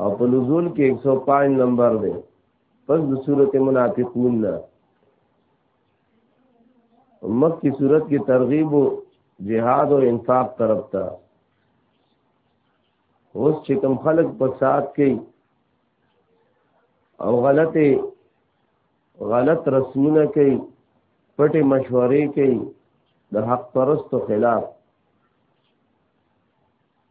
او په نزول کې 105 نمبر دی پس د صورت منافقون نه مکه صورت کې ترغیب او جهاد او انفاق طرف ته اوس چې کوم خلک په سات کې او غلطه غلط رسمونه کوي پټې مشورې کوي د حق پرستو خلاف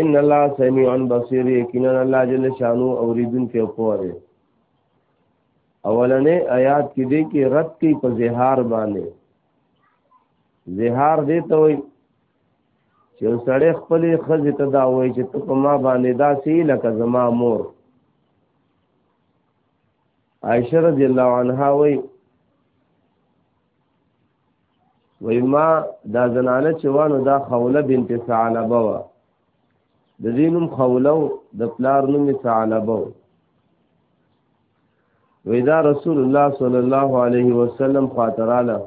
ان الله سميع بصير یقینا الله جل شانو اوریدونکو په دی اولنې آیات کې دی کې رد کې په زهار باندې زهار دی ته وي چې سړی خپل خزه ته دا وایي چې ته په ما باندې داسې لکه زما مور عائشه رضی الله عنها وایي وای ما دا زنانه چې وانه دا خوله بنت ثعلبه وا د دینم خوله د پلار نوم ثعلبه وای دا رسول الله صلی الله علیه وسلم خاطراله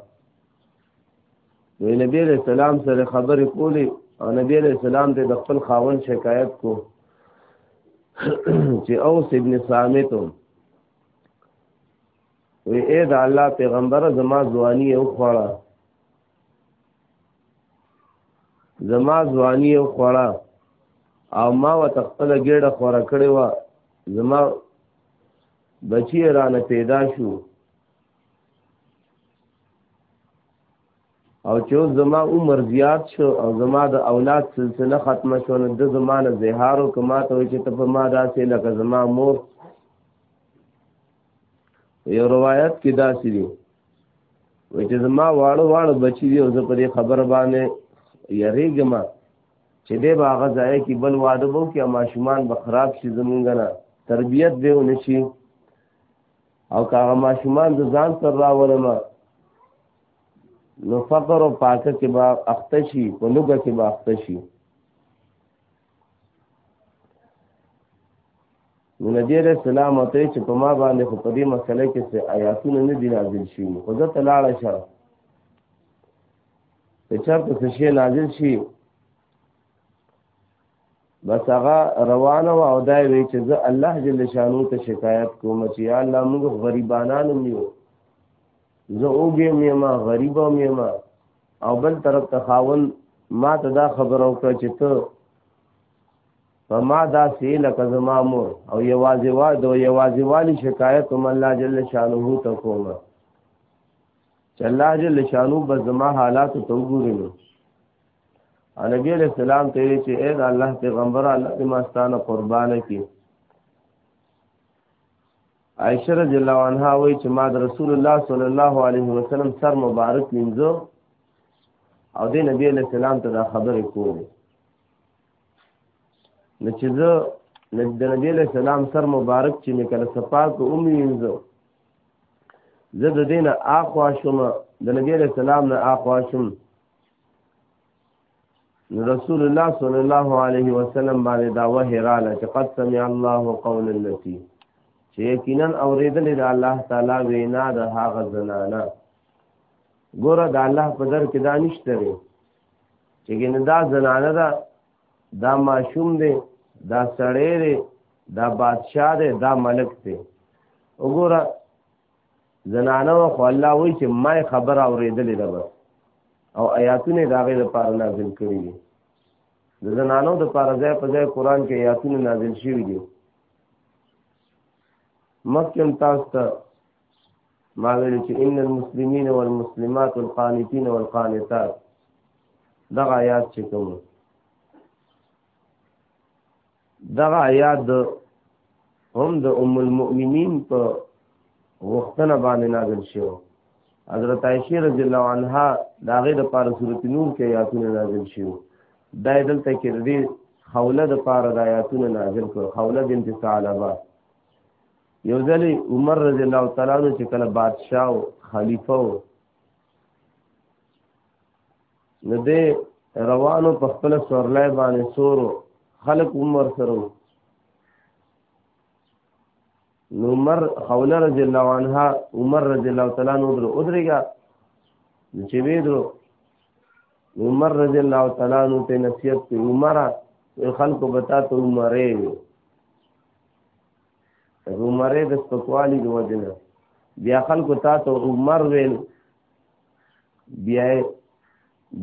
وی نبی علیہ السلام سره خبرې کولې او نبی علیہ السلام ته د خپل خاون شکایت کو چې اوس ابن صامت وی اے دا الله پیغمبر زما ځواني او خوړه زما ځواني او خوړه او ما وت خپل ګډه خوره کړې و زما بچی رانه پیدا شو او چې زما عمر زیات شو او زما د اولاد سلسله ختمه شو نو د زمانه زهارو کما ته چې ته په ما داسې لکه زما مور یو روایت کې دا سی دی وې چې زما واړو واړو بچی دی او زه په دې خبر باندې یریږم چې دې باغ ځای کې بل واده وو کې ماشومان به خراب شي زمونږ نه تربیت به ونشي او کاغه ماشومان د ځان سره راولم نو فقر او پاکه کې با اخته شي په لوګه کې با اخته شي نو نبی علیہ السلام ته چې په ما باندې خو په دې مسله کې څه آیاتونه نه دي نازل شوي خو زه ته لاړه شه چې چرته څه شی نازل شي بس هغه روانه و او دا وی چې زه الله جل شانو ته شکایت کوم چې یا الله موږ غریبانان نیو زه اوګې مې ما غریب مې ما او بل طرف ته خاون ما ته دا خبر او کړ چې ته په ما دا سی لکه زما مور او یوازې وا دو یوازې والی شکایت هم الله جل شانه ته کوم چې الله جل شانه به زما حالات ته وګوري نو نبی علیہ السلام ته وی چې اے الله پیغمبر الله دې ماستانه قربان کی عائشہ رضی الله عنها وی چې ما د رسول الله صلی الله علیه وسلم سر مبارک وینځو او دې نبی علیہ السلام ته دا خبرې کوله نو چې زه د نبی له سلام سر مبارک چې مې کله صفا کو اوم وینځو زه د دین اخوا شوم د نبی له سلام نه اخوا شوم رسول الله صلی الله علیه وسلم باندې دا وه رااله چې قد سمع الله قول التي چې یقینا اوریدل د الله تعالی وینا د هغه زنانه ګوره د الله په در کې دا نشته چې ګنې دا زنانه ده دا ماشوم دی دا سړی دی دا بادشاه دی دا ملک دی وګوره زنانه و خو الله وایي چې ما خبره اورېدلې ده بس او آیاتونه د هغې لپاره نازل کړي دي د زنانو د پاره ځای په ځای قران کې آیاتونه نازل شوي دي مخکې تاسو ته ما ویل چې ان المسلمین والمسلمات والقانتین والقانتات دغه آیات چې کوم دغه آیات هم د ام المؤمنین په وختنه باندې نازل شو حضرت عائشہ رضی الله عنها داغه د پاره سورۃ نور کې آیاتونه نازل شو دا دلته کې د خوله د پاره د آیاتونه نازل کړ خوله بنت ثعلبه یو ځل عمر رضی الله تعالی عنہ چې کله بادشاہ او خلیفہ و نو دې روانو په خپل سورلای باندې سورو خلق عمر سره نو عمر خوله رضی الله عنها عمر رضی الله تعالی عنہ درو ادرېګا چې وې درو عمر رضی الله تعالی عنہ ته نصیحت کوي عمره خلکو بتا ته عمره عمره د سپکوالي د وجه نه بیا خلکو تا ته عمر ویل بیا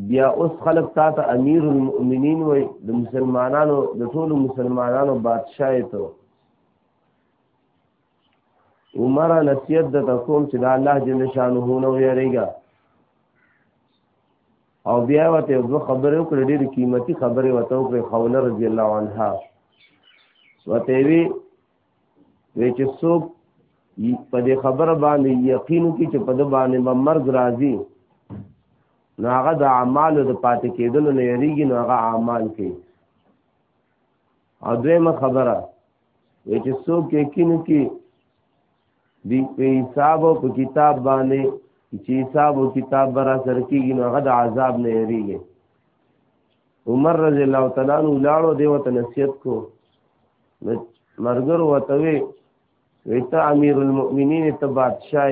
بیا اوس خلک تا ته امیر المؤمنین وای د مسلمانانو د ټولو مسلمانانو بادشاہ ته عمر نصیحت د تقوم چې د الله جل شانه نه ویریږي او بیا وته یو دوه خبرې وکړې ډېرې قیمتي خبرې وته وکړې خوله رضی الله عنها وته وی وی چې څوک په دې خبره باندې یقین کی چې په دې باندې به مرګ راځي نو هغه د اعمالو د پاتې کېدلو نه یریږي نو هغه اعمال کوي او دویمه خبره وی چې څوک یقین کی دی په حساب او په کتاب باندې چې حساب او کتاب برا سر کېږي نو هغه د عذاب نه یریږي عمر رضی الله تعالی عنہ لاړو دیو ته نصیحت کو مرګر وته وی ویتا امیر المؤمنین ته بادشاہ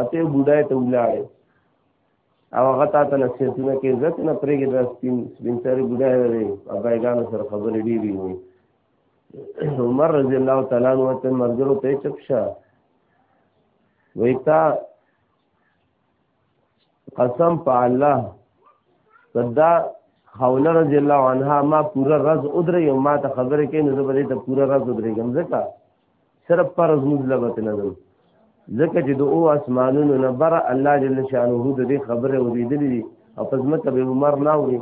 اته بډای ته ولاړې او هغه تا ته نصیحتونه کې عزت نه پرېږي د سپین سپین سره بډای وي او بایګانو سره خبرې ډېری وي عمر رضی الله تعالی عنہ ته مرګرو ته چپ شه ویتا قسم په الله صدا خوله رضی الله عنها ما پورا رز ادرې او ما ته خبرې کین زه به ته پورا رز ادرې ګم زکا صرف پر رز موږ لبته نه زم زکه چې دو اسمانونو نه بر الله جل شانه دې خبره ورېدلې او پزمت به عمر نه وي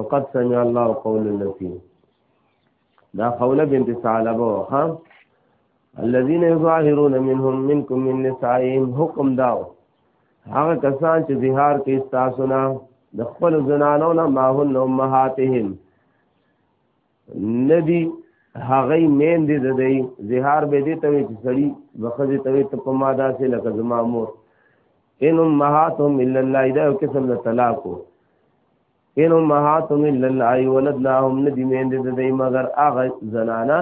لقد سمع الله قول التي دا خوله بنت ثعلبه ها الذين يظاهرون منهم منكم من نسائهم حکم داو هغه کسان چې زهار کې تاسو نه د خپل زنانو نه ماهن امهاتهم ندی هغه مین دي د دی زهار به دي ته چې سړی وخزه ته ته په ماده سه لکه زما مور ان امهاتهم الا الله دا قسم له طلاق ان امهاتهم الا الای ولدناهم ندی میند د دی مگر هغه زنانا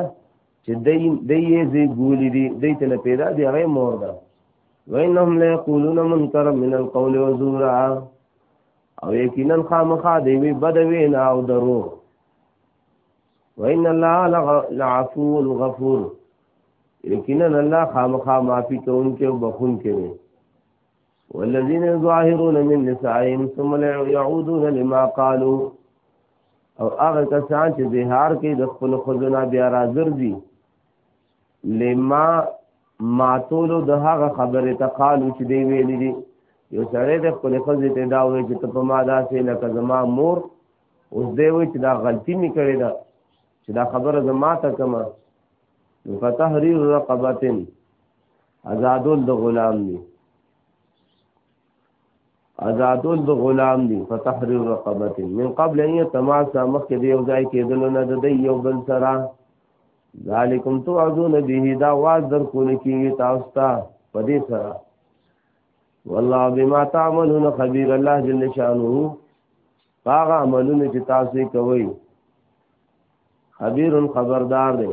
چې دی دی زی ګولی دی دی ته پیدا دی هغه مور ده وانهم لا یقولون منکر من القول وزورا او یقینا خامخا دی وی بدوی نه او درو وان الله لعفو غفور یقینا الله خامخا معافی کوونکی او بخون کوي والذین ظاهرون من نسائهم ثم لا يعودون لما قالوا او هغه کسان چې زهار کوي د خپل خزونه بیا راځي لما ماتولو د هغه خبره ته قالو چې دی ویل دي یو سړی د خپل خزې ته دا وایي چې ته په ما داسې لکه زما مور اوس دی وایي چې دا غلطي مې کړې ده چې دا خبره زما ته کومه فتحریر رقبتن ازادول د غلام دی ازادول د غلام دی فتحریر رقبه من قبل ان يتماسا مخکې دی یو ځای کېدل نه د دی یو بل سره ذالکم توعدون به دا واز در کول کیږي تاسو ته په دې سره والله بما تعملون خبير الله جل شانه هغه عملونه چې تاسو کوي خبير خبردار دی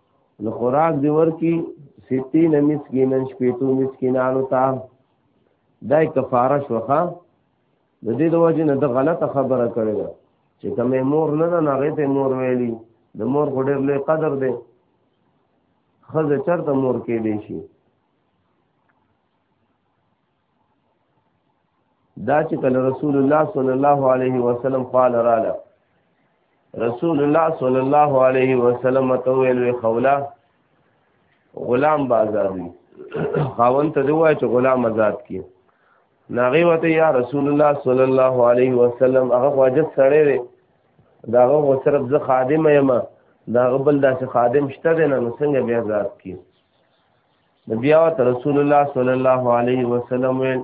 نو خوراک دی ورکی ستین مسکینن شپیتو مسکینانو تا دا کفاره شوخه د دې د وجه نه د غلطه خبره کړې ده چې کومه مور نه ده نه غیته مور ویلی د مور خو ډېر لوی قدر دی خزه چرته مور کې دی شي دا چې کله رسول الله صلی الله علیه وسلم قال رااله رسول الله صلی الله علیه وسلم ته ویل خولا غلام بازار دی خاون ته دی وای چې غلام آزاد کی ناغي وته یا رسول الله صلی الله علیه وسلم هغه واجب سره دی داغه غو صرف زه خادم یم داغه بل داسې خادم شته دی نه څنګه بیا آزاد کی بیا رسول الله صلی الله علیه وسلم ویل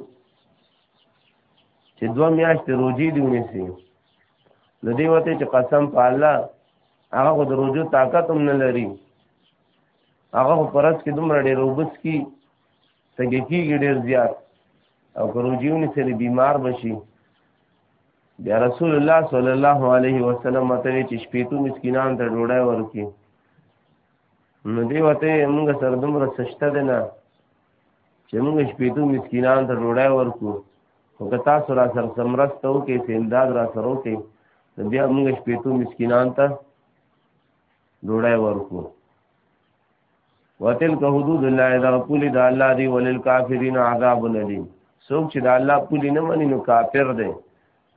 چې دوه میاشتې روزي دی ونیسي نو دی وته چې قسم په الله هغه خو د روزو طاقت هم نه لري هغه خو پرس کې دومره ډېر وبس کی څنګه کېږي ډېر زیات او که روزي ونیسي بیمار بشي بیا رسول الله صلی الله علیه وسلم مته چې شپېتو مسکینان ته ډوډۍ ورکړي نو دی وته موږ سره دومره سشته ده نه چې موږ شپېتو مسکینان ته ډوډۍ ورکو خو که تاسو را سره سمرسته وکړئ چې امداد را سره وکړئ نو بیا موږ شپېتو مسکینان ته ډوډۍ ورکو وتلک حدود الله اذا پولی د الله دی ولل کافرین عذاب الیم څوک چې د الله پولی نه مني نو کافر دی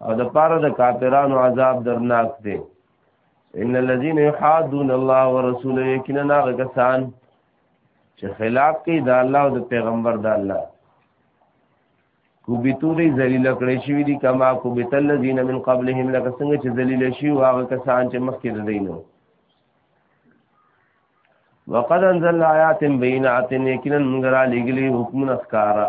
او د پاره د کافرانو عذاب درناک دی ان الذين يحادون الله ورسوله یقینا هغه کسان چې خلاف کوي د الله او د پیغمبر د الله کوبیتو دی ذلیل کړی شوی دی کما کوبیت الذین من قبلهم لکه څنګه چې ذلیل شي او هغه کسان چې مخکې د دینو وقد انزل آیات بینات یقینا موږ را لګلی حکم نخکارا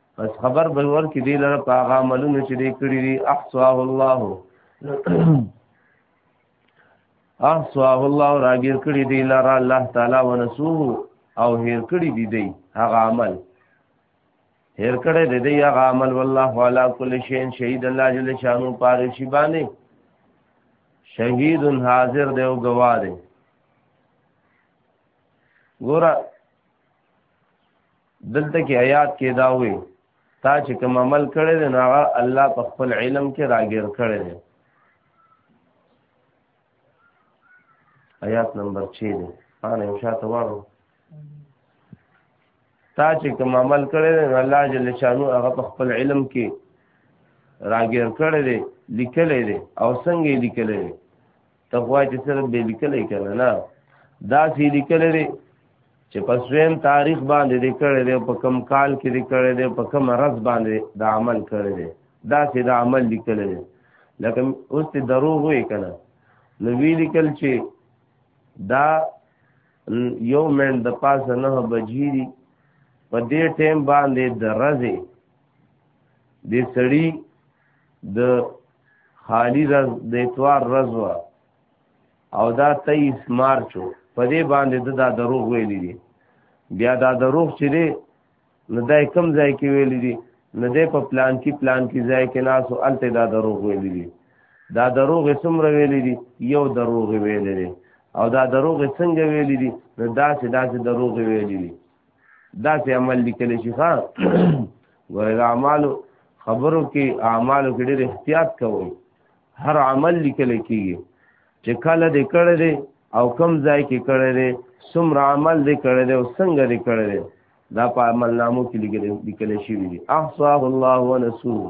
پس خبر به ورکې دی لره په هغه عملونو چې دی کړي دي احصاه الله احصاه الله راګیر کړي دی لره الله تعالی ونسو او هیر کړي دی دی هغه عمل هیر کړي دی دی هغه عمل والله علی کل شین شهید الله جل شانو پاره شی باندې شهید حاضر دی او گواه دی ګوره دلته کې آیات کې دا وي تا چې کوم عمل کړی دی نو هغه الله په خپل علم کې راګیر کړی دی آیات نمبر 6 دی انا یو شاته وارو تا چې کوم عمل کړی دی نو الله جل شانو هغه په خپل علم کې راګیر کړی دی لیکلی دی او څنګه یې لیکلی دی تقوا چې سره به لیکلې کنه نه دا چې لیکلې دی چې په سویم تاریخ باندې دی کړی دی په کم کال کې دی کړی دی په کم رز باندې دا عمل کړی دی دا چې دا عمل لیکلې دی لکه اوس ته دروغ وې کنه نو وی لیکل چې دا یو منټ د پاسه نه بجې دي په دې ټیم باندې د رزې د سړی د خالی رز د اتوار رز وا او دا 23 مارچ په دې باندې د دا دروغ ویلي دي بیا دا دروغ چې دی نو دا کم ځای کې ویلي دي نو دې په پلان کې پلان کې ځای کې ناسو الته دا دروغ ویلي دي دا دروغ څومره ویلي دي یو دروغ ویلي دي او دا دروغ څنګه ویلي دي نو دا چې دا چې دروغ ویلي دي دا سه عمل لیکل شي ښا ګوره اعمال خبرو کې اعمال کې ډېر احتیاط کوئ هر عمل لیکل کیږي چې کله دې کړی دی او کم ځای کې کړی دی څومره عمل دې کړی دی او څنګه دې کړی دی دا په عمل نامو کې لیکل شوي دي احصاه الله ونسوه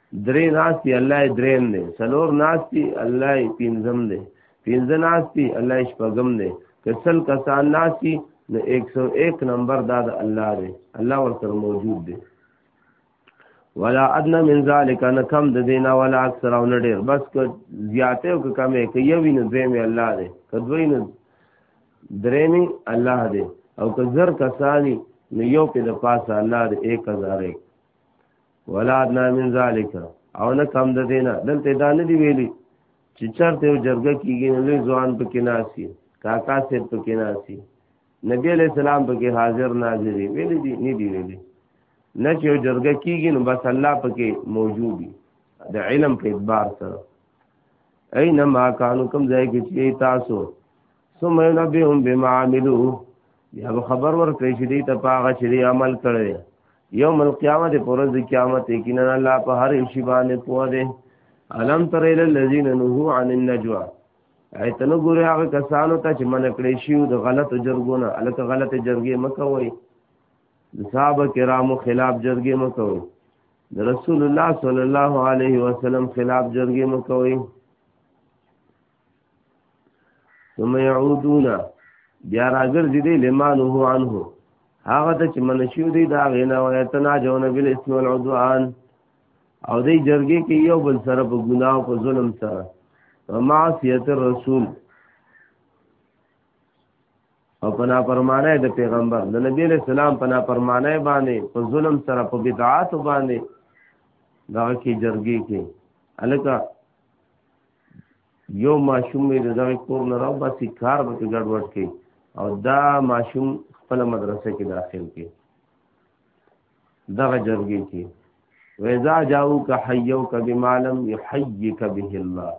درې ناستی الله دریم دی سلور ناستی الله پنځم دی پنځه ناستی الله شپږم دی کسل کسان ناستی نو 101 نمبر دا د الله دی الله ورسره موجود دی ولا ادنى من ذلك نه کم د دینا ولا اکثر او نه ډیر بس که زیاته او که کمه که یو نه درېمه الله دی که دوی نه درېمه الله دی او که زر کسانی نو یو په د پاسه الله دی 1001 ولا ادنا من ذالک او نه کم د دینا دلته دا نه دی ویلی چې چرته یو جرګه کیږي نو لوی ځوان پکې ناسي کاکا سید پکې ناسي نبی علیہ السلام پکې حاضر ناظر ویلی دی نه دی ویلی نه چې یو جرګه کیږي نو بس الله پکې موجود دی د علم په اعتبار سره اينما کانو کوم ځای کې چې تاسو ثم ينبئهم بما عملوا یا به خبر ورکړي چې دې ته پاغه چې دې عمل کړي یوم القیامت پر ورځ قیامت یقینا الله په هر شی باندې پوه دی علم تر ال الذين نهوا عن النجوى ایتن ګوره هغه کسانو ته چې من کړې شي د غلط جرګونه الکه غلط جرګې مکوي صحابه کرامو خلاف جرګې مکوي د رسول الله صلی الله علیه وسلم خلاف جرګې مکوي ثم يعودون بیا راګرځي دی لمانو هو عنه هغه ته چې منشیو دی دا غینا و یتنا جون بل اسم العدوان او دی جرګې کې یو بل سره په ګناه او په ظلم سره معصیت الرسول او پنا پرمانه د پیغمبر د نبی له سلام پنا پرمانه باندې په ظلم سره په بدعات باندې دا کې جرګې کې الکه یو ماشوم مې د دغه کور نه راو باسي کار به په ګډ وډ کې او دا ماشوم خپل مدرسه کې داخل کې دغه جرګې کې وېزا جاو کا حیو کا بمالم یحییک به الله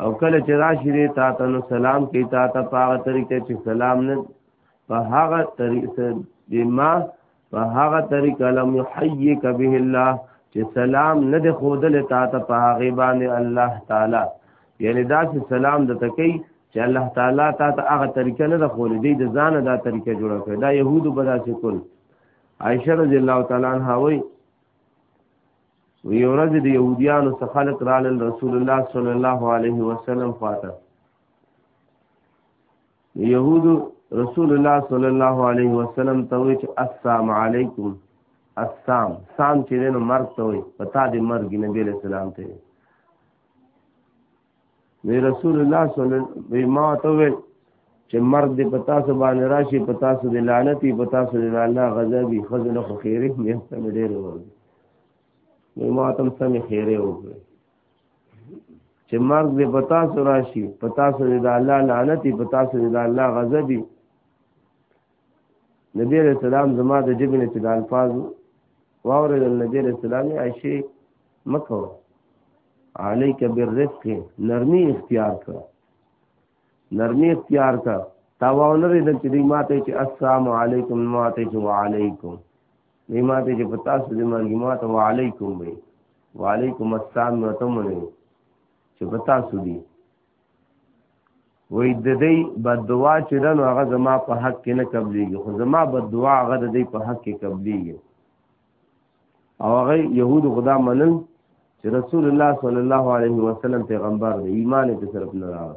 او کله چې راشي دې تا ته نو سلام کوي تا ته په هغه طریقې چې سلام نه په هغه طریقې بما په هغه طریقه لم يحييك به الله چې سلام نه د خودل تا ته په هغه باندې الله تعالی یعنی دا چې سلام د تکي چې الله تعالی تا ته هغه طریقه نه د خولې دی د ځان دا طریقه جوړه کړ دا يهودو به دا څه کول عائشه رضی الله تعالی عنها وایي وی ورځ د يهوديانو څخه خلق رال رسول الله صلی الله علیه وسلم فاته يهود رسول الله صلی الله علیه وسلم ته وی چې السلام علیکم السلام سام چې نو مرګ ته وی پتا دې مرګ نبی علیہ السلام ته وی رسول الله صلی الله علیه ما ته وی چې مرګ دې پتا سو باندې راشي پتا سو دې لعنتی پتا سو دې الله غضبي خزل خو خیره مې ته ډېر وو نو ما تم سمې خیره وو چې مرګ دې پتا سو راشي پتا سو دې د الله لعنت پتا سو دې د الله غضب نبی علیہ السلام زما د جبن چې د الفاظ واورې د نبی علیہ السلام عائشه مکو علیک بالرفق نرمی اختیار کړ نرمی اختیار کړ تا واونه دې چې دې ماته چې السلام علیکم ماته چې وعلیکم وی ما ته چې په تاسو دې مرګي ما ته وعلیکم وی وعلیکم السلام نو ته مونږ چې په تاسو دې وی د دې بدوا چې دنو هغه زما په حق کې نه قبليږي خو زما بدوا هغه د دې په حق کې قبليږي او هغه يهود خدا منل چې رسول الله صلی الله علیه وسلم پیغمبر دی ایمان یې صرف نه راوړ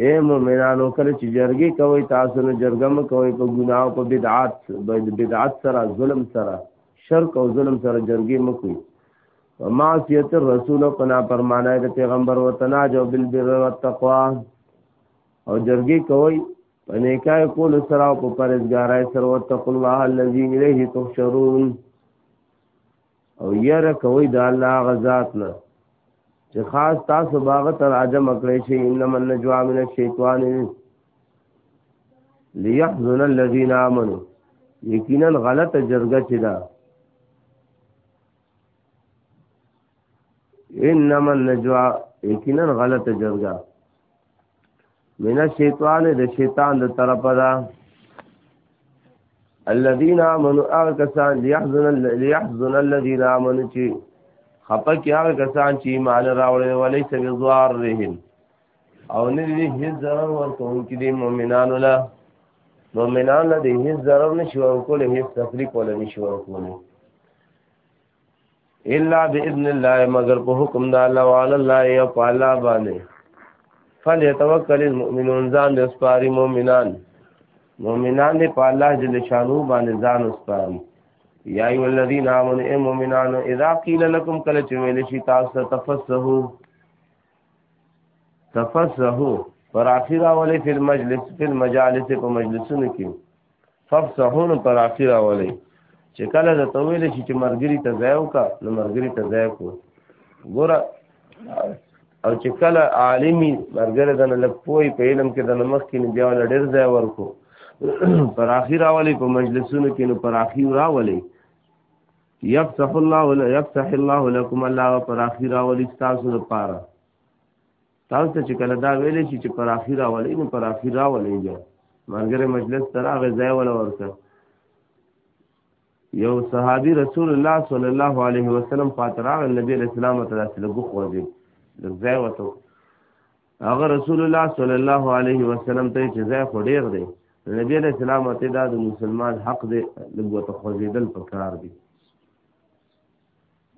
اے مومنانو کله چې جرګې کوي تاسو نه جرګه م کوي په ګناه او په بدعات بدعات سره ظلم سره شرک او ظلم سره جرګې م کوي معصیت الرسول او پنا پرمانه د پیغمبر وتناج او بالبر والتقوا او جرګې کوي په نیکای کول سره او په پرهیزګارۍ سره وتقوا الله الذي الیه تحشرون او یره کوي د الله غزاد نه چې خاص تاسو باغ تر اجم کړی شي انما النجوا من الشیطان ليحزن الذين امنوا یقینا غلطه جرګه چې ده انما النجوا یقینا غلطه جرګه من الشیطان د شیطان د طرف دا الذين امنوا هغه کسان ليحزن ليحزن الذين امنوا چې خپک هغه کسان چې ایمان راوړل ولې چې بزوار رهن او نه دې هیڅ ضرر ورکون کې دي مؤمنانو لا مؤمنان له دې هیڅ ضرر نشو ورکول هیڅ تکلیف ولا نشو ورکول الا باذن الله مگر په حکم د الله وعلى الله او په الله باندې فليتوکل المؤمنون ځان د اسپاري مؤمنان مؤمنان دې په الله جل شانو باندې ځان اسپاري یا ای الذین آمنوا ای مؤمنانو اذا قیل لكم کل چویل شی تاسو تفسحو تفسحو پر اخیرا ولی فی المجلس فی المجالس په مجلسونو کې ففسحون پر اخر اولی چې کله د تویل شي چې مرګري ته ځای وکا نو مرګري ته ځای کو ګور او چې کله عالمي مرګره د نه لپوي په علم کې د نمخ کې بیا ول ډیر ځای ورکو پر اخر اولی په مجلسونو کې نو پر اخر راولي یفتح الله ولا یفتح الله لكم الله پر اخر اولی تاسو لپاره تاسو ته چې کله دا ویل شي چې پر اخیر راولې نو پر اخیر راولې جو مرګره مجلس تر هغه ځای ولا ورته یو صحابي رسول الله صلی الله علیه وسلم خاطر هغه نبی اسلام ته رسول بو خوځي د ځای وته هغه رسول الله صلی الله علیه وسلم ته چې ځای خو ډیر دی نبی اسلام ته دا د مسلمان حق دی لږ وته خوځیدل پکار دی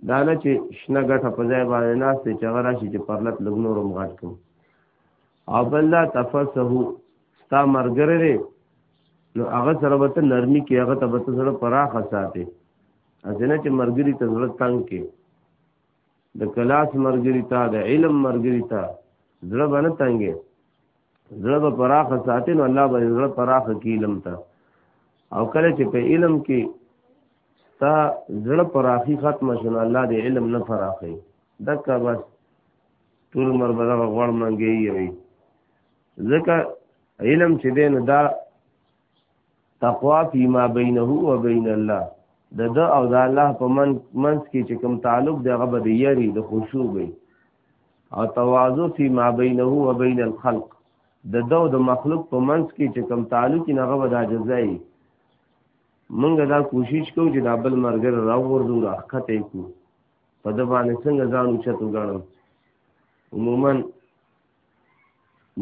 دا نه چې شنه ګټه په ځای باندې ناست چې هغه راشي چې پرلت لږ نور هم غټ کړي او بل لا تفسه ستا مرګره دی نو هغه سره به ته نرمي کې هغه ته به ته سره پراخه ساتې ځنه چې مرګري ته ضرورت تنګ کې د کلاس مرګري تا د علم مرګري تا زړه باندې تنګي زړه به پراخه ساتي نو الله به زړه پراخه کی علم تا او کله چې په علم کې تا زړه پراخي ختم شنه الله دې علم نه پراخي دکا بس ټول مر بدغه غوړ منګي وي ځکه علم چې دین دا تقوا فيما بينه وبين الله د د او د الله په من منس کې چې کوم تعلق دی هغه به د یری د خشوع وي او تواضع فی ما بینه و بین الخلق د دو د مخلوق په منس کې چې کوم تعلق نه هغه به د جزای مونږ دا کوشش کوو چې دا بل مرګر راوورځو راخته کو په د باندې څنګه ځان اوچتو غاړو عموما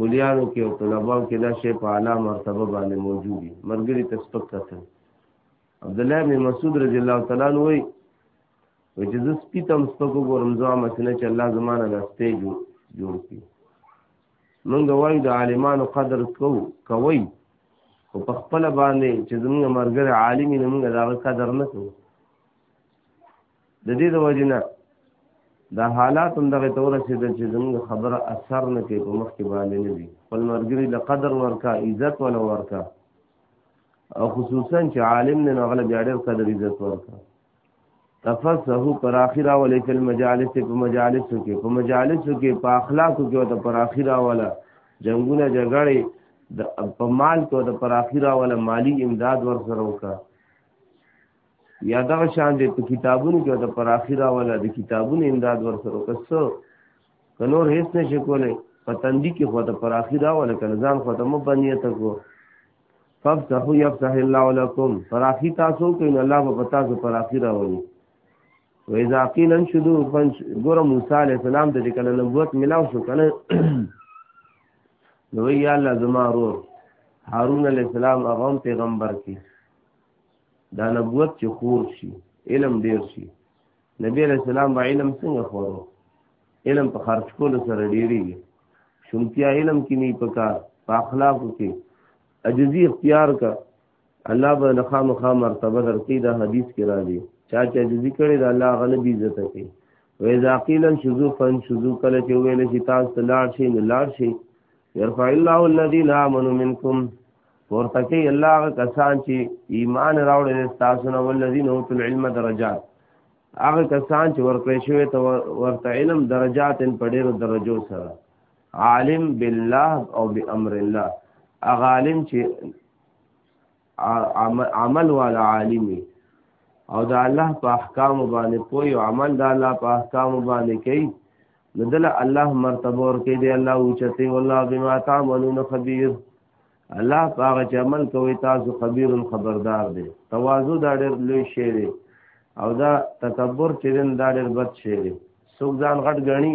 مليانو کې او طلباو کې دا شی په اعلی مرتبه باندې موجود دي مرګري تسبق کتل عبد الله بن مسعود رضی الله تعالی عنہ وایي چې زه سپیتم سپکو ګورم زه مسنه چې الله زمانه د سپې جوړ جوړ کړي مونږ وایو د عالمانو قدر کو کوي او په خپل باندې چې زمونږ مرګره عالمي نه مونږ دا قدر نه کوو د دې د وجنه دا حالات هم دغه تور رسیدل چې زموږ خبره اثر نه کوي په مخ کې باندې نه دي خپل مرګري له قدر ورکا عزت ولا ورکا او خصوصا چې عالم نه نغله بیا ډېر قدر عزت ورکا تفسه پر اخر اولې په مجالس په مجالس کې په مجالس کې په اخلاق کې او پر اخر اوله جنگونه جګړې د په مال کې او پر اخر اوله مالی امداد ور سره وکړه یا دا شان دې په کتابونو کې د پر اخیره ولا د کتابونو امداد ورسره وکړو که نور هیڅ نشي کولای په تندې کې خو د پر اخیره ولا کنه ځان خو ته مو بنیت کو ففتحوا يفتح الله لكم فراخي تاسو کوي الله په تاسو پر اخیره ولي و اذا قيل انشدوا فنش ګور موسی عليه السلام د کله نبوت ملاو شو کنه نو یا الله زما رور هارون علیہ السلام هغه پیغمبر کی دا نبوت چې خور شي علم ډیر شي نبی علیہ السلام با علم څنګه خورو علم په خرج کولو سره ډیریږي شومتیا علم کې نه پکار په اخلاقو کې عجزي اختیار کا الله به لخوا مخا مرتبه درکې دا حدیث کې راځي چا چې عجزي کړي دا الله غلب عزت کوي وې ذاقیلا شذو فن شذو کله چې ویل چې تاسو لاړ شي نو لاړ شي يرفع الله الذين آمنوا منكم ورته کې الله کسان چې ایمان راوړل تاسو نه ولذین اوت العلم درجات هغه کسان چې ورکړې شوی ته ورته علم درجات ان په ډیرو درجو سره عالم بالله او بامر الله هغه عالم چې عمل والا عالم او د الله په احکام باندې پوي عمل د الله په احکام باندې کوي ندل الله مرتبه ور کوي دی الله اوچته والله بما تعملون خبير الله هغه چې عمل کوي تاسو خبير خبردار دی تواضع دا ډېر لوی شی دی او دا تکبر چې دا ډېر بد شی دی څوک ځان غټ غني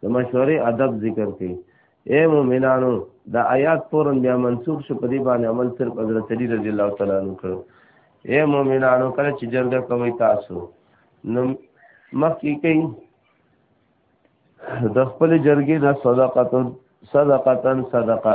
د مشورې ادب ذکر کړي اے مومنانو دا آیات فورن بیا منسوخ شو په دې باندې عمل صرف حضرت علی رضی الله تعالی عنہ کړو اے مومنانو کله چې جرګه کوي تاسو نو مخکې کوي د خپل جرګې نه صدقه صدقه صدقه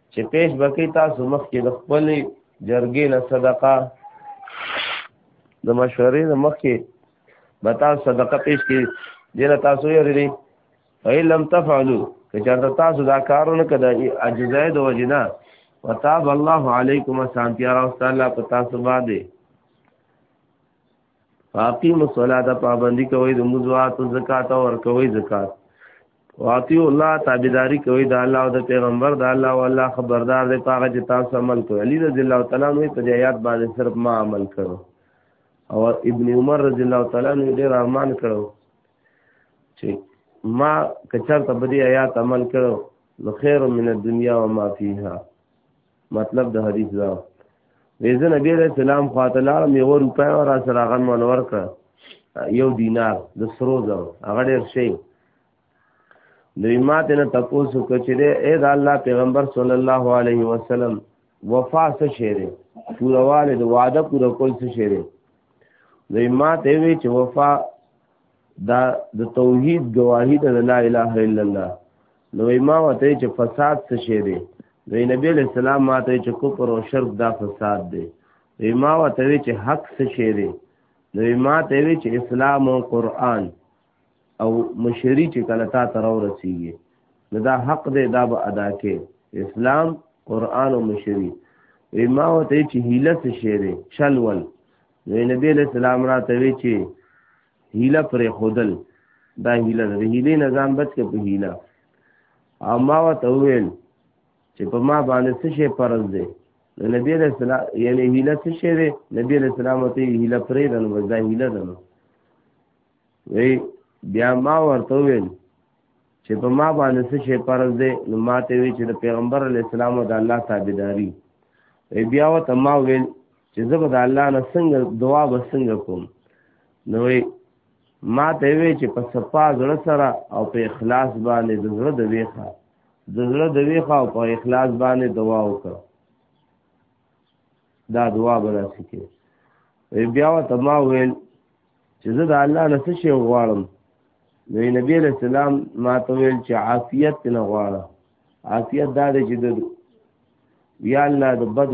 چې پیش بکی تاسو مخ کې د خپل جرګې نه صدقه د مشورې نه مخ کې به تاسو صدقه پیش کې دینه تاسو یې لري فإن لم تفعلوا کچارته تاسو دا کارونه کده اجزای د وجنه وتاب الله علیکم سانتیا راو تعالی پتا سو باندې فاقیم الصلاة پابندی کوي د مزوات او زکات او ور کوي زکات واتی الله تابعداري کوي د الله او د پیغمبر د الله او الله خبردار دی پاغه چې تاسو عمل کوي علی رضی الله تعالی نو په آیات باندې صرف ما عمل کړو او ابن عمر رضی الله تعالی نو ډیر ارمان کړو چې ما کچر ته بدی آیات عمل کړو نو خیر من الدنیا و ما فیها مطلب د حدیث دا ویزه نبی علیہ السلام خواته لاړم یو روپۍ او را سره غن من ورکړه یو دینار د سرو زرو هغه ډېر شي دوی ماته نه تاسو کچره اے د الله پیغمبر صلی الله علیه وسلم وفا څه شیره پورواله د وعده پوره کول څه شیره دوی ماته وی چې وفا دا د توحید گواهی د لا اله الا الله نو ما وته چې فساد څه شی دی نو نبی علیہ السلام ما ته چې کفر او شرک دا فساد دی نو ما وته چې حق څه شی دی نو ما ته وی چې اسلام او قران او مشری چې کله تا تر ورسیږي نو دا حق دی دا به ادا کې اسلام قران او مشری وی ما وته چې هیله څه شی دی چلول نو نبی علیہ السلام را ته وی چې هیله پر خودل دا هیله ده هیله نظام بچ کې په هیله او ما وته ویل چې په ما باندې څه شي فرض دی نو نبی علیہ السلام یعنی هیله څه شي دی نبی علیہ السلام ته هیله پرې ده نو دا هیله ده نو وی بیا ما ورته ویل چې په ما باندې څه شی فرض دی نو ما ته وی چې د پیغمبر علی السلام او د الله تابعداري وی بیا و ته ما ویل چې زه به د الله نه څنګه دعا به څنګه کوم نو وی ما ته وی چې په صفا زړه سره او په اخلاص باندې د زړه د ویخه د زړه د ویخه او په اخلاص باندې دعا وکړه دا دعا به داسې کې بیا ورته ما ویل چې زه د الله نه څه شی غواړم نو نبی علیہ السلام ما ته ویل چې عافیت نه غواړه عافیت دا دی چې د یا الله د بد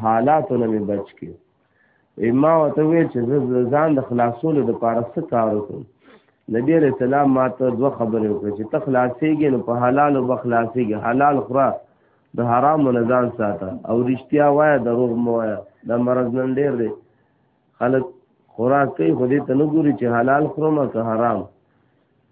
حالاتو نه مې بچ کې ما ورته وویل چې زه ځان د خلاصولو دپاره څه کار وکړم نبی علیه السلام ما ته دوه خبرې وکړې چې ته خلاصېږې نو په حلالو به خلاصېږې حلال خوره د حرامو نه ځان ساته او رښتیا وایه دروغ مه وایه دا مرض نن ډېر دی خلک خوراک کوي خو دې ته نه ګوري چې حلال خورم که حرام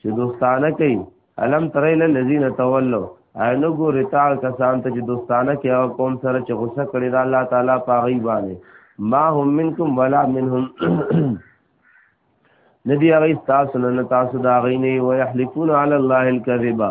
چې دوستانه کوي الم ترین الذین تولوا اینو ګور تا کسان ته چې دوستانه کې او قوم سره چې غوسه کړی دا الله تعالی پاغي باندې ما هم منکم ولا منهم ندی هغه تاسو نه تاسو دا غینه ويحلفون علی الله الكذبا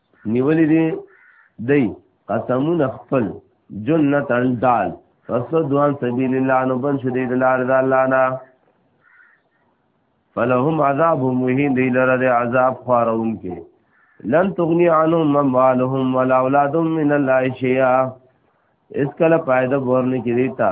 نیولې دي دی قسمونه خپل جنت اندال فصدوان سبیل الله نو بن شدی د لار د الله نه فلهم عذاب مهین دی لره د عذاب خارون کې لن تغنی عنهم ممالهم ولا اولادهم من الله شیئا اس کله پایده ورنه کې دیتا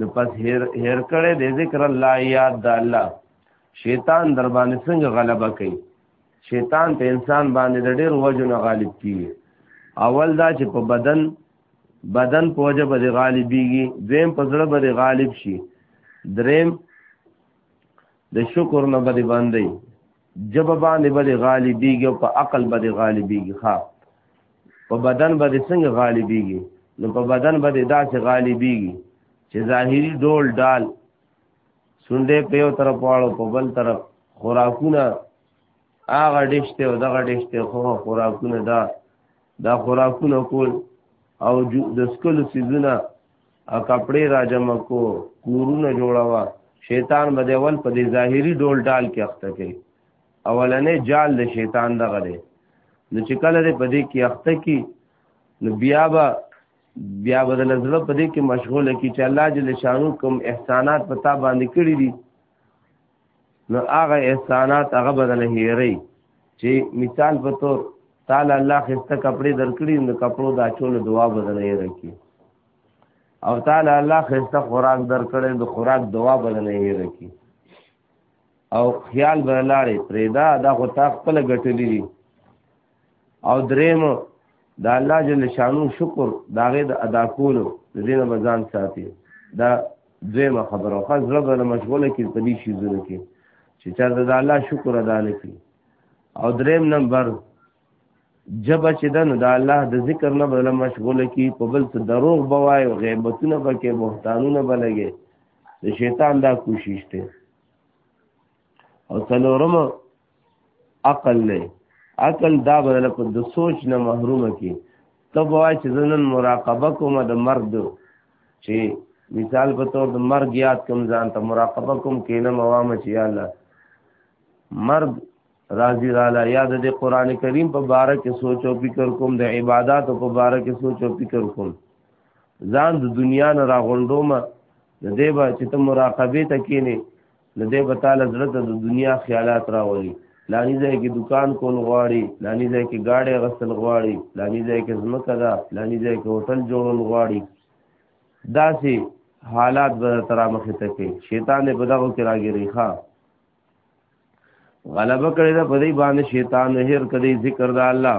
نو پس هیر هیر کړي د ذکر الله یاد د الله شیطان در باندې څنګه غلبه کوي شیطان په انسان باندې د ډېر وجو نه غالب کیږي اول دا چې په بدن بدن په وجه به غالبيږي دویم په زړه به غالب شي دریم د شکر نه بده باندې جب باندې بده غالبيږي او په عقل بده غالبيږي ها په بدن بده څنګه غالبيږي نو په بدن بده داسې غالبيږي چې ظاهري ډول ډال سنډې په یو طرف واړو په بل طرف خوراکونه هغه ډشته او دغه ډشته خو خوراکونه دا دا خوراکونه کول او د سکلو سيزونه او کپڑے را جمع کو کورونه جوړوا شیطان به د اول په دې ظاهری ډول ډال کې اخته کوي اولنې جال د شیطان دغه دی نو چې کله دې په دې کې اخته کی نو بیا به بیا به د نظر په دې کې مشغوله کی چې الله جل شانو کوم احسانات پتا باندې کړی دي نو هغه احسانات هغه بدل هېري چې مثال په تور تعالی الله خسته کپڑے درکړي نو کپړو دا چول دعا بدل هېري کی او تعالی الله خسته خوراک درکړي نو خوراک دعا بدل هېري کی او خیال به لاړې پرېدا دا خو تا خپل ګټلې دي او دریم د الله جل شانو شکر دا غي د ادا کولو د دین بزان ساتي دا دویمه خبره خو زړه به مشغوله کې په دې شي زونه کې چې چا د الله شکر ادا نه کی او دریم نمبر جب چې دن د الله د ذکر نه بل مشغوله کی په بل څه دروغ بوای او غیبتونه پکې بهتانونه بلګي د شیطان دا کوشش ته او څلورم عقل نه عقل دا بدل په د سوچ نه محروم کی ته وای چې زنن مراقبه کوم د مرګ چې مثال په تور د مرګ یاد کوم ځان ته مراقبه کوم کینه موام چې یا الله مرګ راضی رالا یاد د قران کریم په باره کې سوچ او فکر کوم د عبادت په باره کې سوچ او فکر کوم ځان د دنیا نه راغونډوم د دې با چې ته مراقبه ته کینې نو دې به تعالی زړه ته د دنیا خیالات راولي لانی ځای کې دکان کول غواړي لانی ځای کې گاډي غسل غواړي لانی ځای کې زمکه ده لانی ځای کې هوټل جوړول غواړي داسې حالات به تر مخه ته کې شیطان په دغه کې راګری ښا غلبه کړی دا په دې باندې شیطان هر کدی ذکر د الله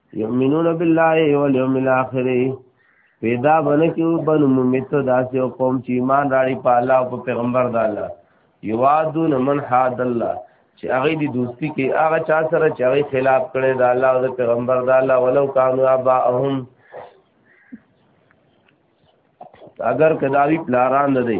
یؤمنون بالله والیوم الاخر پیدا بنه کې بنو ممیت داسې او قوم چې ایمان راړي په الله او په پیغمبر د الله یوادون من حد الله چې هغه دی دوستی کې هغه چا سره چې هغه خلاف کړي د الله او د پیغمبر د الله ولو کانوا اباهم اگر کداوی پلاران نه دی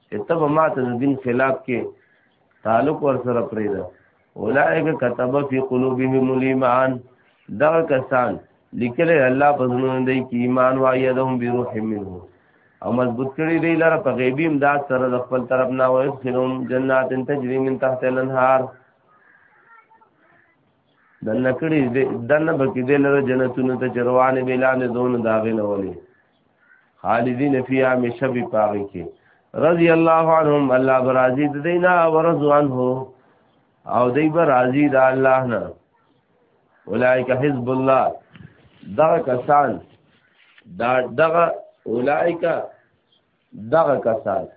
چې ته به ما ته د دین خلاف کې تعلق ور سره پرې ده اولائک کتب فی قلوبهم الايمان دا کسان لیکل الله په زړه دی کې ایمان وایدهم بروح منه او مضبوط کړی دی لره په غیبی امداد سره د خپل طرف نه وایس خلوم جنات تجری من تحت الانهار دنه کړي دنه بکې دلره جنتونو ته چروانې بلانې دون داغې نه ولي خالدین فی همیشه به پاغي کې رضی الله عنهم الله برازی د دینا ورضوان هو او دی برازی د الله نه اولائک حزب الله دا کسان دا دغه اولائک دغه کسان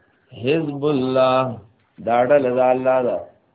حزب الله دا ډله د الله ده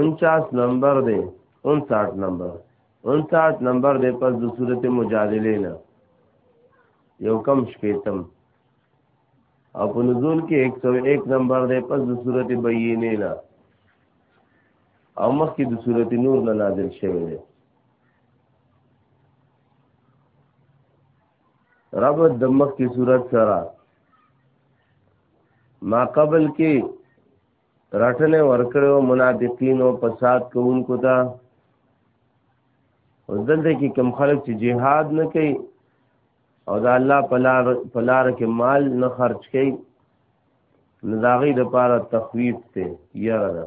انچاس نمبر دی انساٹھ نمبر انساٹھ نمبر دی پس د صورت مجادله نه یو کم شپیتم او په نزول کې 101 نمبر دی پس د صورت بینه نه او مخکې د صورت نور نه نازل شوی دی رب د مخ کی صورت سره ما قبل کې رټنه ورکړو منافقین او فساد کوونکو ته ودلته کې کم خلک چې jihad نه کوي او دا الله پلار پلار کې مال نه خرج کوي نزاغی د پاره تخویف ته یاره ده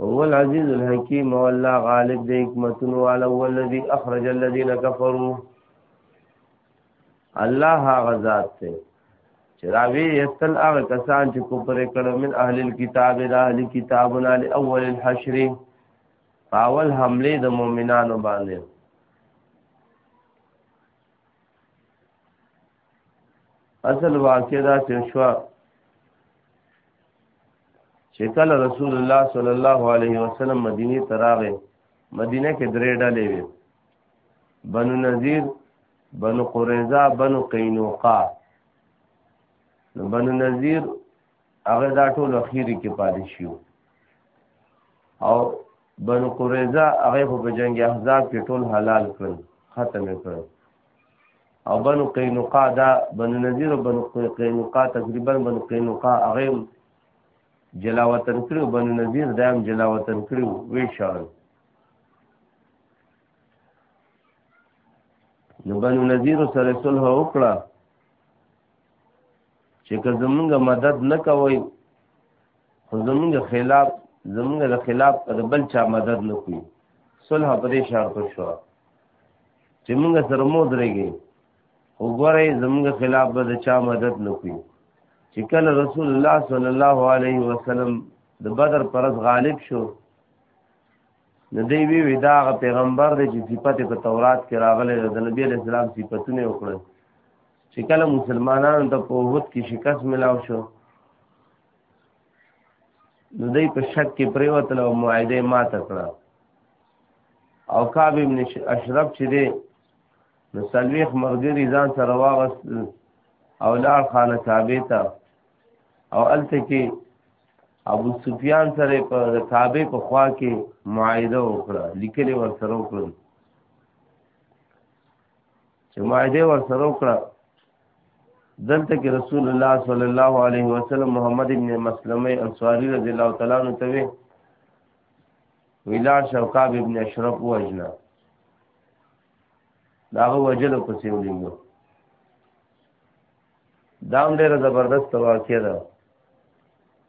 هو العزيز الحكيم والله غالب د حکمتونو على الذي اخرج الذين كفروا الله هغه ذات ته چې راوی استل هغه کسان چې کو پرې کړه من اهل الكتاب د اهل کتابنا لاول الحشر اول حمله د مؤمنانو باندې اصل واقع دا چې شو چې کله رسول الله صلی الله علیه وسلم مدینه ته راغی مدینه کې درې ډلې وې بنو نذیر بنو قریظه بنو قینوقا نو بنو نذیر هغه دا ټول اخیری کې پاتې شو او بنو قریظه هغه په جنگ احزاب کې ټول حلال کړل ختم کړل او بنو قینقا دا بنو نذیر او بنو قینقا تقریبا بنو قینقا هغه جلا وطن کړو بنو نذیر دا هم جلا وطن کړو وی شان نو بنو نذیر سره صلح وکړه چې که زمونږ مدد نه کوي خو زمونږ خلاف زمونږ د خلاف د بل چا مدد نه کوي صلح په دې شرط شو چې موږ سره مو درېږي خو ګورې زموږ خلاف به د چا مدد نکوي چې کله رسول الله صلی الله علیه وسلم د بدر پرز غالب شو نو دی وی وی دا غ پیغمبر دی چې صفت په تورات کې راغلی د نبی علیہ السلام صفاتونه وکړل چې کله مسلمانانو ته په وحد کې شکست ملاو شو نو دی په شک کې پریوتل او معاهده ماته کړه او کعب ابن اشرف چې دی نو سلویخ مرګری ځان سره واغست او لار خانه کعبه ته او الته کې ابو سفیان سره په کعبه په خوا کې معاهده وکړه لیکلې ور سره وکړه چې معاهده ور سره وکړه دلته کې رسول الله صلی الله علیه وسلم محمد ابن مسلمه انصاری رضی الله تعالی عنہ ته ویلار شوقاب ابن اشرف وجنا داغه وجل په سیولینګو دام ډیر زبردست واقعه ده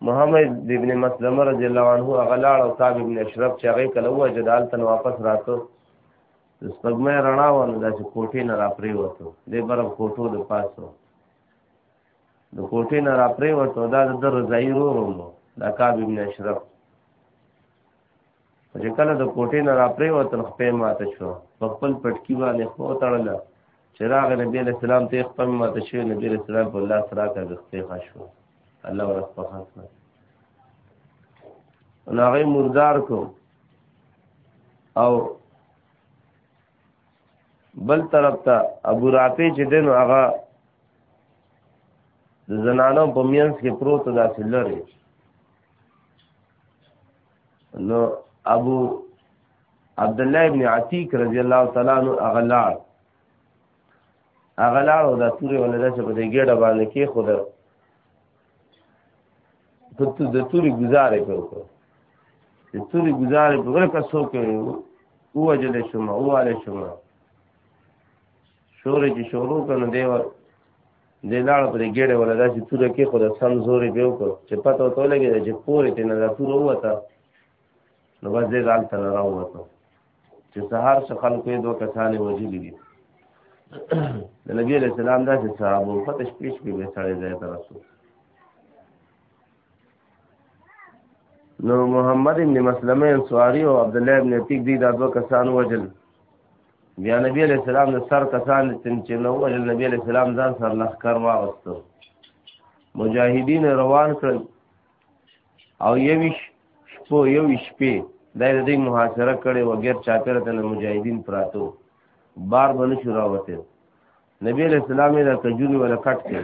محمد ابن مسلمه رضی الله عنه غلاړ او صاحب ابن اشرف چې هغه کله وجدال تن واپس راتو سپګمې رڼا ونه داسې کوټې نه را پریوتو دې برب کوټو د پاسو د کوټې نه را پرې وته دا د رضای رورو نو دا کعب ابن اشرف چې کله د کوټې نه را پرې وته خپې ماته شو په خپل پټکی باندې خو تړل چې راغ نبی علیہ السلام ته خپې ماته شو نبی علیہ السلام په الله سره کا د خپې خشو الله ورسپه خاصه نو هغه مردار کو او بل طرف ته ابو رافع چې دین هغه د زنانو په مینس کې پروت داسې لري نو ابو عبد الله ابن عتیق رضی الله تعالی عنہ اغلار اغلار او د تورې ولدا چې په دې ګډه باندې کې خود ته د توري گزارې په وکړه د توري گزارې په وکړه که څوک ووجل شوم وواله شوم شورې چې شروع کړو دی د لاړ په ګډه ولا داسې توره کې خو د سم زورې به وکړو چې پته وته لګي چې پورې ته نه دا توره وته نو بس دې ځان ته راوته چې سهار څخه خلکو یې دوه کسانې وژلي دي د نبی علیہ السلام داسې صحابه وو فتش پیش کې به سړی ځای ته رسو نو محمد ابن مسلمه انصاری او عبد الله ابن عتیق دي دا دوه کسان وجل بیا نبی علیہ السلام د سر کسان چې نو وجل نبی علیہ السلام ځان سر لخر واغستو مجاهدین روان کړل او یویش شپو یویش پی دا د دې محاصره کړي و غیر چاپیره ته مجاهدین پراتو بار باندې شو راوته نبی علیہ السلام دا کجوري ولا کټ کړ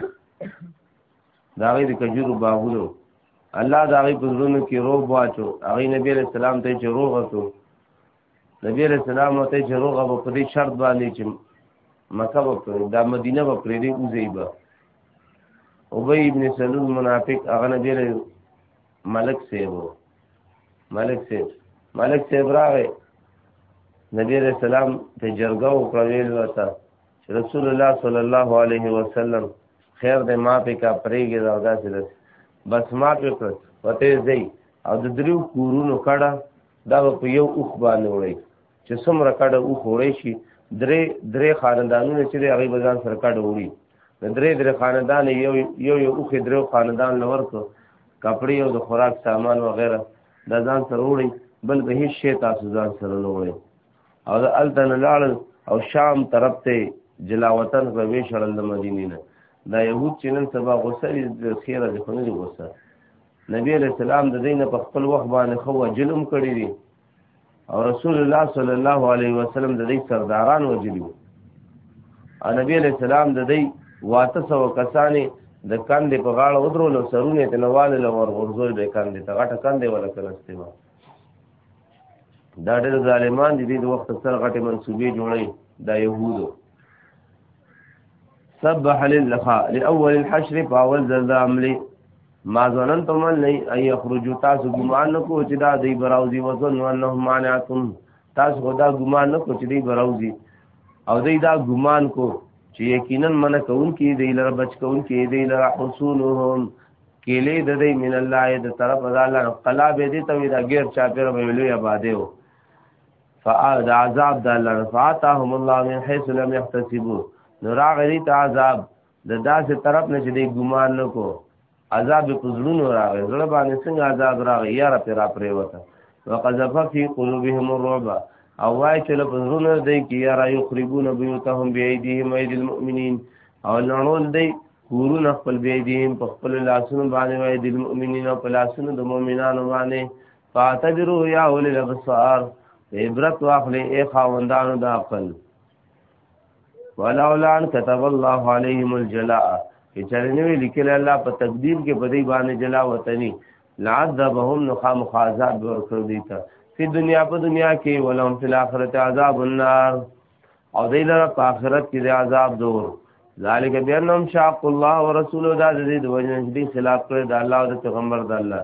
دا غي د کجورو باغونو الله دا غي پزرونو کې روغ واچو هغه نبی علیہ السلام ته چې روغ وته نبی علیہ السلام ته چې روغه به په دې شرط باندې چې مکه به پرې دا مدینه به پرې دې وځي به ابی ابن سلول منافق هغه نبی علیہ ملک سیبو ملک سیب ملک سیب راغی نبی علیہ السلام ته جرګه وکړه ویل ورته رسول الله صلی الله علیه وسلم خیر دې ما په کا پرېږي دا داسې بس ما په کړ وته زی او د دریو کورونو کړه دا په یو اوخ باندې وړي چې څومره کډه اوخ وړي شي درې درې خاندانونه چې هغه بزان سره کډه وړي درې درې خاندان یو یو یو اوخ درې خاندان لور کو کپڑے او د خوراک سامان و غیره د ځان سره وړي بل به هیڅ شی تاسو ځان سره نه وړي او د التن لاړ او شام طرف ته جلا وطن په وی شړل د مدینې نه دا یهود چې نن سبا غوسه دي خیره دي خو نه دي غوسه نبی علیہ السلام د دین په خپل وخت باندې خو جلم کړی دی او رسول الله صلی الله علیه وسلم د دې سرداران وجلی او نبی علیہ السلام د دې واته سو کسانې د کندې په غاړه ودرول سرونه ته نواله لور ورزول به کندې ته غټه کندې ولا کلسته ما دا ډېر ظالمان دي د وخت سره غټه منسوبې جوړي دا يهودو سبح لله لاول الحشر فاول ذل عملي ما ظنن تم ان یخرجو تاسو ګمان نکو چې دا دی براوزی وزن انه مانعکم تاسو خدا ګمان نکو چې دی براوزی او دی دا ګمان کو چې یقینا من کون کې دی لره بچ کون کې دی لره حصولهم کېلې د دې من الله د طرف الله قلا به دې ته دا غیر چا پر ویلې آباده و فاعد عذاب د الله فاتهم الله من حيث لم يحتسبوا نو راغلی ته عذاب د داسې طرف نه چې دی ګمان نه کو عذاب په زړونو راغی زړه باندې څنګه عذاب راغی یا را پیرا پرې وته وقذف فی قلوبهم الرعب او وای چې له پزړونو دی کې یا را یخربون بیوتهم بایدیهم اید المؤمنین او لړول دی کورونه خپل بایدیهم په خپل لاسونو باندې وای د المؤمنین په لاسونو د مؤمنانو باندې فاعتبروا یا اول الابصار عبرت واخلې ای خاوندانو د عقل ولولا ان كتب الله عليهم الجلاء چې چرنوي لیکل الله په تقدیر کې بدی باندې جلا وطني لعذبهم نخام خازات ورکړ دي ته په دنیا په دنیا کې ولهم فی الاخرت عذاب النار او دې لپاره په آخرت کې د عذاب دور ذالک بانهم شاق الله ورسوله دا دې د وجنه دې خلاف کړ د الله او د پیغمبر د الله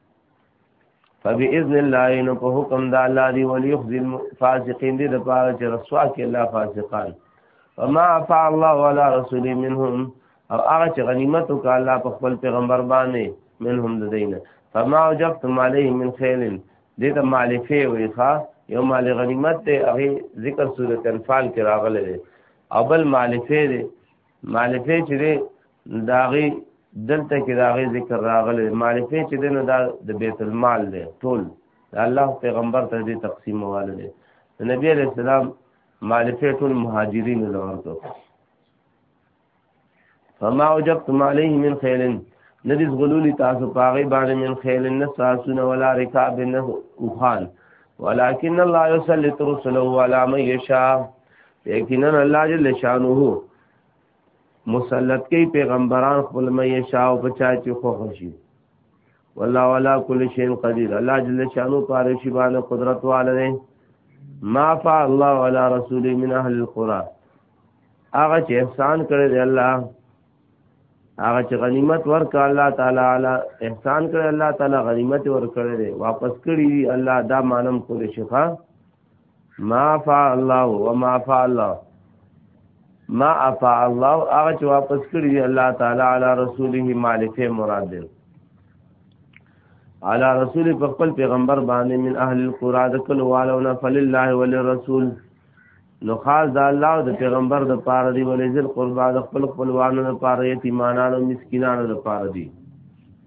فباذن الله نو په حکم د الله دی ولی خذ الفاسقین دې د پاره چې رسوا کې الله فاسقان وما عفا الله ولا رسول منهم او هغه چې غنیمت وک الله په خپل پیغمبر باندې منهم د دینه فما وجبتم علیه من خیل دې ته مالفه وی ښا یو مال غنیمت ته هغه ذکر سورۃ انفال کې راغله او بل مالفه دې معرفه چې دی داغي دلته کې داغي ذکر راغلی معرفه چې دی نو دا د بیت المال دی ټول الله پیغمبر ته دې تقسیم واله دی نبی علیہ السلام معرفه ټول مهاجرین له ورته فما وجبتم عليه من خيل ندیس غلولی تاسو پاغی باندې من خیل النساسون ولا رکاب النسوخان ولكن الله يسلط رسله على من يشاء یقینا الله جل شانه مسلط کوي پیغمبران خپل مې شاو بچا چې خو خوشي والله والا کل شین قدیر الله جل شانو پاره شی باندې قدرت والے ما فا الله علی رسول من اهل القرى هغه چې احسان کړی دی الله هغه چې غنیمت ورک الله تعالی علی احسان کړی الله تعالی غنیمت ورکړی دی واپس کړی الله دا مانم کول شي ما فا الله و ما فا الله ما افا الله هغه چې واپس کړی دی الله تعالی علی رسوله مالفه مراد دی علی رسول په خپل پیغمبر باندې من اهل القرى د کل والونه فلله وللرسول نو خاص د الله او د پیغمبر د پاره دی ولې ذل قربا د خپل خپلوانو د پاره یتیمانانو مسکینانو د پاره دی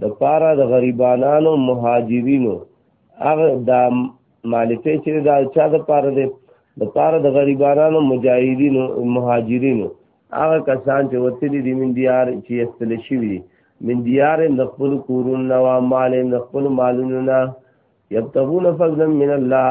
د پاره د غریبانانو مهاجرینو هغه د مالفه چې دا چا د پاره د د پاره د غریبانانو مجاهدینو مهاجرینو هغه کسان چې وتلی دي من دیار چې استل شي وي من دیار د خپل کورونو او مال د خپل مالونو نه یبتغون فضلا من الله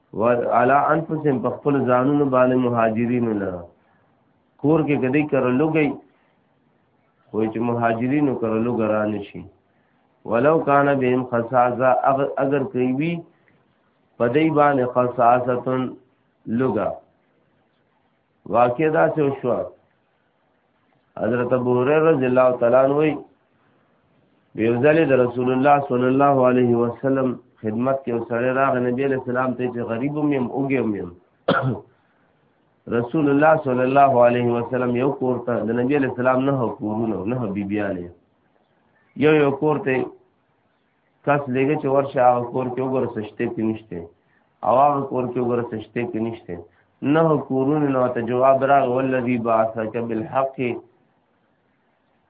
وعلى انفسهم په خپل ځانونو باندې مهاجرین نه کور کې کدی کرلو گئی وای چې مهاجرین کرلو ګران شي ولو کان بهم خصاصه اگر کوي پدای باندې خصاصتن لوګا واقع دا څه شو حضرت ابو هريره رضی الله تعالی عنہ وی بیوزل د رسول الله صلی الله علیه وسلم خدمت کې سره راغ نبی له سلام ته چې غریب مم اوګم مم رسول الله صلی الله علیه وسلم یو کور ته د نبی له سلام نه کورونه نه بیبیانه یو یو کور ته کس لګي چې ورشه هغه کور کې وګور سشته کې نشته او هغه کور کې وګور سشته کې نشته نه کورونه نو ته جواب راغ ولذي باثک بالحق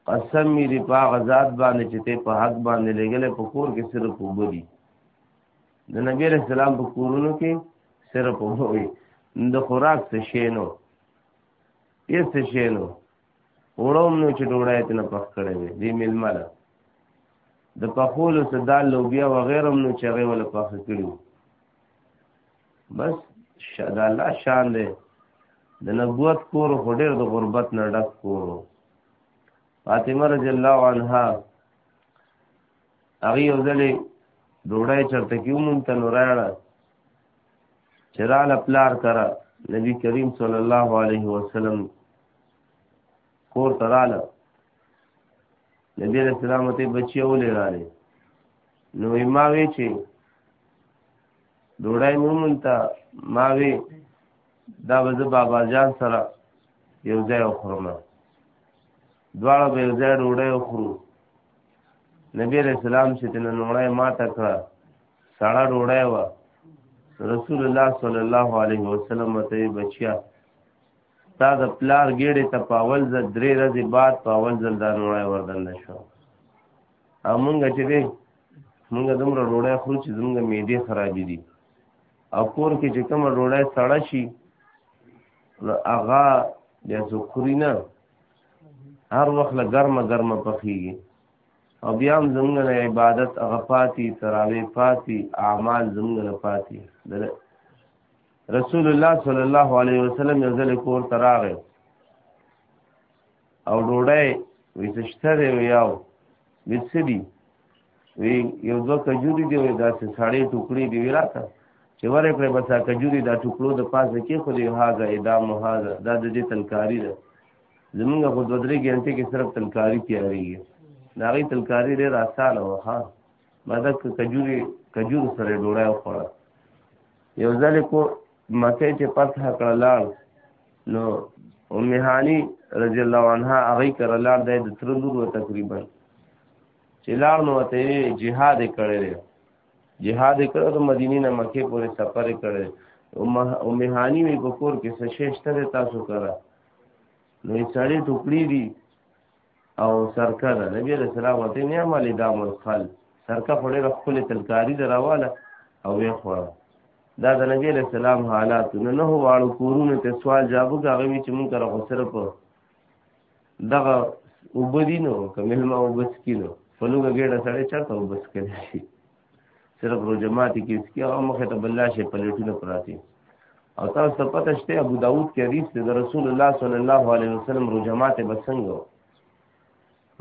قسم می دی په غزاد باندې چې ته په حق باندې لګلې په کور کې صرف وبدي د نبی رسول الله په کورونو کې صرف وبوي د خوراک څه شینو یې څه شینو وروم نو چې ډوړای ته نه پخ کړی وي دې ملما ده د پخولو څخه دال لوبیا و غیرم نو چې غي ول پخ کړی بس شاد الله شان دې د نبوت کور خو ډېر د غربت نه ډک کور فاطمه رضی الله عنها هغه یو ځلې ډوړای چرته کیو مونږ ته نوراړه چراله پلار کرا نبی کریم صلی الله علیه وسلم کور ته رااله نبی علیہ السلام ته بچی ولې رااله نو ما وی چې ډوړای مومن ته ما وی دا وځه بابا جان سره یو ځای وخورم دواړه به یو ځای ډوړای وخورو نبی علیہ السلام چې تنه نوړای ما تکړه سړه ډوړای و رسول الله صلی الله علیه وسلم ته بچیا تا د پلار ګیړې ته په اول ځل درې ورځې بعد په اول ځل دا ډوړی وردننه شو او مونږ چې دی مونږ دومره ډوړی خورو چې زمونږ معدې خرابې دي او کور کې چې کومه ډوړی سړه شي نو هغه بیا څوک خوري نه هر وخت له ګرمه ګرمه پخېږي او بیا هم زمونږ نه عبادت هغه پاتې تراوې پاتې اعمال زمونږ نه پاتې رسول الله صلی الله علیه وسلم یو ځل کور ته راغی او ډوډۍ وی څه شته دی یو وی څه دي وی یو دوه کجوري دی وی داسې ساړې ټوکړې دی وی راته چې ورې کړې بس کجوري دا ټوکړو د پاسه کې خو دی هاذا ادام هاذا دا د دې تلکاری ده زمونږ خو دوه درې ګنټې کې صرف تلکاری تیاریږي دا غي تلکاری ډېر آسان وه ما دا کجوري کجور سره ډوړای خوړه یو ځل کو مکه چې فتح کړه لاړ نو ام هانی رضی الله عنها هغه کړه لاړ د تر لور تقریبا چې لاړ نو ته جهاد کړی جهاد کړو د مدینې نه مکه پورې سفر کړی او مهانی وی په کور کې څه شته تاسو کړه نو یې سړی ټوکړي دي او سرکه ده نبی علیہ السلام ورته نه عملی دا منخل سرکه خو ډېره ښکلې تلکاري ده راواله او ویې خوړه دا د نبی علیہ السلام حالات نو نه واړو کورونه ته سوال جواب غوي چې مونږ راغو سره په دغه وبدینو کمل ما وبس کینو فلوګه ګډه سره چرته وبس کړي صرف روجمات کې اس کې او مخه ته بللا شي پلیټونه پراتی او تاسو ته پته شته ابو داود کې حدیث دی رسول الله صلی الله علیه وسلم روجمات بسنګ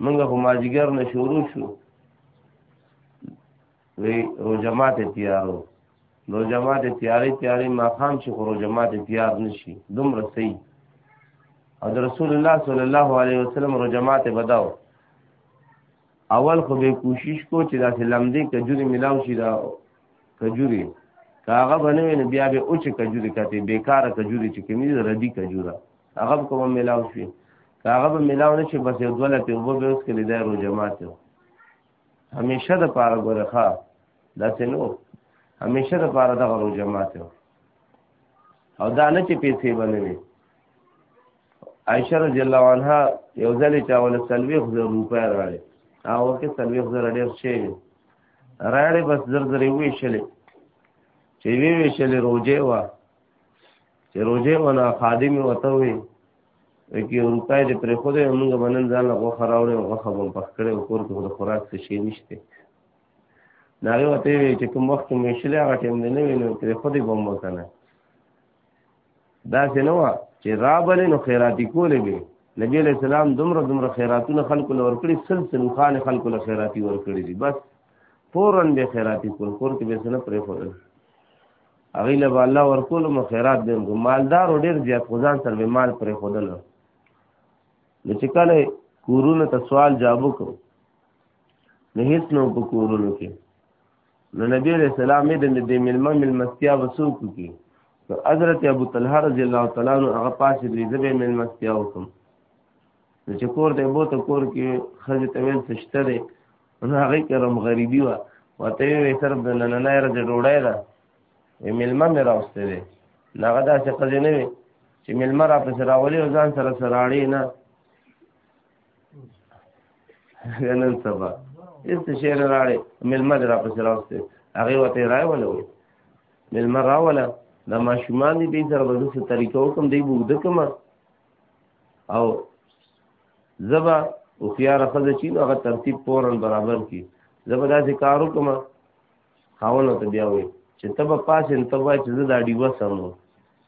موږ هم ماجګر نه شروع شو وی روجمات تیارو روجمات تیاری تیاری ما خام شي خو روجمات تیار نشي دومره صحیح او رسول الله صلی الله علیه وسلم روجمات بداو اول خو به کوشش کو چې دا لمدې کجوري ملاو شي دا کجوري کاغه بنوي نه بیا به اوچ کجوري کته بیکاره کجوري چې کمی ردی کجورا هغه کوم ملاو شي کاغه به ملاو نشي بس یو دوله په وبو به اوس کې لیدای رو جماعت همیشه د پاره ګورخه دا څنګه همیشه د پاره د غرو جماعت او دا نه چې پیسې بنوي عائشہ رضی الله عنها یو ځل چا ول سلوي خزر روپیا راړي او کې سلوي خزر ډېر شي راړي بس زر زر وی شلې چې وی وی شلې روزه وا چې روزه ونا خادم وته وي کې روپای دې پر خو دې موږ منن ځان له غوخه راوړې او غوخه بم پخ کړې او کور کې خو خوراک څه شي نشته دا یو ته چې کوم وخت مې شلې هغه ټیم نه وینم پر خو دې بم وکنه دا څنګه وا چې رابل نو خیرات کولې به نبی علیہ السلام دومره دومره خیراتونه خلکو لور کړی سلسل خان خلکو له خیراتی ور کړی دي بس فورن به خیراتی کول کور کې به سنت پرې فورن هغه له الله ورکول مو خیرات دین کو مالدار ډیر زیات خدان سره به مال پرې خودل نو چې کله کورونه ته سوال جواب وکړو نه هیڅ نو په کورونو کې نو نبی علیہ السلام د دې ملما ملمستیا وسوک کی نو حضرت ابو طلحه رضی الله تعالی عنہ هغه پاسې دې زبې ملمستیا وکم نو چې کور دې بو ته کور کې خځه تویل سشته دې نو هغه کرم غریبی وا وته وی صرف د نن نه راځي ډوړای دا ملما مې راوسته دې ناغه دا چې خځه نه وي چې ملما را پس راولي او ځان سره سراړي نه نن سبا هیڅ شی نه راړې ملما درا په سره اوسته هغه وته راي ولو ملما راوله د ماشومان دې به سره وځو څه طریقو کوم دی بوده کوم او زبا او خيار خزه چین هغه ترتیب پورن برابر کی زبا داسې کارو کوم خاونه ته بیا وي چې تب پاسې تب چې زه دا ډیوه سمو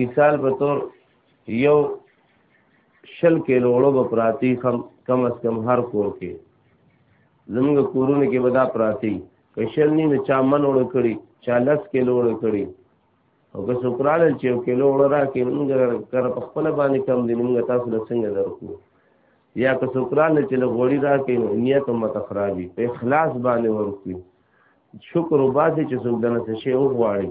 مثال په تور یو شل کیلو وړو به پراتی کم کم از کم هر کور کې زموږ کورونه کې به دا پراتی که شل نی نه چا من وړو کړي چا لس کیلو وړو کړي او که سوکرال چې یو کیلو وړو را کې موږ کر په خپل باندې کم دي موږ تاسو له څنګه درکو یا که سوکرال چې له غوړي را کې نیت هم تخرابي په اخلاص باندې ورکو شکر وباسي چې څوک دنه څه شی وغواړي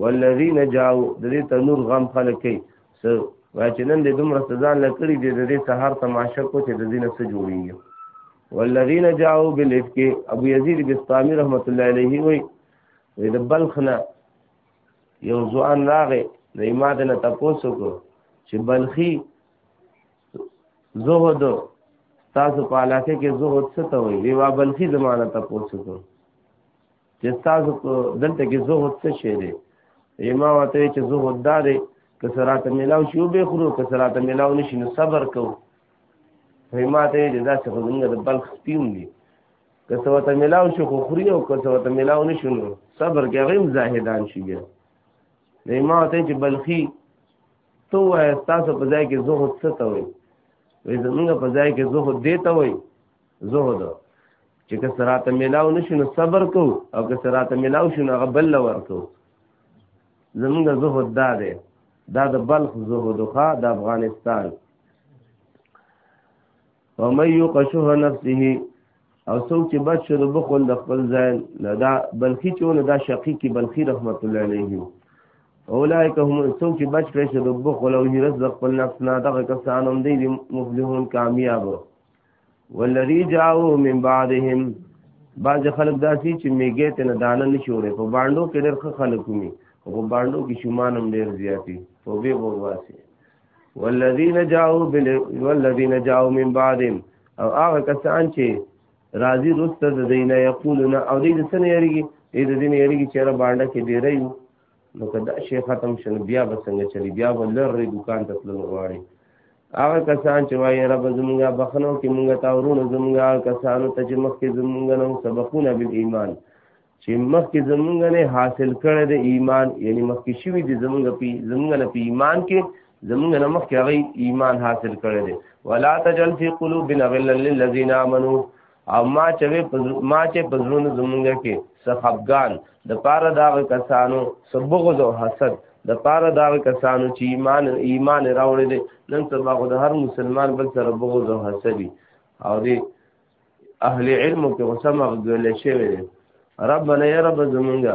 والذین جاءوا د دې تنور غم خلک کوي څه وای چې نن دې دومره سزا لکړي دې د دې سهار تماشه کو چې د دې نه څه جوړیږي والذین جاءوا بالافک ابو یزید بسطامی رحمت الله علیه وی وی د بلخنا یو ځوان راغی د امام نه تاسو کو چې بلخی زهد تاسو په علاقه کې زهد څه ته وی وی وا بلخی زمانہ تاسو کو چې تاسو دلته کې زهد څه شی دی ایما وته چې زهد دا دی که سراته ملاو شو به خورو که سراته ملاو نشي نو صبر کو ایما ته دې دا څه زمونږ د بلخ سپیون دی که څه وته ملاو شو خو خوري او که څه وته ملاو نشو نو صبر کې غیم زاهدان شي بیا ایما ته چې بلخي تو وای تاسو په ځای کې زهد څه ته وای وې زمونږ په ځای کې زهد دی ته وای زهد چې که سرات ملاو نشو نو صبر کو او که سرات ملاو شو نو غبل لور کو زمونږ زهد دا ده دا د بلخ زهد خو د افغانستان ومن یوق شوه نفسه او څوک چې بچ شو د بخل د خپل ځان نه دا بلخي چونه دا شقیق کی بلخي رحمت الله علیه اولائک هم څوک چې بچ کړي شو د بخل او هرس د خپل نفس نه دغه کسان هم دی مفلحون کامیاب والذي جاءوا من بعدهم بعض خلک داسي چې میګه ته نه دانه نشوره په باندو کې ډېر خلک ومي په باندو کې شومان هم ډېر زیاتی توبه ورواسي والذین جاءوا بال والذین جاءوا من بعدهم او هغه کسان چې راضی رسته د دینه یقولون او دې څه نه یریږي دې دې نه یریږي چې را باندې کې ډېرې نو که دا شی ختم شنه بیا به څنګه چلی بیا به لرې دکان ته تلل غواړي هغه کسان چې وایي رب زمونږه بخنو کې مونږ تا ورونه زمونږه کسانو ته چې مخکې زمونږ نو سبقونه بل ایمان چې مخکې زمونږ نه حاصل کړی د ایمان یعنی مخکې شوی د زمونږ په زمونږ نه په ایمان کې زمونږ نه مخکې هغه ایمان حاصل کړی دی ولا تجل فی قلوبنا غلا للذین آمنوا او ما چې ما چې په زړونو زمونږ کې سخبګان د پاره دا کسانو سبغض او حسد د پاره دا کسانو چې ایمان ایمان راوړي دي نن سبا خو د هر مسلمان بل سره بغض او حسد او دي اهل علم کې وسمه غوړل شوی ربنا یا رب زمونږه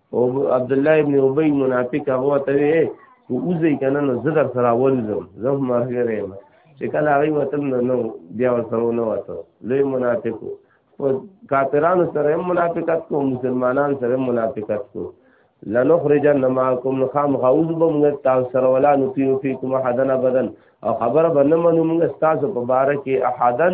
او عبد الله ابن ابي منافق هغه ته وي او اوځي کنه نو زه در سره ولزم زه ما غره ما چې کله هغه وتل نو بیا ور سره نو وته لوی منافق او کافرانو سره منافقت کو مسلمانانو سره منافقت کو لنخرجن معكم نخام غوز بمغه تاسو سره ولا نطيو فيكم حدنا بدن او خبر بنه منو موږ تاسو په بار کې احدن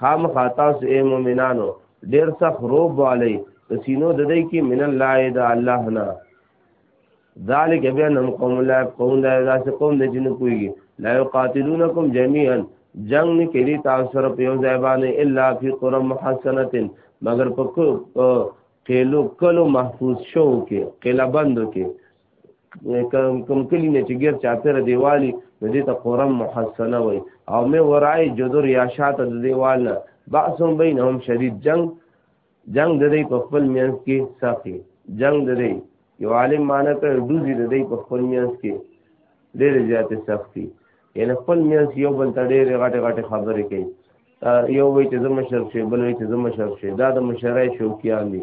خام خاطاس اے مومنانو ډیر سخت روب والی سینو د دې کې من الله اذا الله نه ذالک بیا نم قوم لا قوم دا داس قوم د جن کویږي لا یقاتلونکم جميعا جنگ نه کړي تاسو سره په یو ځای باندې الا فی قرم محسنه مگر په کلو کلو محفوظ شو کې قلبندو کې کوم کوم کلی نه چې غیر چاپیره دیوالی نو دې ته قرم محسنه وای او مې ورای جذر یا شاته د دیوال نه بعثم بینهم شدید جنگ جنگ د دې په خپل میانس کې سخی جنگ د دې یو عالم معنی ته دوزی د دې په خپل میانس کې ډېر زیات سختی یعنی خپل میانس یو بل ته ډېر غټه غټه خبرې کوي یو وای چې زما شرف شي بل وای چې زما شرف شي دا د مشرای شوقیان دي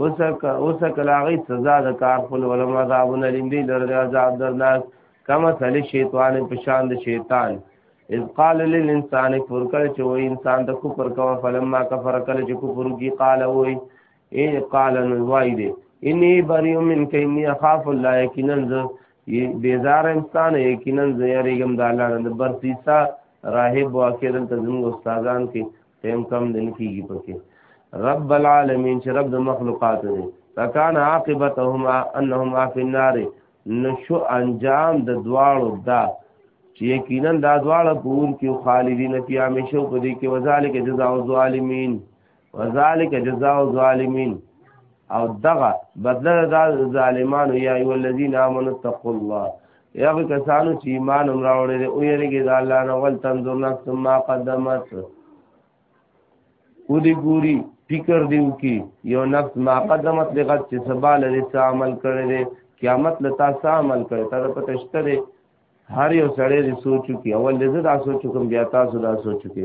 اوسک اوسک لاغی سزا د کار خپل علماء عذابون الیم دی لرد عذاب درناک کما سل شیطان پشان د شیطان اذ قال للانسان کفر کله چې وای انسان د کفر کوه فلما کفر کله چې کفر کی قال وای ای قال نو وای دی انی بری من کینی اخاف الله یقینا ز بیزار انسان یقینا ز یریګم د الله نه برسیسا راهب واکرن تزمو استادان کې تیم کم دن کیږي پکې رب العالمین چې رب د مخلوقات دی فکان عاقبتهما انهما فی النار نشو انجام د دواړو دا چې یقینا دا دواړه پور کې خالدین فی همیشه په دې کې وذالک جزاء الظالمین وذالک جزاء الظالمین او دغه بدل د ظالمانو یا ایو الذین آمنوا اتقوا الله یا به کسانو چې ایمان هم راوړی دی ویرېږي د الله نه ولتنظر نفس ما قدمت ودې ګوري فکر دی وکي یو نفس ما قدمت لغت چې سبا لري څه عمل کړی دی قیامت له تا څه عمل کړی تا ته پته شته دی هر یو سړی دې سوچو کې اول دې دا سوچو کوم بیا تاسو دا سوچو کې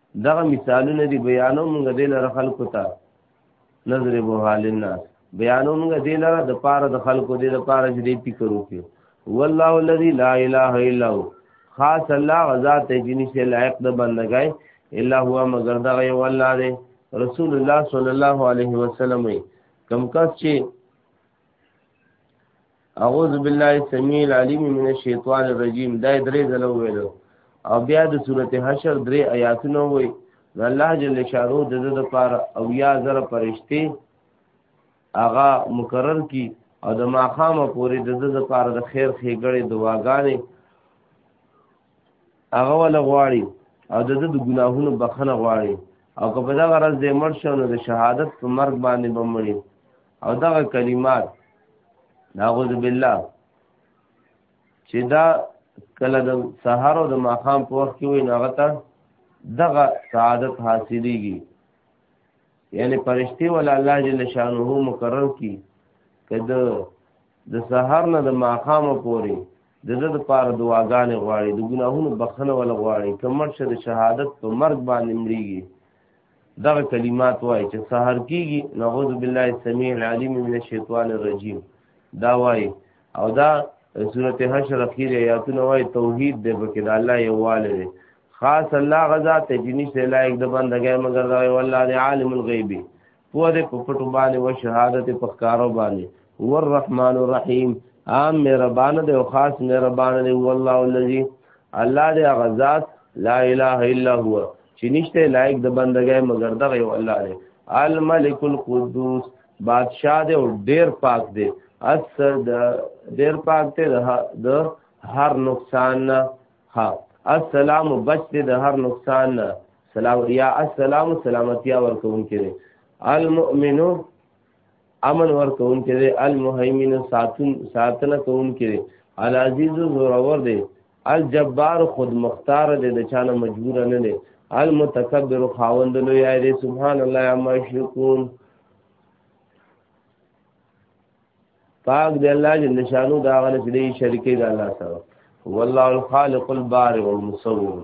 دغه مثالونه دی بیانو موږ دې لره خلکو ته نظر به حال الناس بیانو موږ دې لره د پاره د خلکو دې د پاره چې دې فکر وکړي والله الذي لا اله الا هو خاص الله غزا ته جنې چې لایق د بندګای الا هو مگر دا یو الله دی رسول الله صلی الله علیه وسلم کم کس چې اعوذ بالله السميع العليم من الشيطان الرجيم دا درې ځله ویلو او بیا د سورته حشر درې آیاتونه وای نو الله جل شانو د دې لپاره او یا زره پرشتي اغا مقرر کی او د ماخامه پورې د دې لپاره د خیر خېګړې دعاګانې هغه ولا غواړي او د دې ګناهونو بخنه غواړي او که په دا غرض دې مرشه نو د شهادت په مرګ باندې بمړي او دغه کلمات نعوذ بالله چې دا کله د سحر او د ماقام په وخت کې وي ناغه ته دغه سعادت حاصلېږي یعنی پرشتي ول الله جل شانه مقرر کی کده د سحر نه د ماقام پورې د دې لپاره دعاګانې غواړي د ګناهونو بخښنه ول غواړي کمر شه د شهادت په مرګ باندې مړیږي دغه کلمات وای چې سحر کیږي نعوذ بالله السميع العليم من الشیطان الرجیم دا وای او دا سورته حشر اخیر آیاتونه وای توحید دې پکې د الله یواله دې خاص الله غزا ته جنیش لایق د بندګۍ مگر دا والله عالم الغیبی پوه دې په پټو باندې او شهادت په ښکارو باندې هو الرحمن الرحیم عام مهربان دی او خاص مهربان دی هو الله الذی الله دې هغه ذات لا اله الا هو چې نشته لایق د بندګۍ مگر دغه یو الله دی الملک القدوس بادشاہ دی او ډیر پاک دی اثر د ډیر پاک دی د هر نقصان نه ها السلام بچ دی د هر نقصان نه سلام یا السلام سلامتیا ورکون کې دی المؤمن امن ورکون کې دی المهیمن ساتون ساتنه کون کې دی العزیز زورور دی الجبار خود مختار دی د چانه مجبور نه دی المتکبر خاوند لوی دی سبحان الله عما یشرکون پاک دی الله جل شانو دا غل چې دی شریکې د الله سره والله الخالق البارئ المصور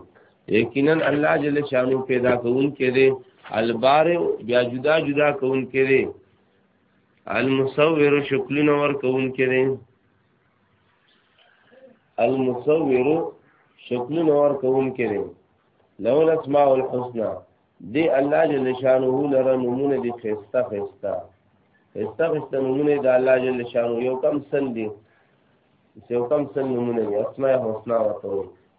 یقینا الله جل شانو پیدا کون کې دی البارئ بیا جدا جدا کون کې دی المصور شکل نور کون کې دی المصور شکل نور کون کې دی لو الاسماء الحسنى دی الله جل شانه لره نمونه دي خسته خسته خسته خسته نمونه د الله جل شانه یو کم سن دي یو کم سن نمونه دي اسماء الحسنا وته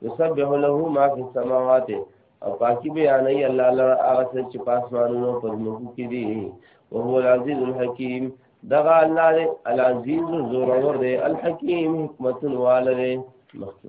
یسبح له ما فی السماوات او پاکی بیانې الله لره هغه څه چې پاسمانونو پر موږ کې دي او هو العزیز الحکیم دغه الله دې العزیز زورور دې الحکیم حکمت والده مخکې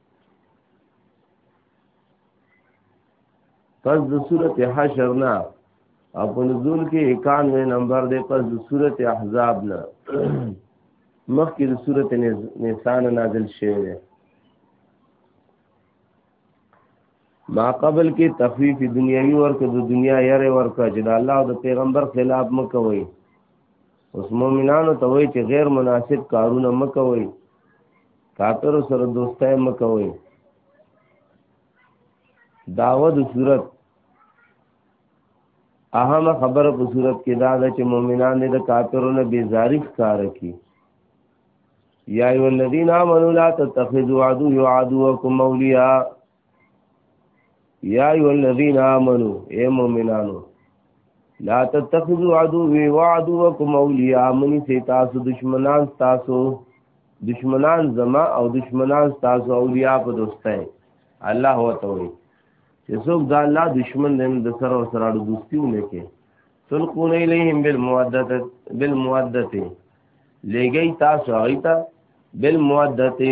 پس د صورت حشر نه او په نزول کې 91 نمبر دی پس د صورت احزاب نه مخکې د صورت نسان نازل شوی دی ما قبل کې تخفیف دنیوي ورکه د دنیا یاره ورکه چې د الله او د پیغمبر خلاف مکوي اوس مؤمنانو ته وایي چې غیر مناسب کارونه مکوي کافر سره دوستای مکوي داوه د صورت اهم خبره په صورت کې دا ده چې مؤمنان دې د کافرونو بیزاری ښکار کی یا ایو الذین آمنوا لا تتخذوا عدو عدوکم اولیاء یا ایو الذین آمنو اے مومنانو لا تتخذوا عدوی وعدوکم اولیاء منی سی تاسو دشمنان تاسو دشمنان زما او دشمنان تاسو اولیاء په دوستای الله وتعالى چې څوک دا الله دشمن دین د سره او سره د دوستي ولکه تلقون الیهم بالمودته بالمودته لګی تاسو هغه ته بالمودته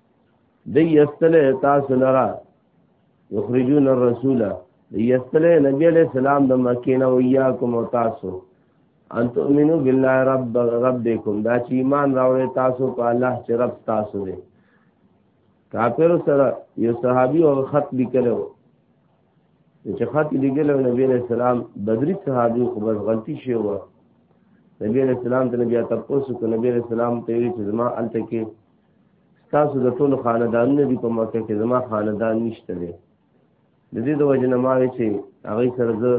دی یستل تاسو لرا یخرجون الرسول دی یستل نبی علیہ السلام د مکینه و یاکم و تاسو ان تؤمنو بالله رب ربکم دا چې ایمان راوړې تاسو په الله چې رب تاسو دی کافر سره یو صحابي او خط لیکلو چې خط لګل او نبی علیہ السلام بدری صحابي خو بس غلطي شي و نبی علیہ السلام ته نبی تاسو کو نبی علیہ السلام ته وی چې زما الته کې تاسو د ټول خاندان نه دی په مکه کې زما خاندان نشته دی د دې د وجه نه ما وی چې هغه سره زه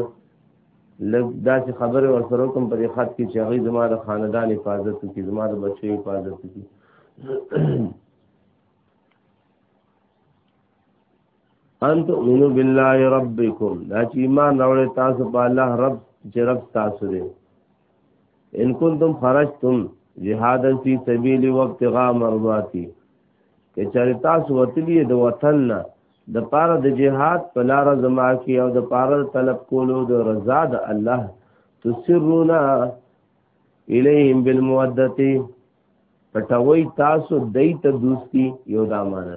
لږ داسې خبره ورسره کوم په دې خط کې چې هغه زما د خاندان حفاظت کوي زما د بچو حفاظت کوي ان تؤمنو بالله ربکم دا چې ایمان راوړې تاسو په الله رب چې رب تاسو دې ان کنتم خرجتم جهادا فی سبیل وابتغاء مرضاتی که چېرې تاسو وتلی د وطن نه د پاره د جهاد په لار زما کې او د پاره طلب کولو د رضا د الله تسرونا الیهم بالمودته پټوي تاسو دای ته دوستی یو دامانه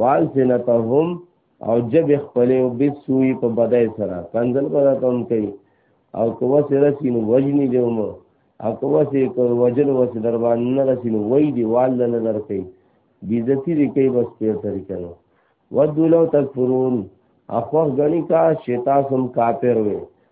والسنتهم او جب خپل او بسوی په بدای سره کنزل پدا تم کوي او کوه سره سینو وجنی دیوم او کوه سې کو وجل وس در باندې نه رسینو وای دی وال نه در کوي بیزتی دی کوي بس په طریقه نو ودولو تکفرون اخوخ غنی کا شیطان سم کافر وي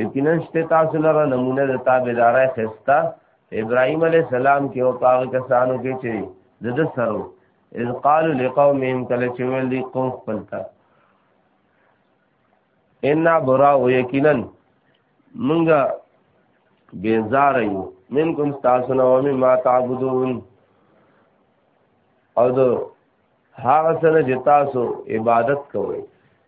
یقینا شته تاسو لره نمونه د تابعدارای خستا ابراهيم عليه السلام کې او پاغه کسانو کې چې د د سرو اذ قالوا لقومهم کله چې ویل دي قوم خپل ته ان برا یقینا منګه بیزار یو منکم تاسو نو ما تعبدون او د هغه سره چې تاسو عبادت کوئ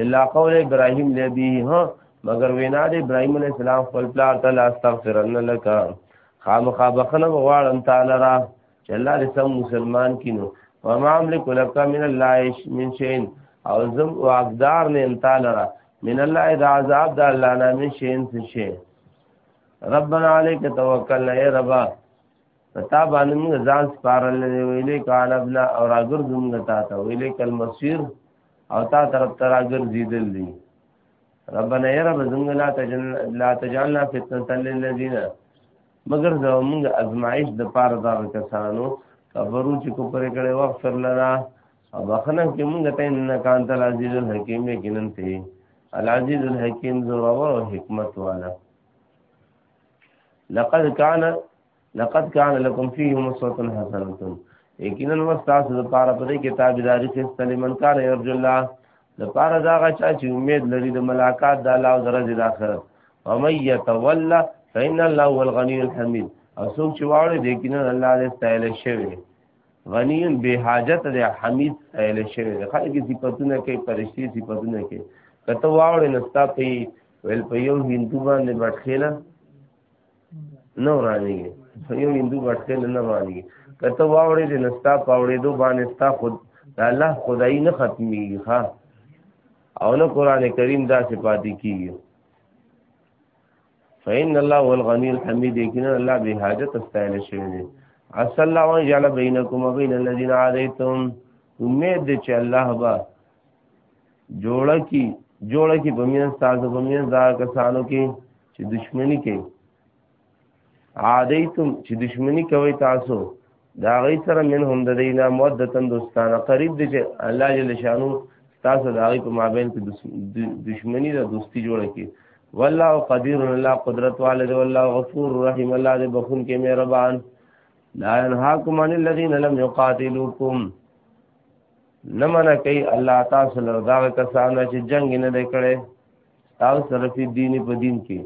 الا قول ابراهيم لبيه ها مگر وینا د ابراهيم عليه السلام خپل پلار ته لا استغفرن لك خامخا بخنه غواړم تعالی را چې الله دې سم مسلمان کینو وما املك لك من الله من شيء او زم واقدار نه انت لرا من الله اذا عذاب د الله نه من شيء شي ربنا عليك توکلنا اے ربا پتا باندې موږ ځان سپارل ویلې کان ابنا او راګر زمګتا تا ویلې کل مسیر او تا طرف ته راګرځېدل دي ربنا یا رب زموږ لا تجل لا تجعلنا فتنه للذین مگر زموږ ازمایش د پاره دا کسانو کفرو چې کو پرې کړي وغفر لنا او بخنه کې موږ ته ان کان تل عزیز الحکیم یقینا ته العزیز الحکیم ذو حکمت والا لقد كان لقد كان لكم فيهم اسوه حسنه یقینا واستاس د پاره په دې کتابداري کې سليمان کار يرجو الله د پاره دا غچا چې امید لري د ملاقات د الله او درجه د آخرت او مې يتولى فإن الله هو الغني الحميد او څوک چې واړي دې کینه الله دې ستایل شوی غنی به حاجت دې حمید ستایل شوی خلک صفاتونه کوي پرشتي صفاتونه کوي کته واړي نستا په ویل په یو هندو باندې بټخېلا نه ورانیږي یو هندو غټه نه ورانیږي کته واورې د نستا پاوړې دو باندې ستا خود د الله خدای نه ختميږي ها او نه قران کریم دا صفات کیږي فإن الله هو الغني الحميد یقینا الله به حاجت استایل شوی دی اصل الله وان جعل بينكم وبين الذين عاديتم امید چې الله با جوړه کی جوړه کی په مینځ تاسو په مینځ دا کسانو کې چې دشمنی کوي عادیتم چې دشمنی کوي تاسو دا غي سره من هم د دینا مودتن دوستانه قریب دي چې الله جل شانو تاسو دا غي په مابین کې دشمنی دا دوستی جوړه کی والله قدیر الله قدرت والد والله غفور رحیم الله دې بخون کې مهربان لا ينهاكم عن الذين لم يقاتلوكم نه منه کوي الله تاسو له دا کسانو چې جنگ نه دی کړی تاسو سره په دین په دین کې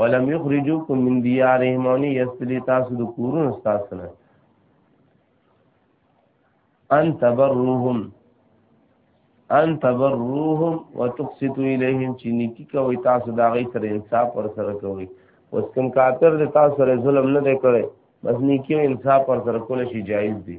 ولم یخرجوکم من دیارهم ان یستلی تاسو د کورونو تاسو نه ان تبروهم ان تبروهم وتقسطوا الیهم چې نیکی کوي تاسو دا غي سره انصاف ور سره کوي اوس کوم کافر د تاسو سره ظلم نه دی کړی بس نیکی او انصاف ور سره کول شي جایز دی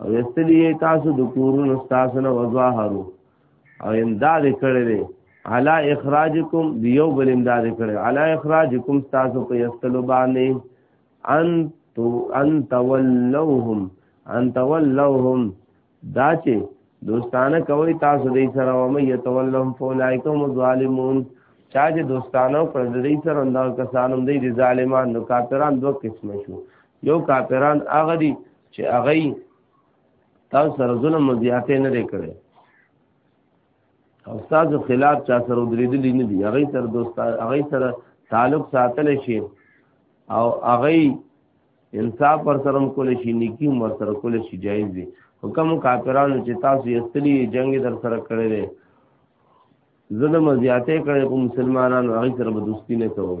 او استلی تاسو د کورونو تاسو نه وظاهرو او امداد کړی دی علا اخراجکم دیو بل امداد کړی علا اخراجکم تاسو په استلو باندې ان تو ان تولوهم ان تولوهم دا چې دوستانه کوي تاسو دې سره و مې یتولهم فولایکم ظالمون چا چې دوستانه پر دې سره انداز کسانم دې ظالمان نو کافران دوه قسم شو یو کافران هغه دي چې هغه تاسو سره ظلم زیاتې نه لري کړی او تاسو خلاف چا سره درېدلی نه دي هغه سره دوستان هغه سره تعلق ساتل شي او هغه انصاف پر سره کول شي نیکی مر سره کول شي جایز دي حکم کافرانو چې تاسو یې ستلی جنگ در سره کړی دی ظلم زیاتې کړی په مسلمانانو هغه سره به دوستی نه کوو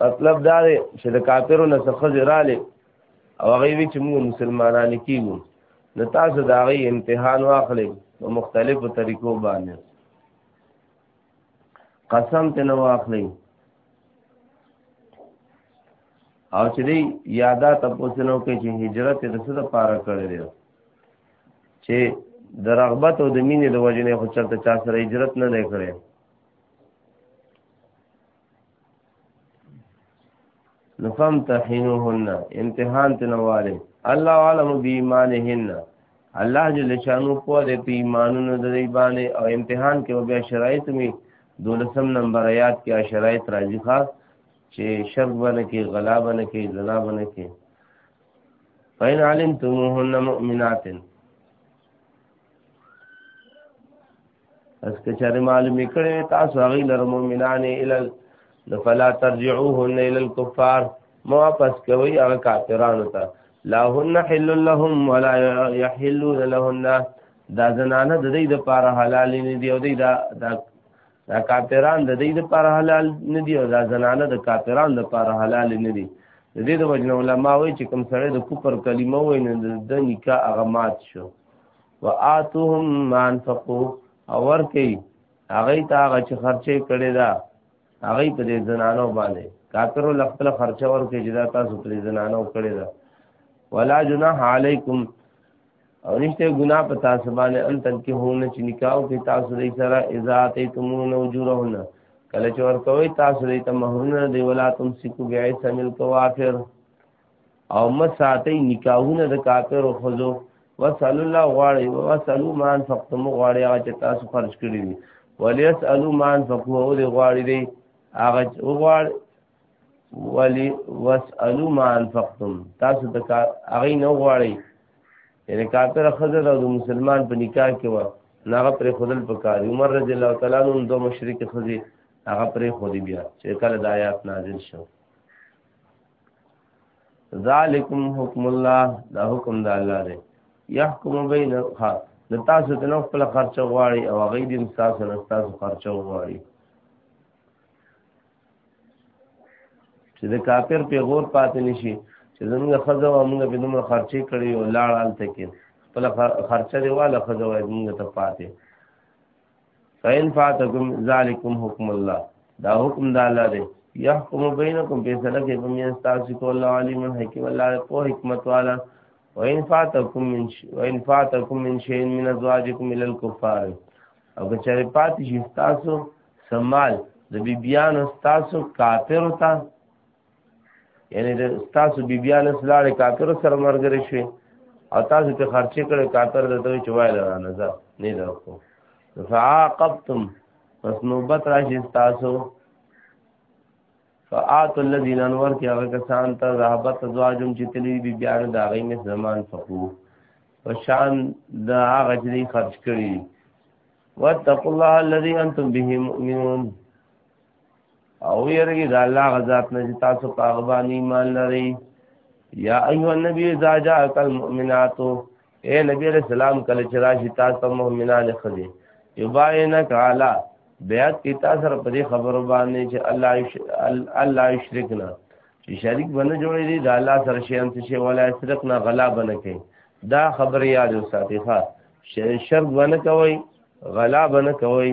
مطلب دا دی چې د کافرو نه څخه زراله او هغه وی چې موږ مسلمانان کیږو نو تاسو دا غي امتحان واخلئ په مختلفو طریقو باندې قسم ته نو واخلئ او چې دی یادا تاسو نو کې چې هجرت د څه لپاره کړی دی چې د رغبت او د مینې د وجنې خو چرته چا سره هجرت نه دی کړی نو فم تحینوهن امتحان تنواله الله عالم بیمانهن الله جل شانو په دې په ایمانونو د دې باندې او امتحان کې بیا شرایط می دولسم نمبر آیات کې شرایط راځي ښا چې شرط باندې کې غلا باندې کې زنا باندې کې فین علمتموهن مؤمناتن اس که چاره معلوم کړي تاسو هغه لر مؤمنان ال فلا ترجعوهن ال الكفار مو واپس کوي هغه کافرانو ته لا هن حل لهم ولا يحلون لهن دا زنانه د دې د پاره حلال نه دی او دې دا دا کافران د دې د پاره حلال نه دی او دا زنانه د کافران د پاره حلال نه دی د دې د وجنه علما وایي چې کوم سره د کفر کلمه وایي نه د نکاح هغه مات شو وآتوهم ما انفقوا او ورکی هغه ته هغه چې خرچه کړی دا هغه په دې زنانو باندې کافر لخپل خرچه ورکی چې دا تاسو په دې زنانو کړی دا ولا جناح علیکم او نشته ګنا په تاسو باندې ان تل کې هونه چې نکاح کې تاسو دې سره عزت ای تمون او جوړونه کله چې ورکوي تاسو دې ته مہرونه دی ولا تم سکو بیاي سمل کوافر او مساتې نکاحونه د کافر خزو وسل الله غواړي وسلو مان فقتم غواړي هغه چې تاسو خرج کړی وي وليسالو مان فقو او دی غواړي دی هغه غواړي ولی وسالو مان فقتم تاسو د هغه نه غواړي یعنی کافر خزه د مسلمان په نکاح کې و ناغه پر خودل پکار عمر رضی الله تعالی عنہ دو مشرک خزه هغه پر خودی بیا چې کله د آیات نازل شو ذالکم حکم الله دا حکم د الله دی يحكم بين الخا د تاسو ته نو خپل خرچه غواړي او غي دې تاسو نه تاسو خرچه غواړي چې د کافر په غور پاتې نشي چې زموږ خزه او موږ په دومره خرچه کړی او لاړ آل تکي خپل خرچه دی والا خزه وای موږ ته پاتې فین فاتکم ذالکم حکم الله دا حکم د الله دی یحکم بینکم فیصله کوي په میان تاسو کو الله علیم حکیم الله په حکمت والا وان فاتکم من ش... وان فاتکم من شین من ازواجکم ال الكفار او که چېرې پاتې شي تاسو سمال د بیبیانو تاسو کافر ته یعنی د تاسو بیبیان اسلاړې کافر سره مرګري شوي او تاسو ته خرچې کړې کافر د دوی چوای لره نظر نه درکو فعاقبتم پس نوبت راشي تاسو فآت الذين انور کې هغه کسان ته ذهبت زواجم چې تلې بیبیان دا غي مې زمان فقو په شان دا هغه چې خرج کړي واتقوا الله الذي انتم به مؤمنون او یریږي د الله غزاد نه چې تاسو په هغه باندې ایمان لرئ یا ایو النبی اذا جاءک المؤمنات اے نبی علیہ السلام کله چې راشي تاسو مؤمنان خدي یباینک علی بیات کی تاسو سره په دې خبرو باندې چې الله الله یشرکنا چې شریک باندې جوړې دي د الله سره شي ان څه ولا یشرکنا غلا باندې کوي دا خبر یاد وساتي ښا شرک باندې کوي غلا باندې کوي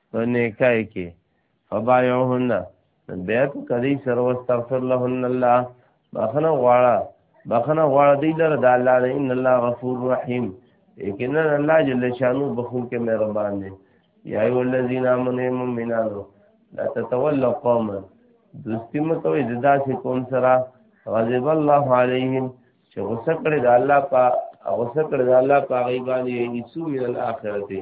په نکاح کې فبايعهن بیعت کدی سر واستغفر لهن الله بخنه غواړه بخنه غواړه دی لره د الله نه ان الله غفور رحیم یقینا الله جل شانو بخون کې مهربان دی یا ایو الذین آمنوا مؤمنانو لا تتولوا قوما دوستی مکوې د داسې قوم سره غضب الله علیهم چې غصه کړی د الله په غصه کړی د الله په غیبان یې ایسو من الاخرته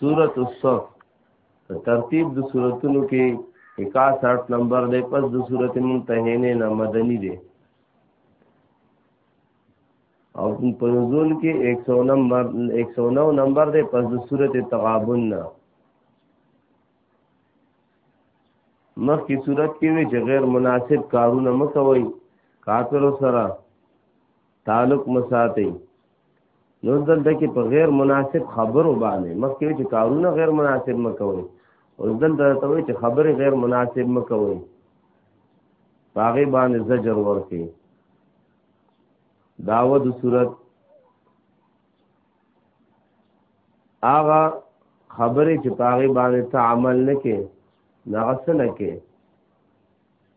سورۃ الصف ترتیب د سوراتونو کې 61 نمبر دی پس د سورۃ منتهینه نه مدنی دی او په نزول کې 100 نمبر 109 نمبر دی پس د سورۃ تغابن نه مخکې صورت کې وی چې غیر مناسب کارونه مکوئ کافر سره تعلق مساتي نو دلته کې په غیر مناسب خبرو باندې مخکې چې کارونه غیر مناسب مکوي او دلته ته وایي چې خبره غیر مناسب مکوي باغې باندې زجر ورکي داوه د صورت هغه خبرې چې باغې باندې ته عمل نه کې ناغسل کې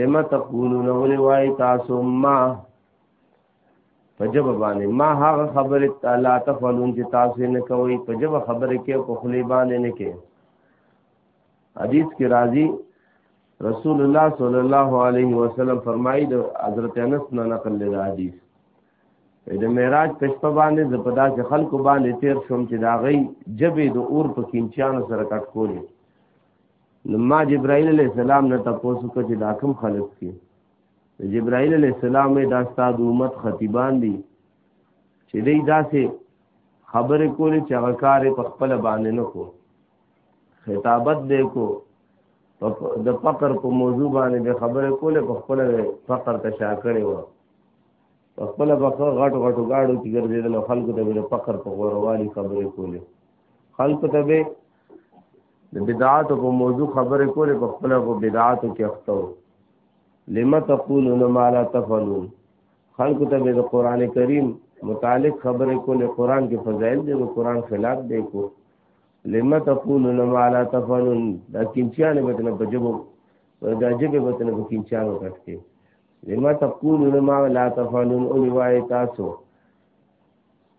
لما تقولون ولی وای تاسو ما پجب باندې ما هغه خبره تعالی تفعلون چې تاسو نه کوي پجب خبره کې په خلی باندې نه کې حدیث کې راځي رسول الله صلی الله علیه وسلم فرمایي د حضرت انس نه نقل دی حدیث د معراج په شپه باندې د پدا چې خلکو باندې تیر شوم چې دا غي جبې د اور په کینچانو سره کټ کولې نو ما جبرائیل علیہ السلام نه تاسو کچې دا کوم خلق دي جبرائیل علیہ السلام دا ستاسو امت خطیبان دي چې دې داسې خبرې کولې چې هغه کار په خپل باندې نه کو خطابت دې کو د فقر په موضوع باندې به خبره کوله په خپل فقر ته شا کړی و په خپل بخه غټ غټو گاډو کې ګرځیدل خلکو ته به فقر په غوروالي خبره کوله خلکو ته به د بدعات په موضوع خبرې کولې په خپل په بدعاتو کې اخته لم تقولون ما لا تفعلون خلق ته د قران کریم متعلق خبرې کولې قران کې فضایل دي د قران خلاف دی کو لم تقولون ما لا تفعلون دا کینچان به تنه په جبو دا جبه به تنه په کینچان وکټي لم تقولون ما لا تفعلون او روایت تاسو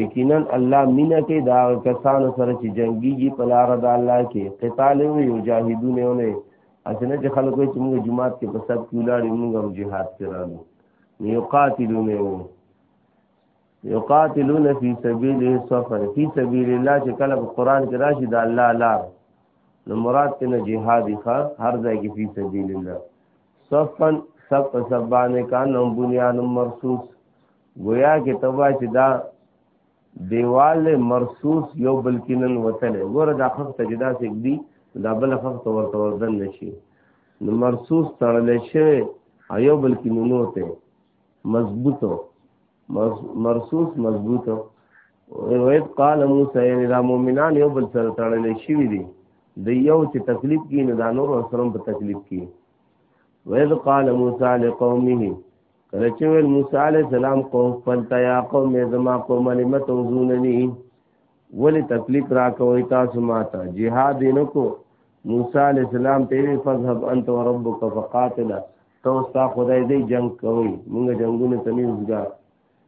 یقینا الله مینا کې دا کسان سره چې جنگيږي په لار د الله کې قتال وي او جاهدونه ونه اسنه چې خلکو چې موږ جمعات کې په سب کې لاړې موږ هم jihad کرانو یقاتلون یو قاتلون فی سبیل سفر فی سبیل الله چې کله په قران کې راشي دا الله لار نو مراد ته نه jihad ښه هر ځای کې فی سبیل الله صفن سب سبانه کان بنیان مرصوص گویا کې تبا چې دا دیوال مرصوص یو بلکینن وتل ګوره دا خفت چې دا سګ دی دا بل خفت ورته وردن نشي نو مرصوص تړل شي ایو بلکینونو ته مضبوطو مرصوص مضبوطو وید قال موسی یعنی دا مؤمنان یو بل سره تړل شي دي د یو چې تکلیف کې نه دا نور سره په تکلیف کې وید قال موسی لقومه کله چې ویل موسی علی السلام قوم خپل ته یا قوم زما قوم لم توزوننی ولی تکلیف را کوي تاسو ماته jihad نه کو موسی علی السلام ته وی فذهب انت وربک فقاتلا تو ستا خدای دې جنگ کوي موږ جنگونه تنه وزګار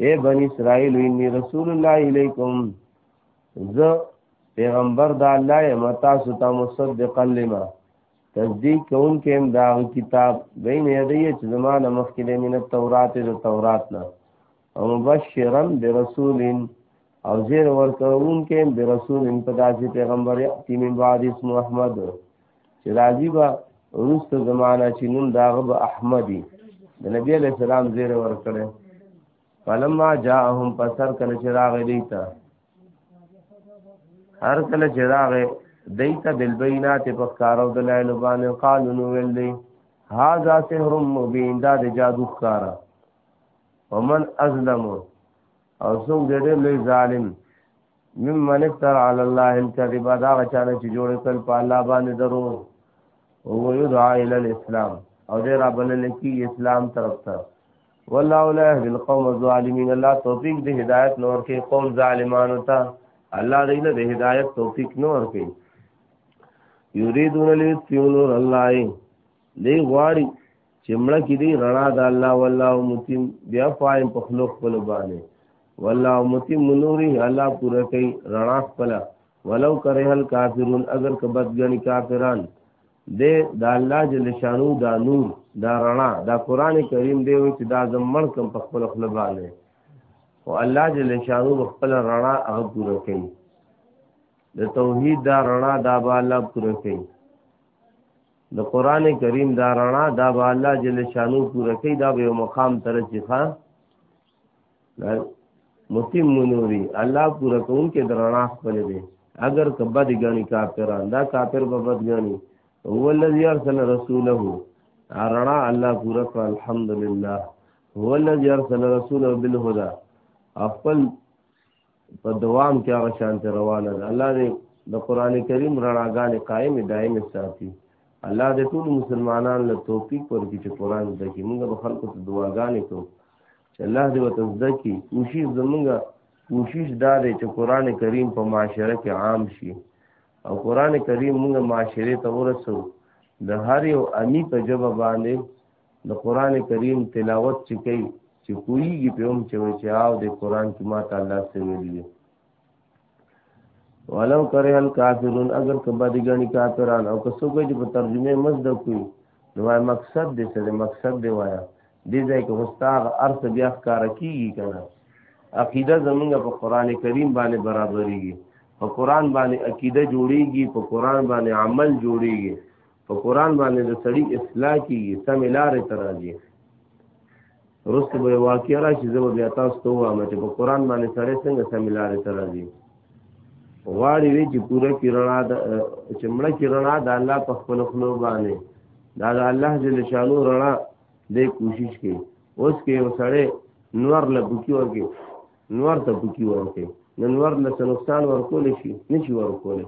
اے بنی اسرائیل انی رسول الله الیکم زه پیغمبر د الله یم تاسو ته مصدقا لما تصدیق کون کې هم دا کتاب بین یدی چې زمانه مخکې د مینه تورات د تورات نه او مبشرا برسول او زیر ورکون کې برسول په داسې پیغمبر یې تیمه بعد اسم احمد چې راځي به روسته زمانہ چې نوم داغه به احمدي د نبی علی السلام زیر ور کړی فلما جاءهم پسر کله چې راغی دیتا هر کله چې راغی دیتا بالبینات په کارو دلایل باندې قالو نو ویل دی هاذا سحر مبین دا د جادو ښکارا ومن ازلم او څوک دې ډېر لوی ظالم ممن افتر علی الله الكذب دا غچانه چې جوړ کړ په الله باندې درو او یدعا ال الاسلام او دې را بلل کی اسلام طرف ته والله لا يهدي القوم الظالمين الله توفیق دې هدایت نور کې قوم ظالمانو ته الله دې له هدایت توفیق نور کې یریدون لیتیون الله دی غواړي چې مړه کې دی رڼا د الله والله متم بیا فایم په خلق په لبانه والله متم نوري الله پوره کوي رڼا خپل ولو کرے هل کافرون اگر کبدګنی کافران دے دا الله جل شانو دا نور دا رڼا دا قران کریم دی و چې دا زمړ کم په خپل خپل باندې او الله جل شانو خپل رڼا هغه پوره کوي د توحید دا رڼا دا به الله پوره کوي د قران کریم دا رڼا دا به الله جل شانو پوره کوي دا به مقام ترسیخه متم نوري الله پوره کوم کې درنا خپل دی اگر کبد غني کافران دا کافر به بد غني هو الذي ارسل رسوله رڼا الله پوره کړ الحمدلله هو الذي ارسل رسوله بالهدى خپل په دوام کې هغه شان ته روانه ده الله دې د قران کریم رڼاګانې قائم دائم ساتي الله دې ټول مسلمانان له توفیق ورکړي چې قران زده کړي موږ به خلکو ته دعاګانې کوو چې الله دې وته زده کړي کوشش زموږ کوشش دا دی چې قران کریم په معاشره کې عام شي او قران کریم موږ معاشره ته ورسو د هر یو امی په جواب باندې د قران کریم تلاوت چې کوي چې کویږي په هم چې وي چې او د قران کې ما تعالی سره ویلي ولو کرے الکافرون اگر کبا دی غنی کافران او کسو کوئی چې په ترجمه مصدر کوي نو وای مقصد دې څه دې مقصد دې وایا دې ځای کې مستاغ ارث بیا ښکار کیږي کنه عقیده زمونږ په قران کریم باندې برابرېږي په قران باندې عقیده جوړیږي په قران باندې عمل جوړیږي په قران باندې د سړی اصلاح کیږي سم لارې ته راځي رسته به واقعي راشي زه بیا تاسو ته وایم چې په قران باندې سړی څنګه سم لارې ته راځي غواړي وی چې پوره کیرنا د چې مړ کیرنا د الله په خپل خلو باندې دا د الله جل شانو رڼا د کوشش کوي اوس کې یو سړی نور له بوکی ورکي نور ته بوکی ورکي نور له نقصان ورکول شي نشي ورکول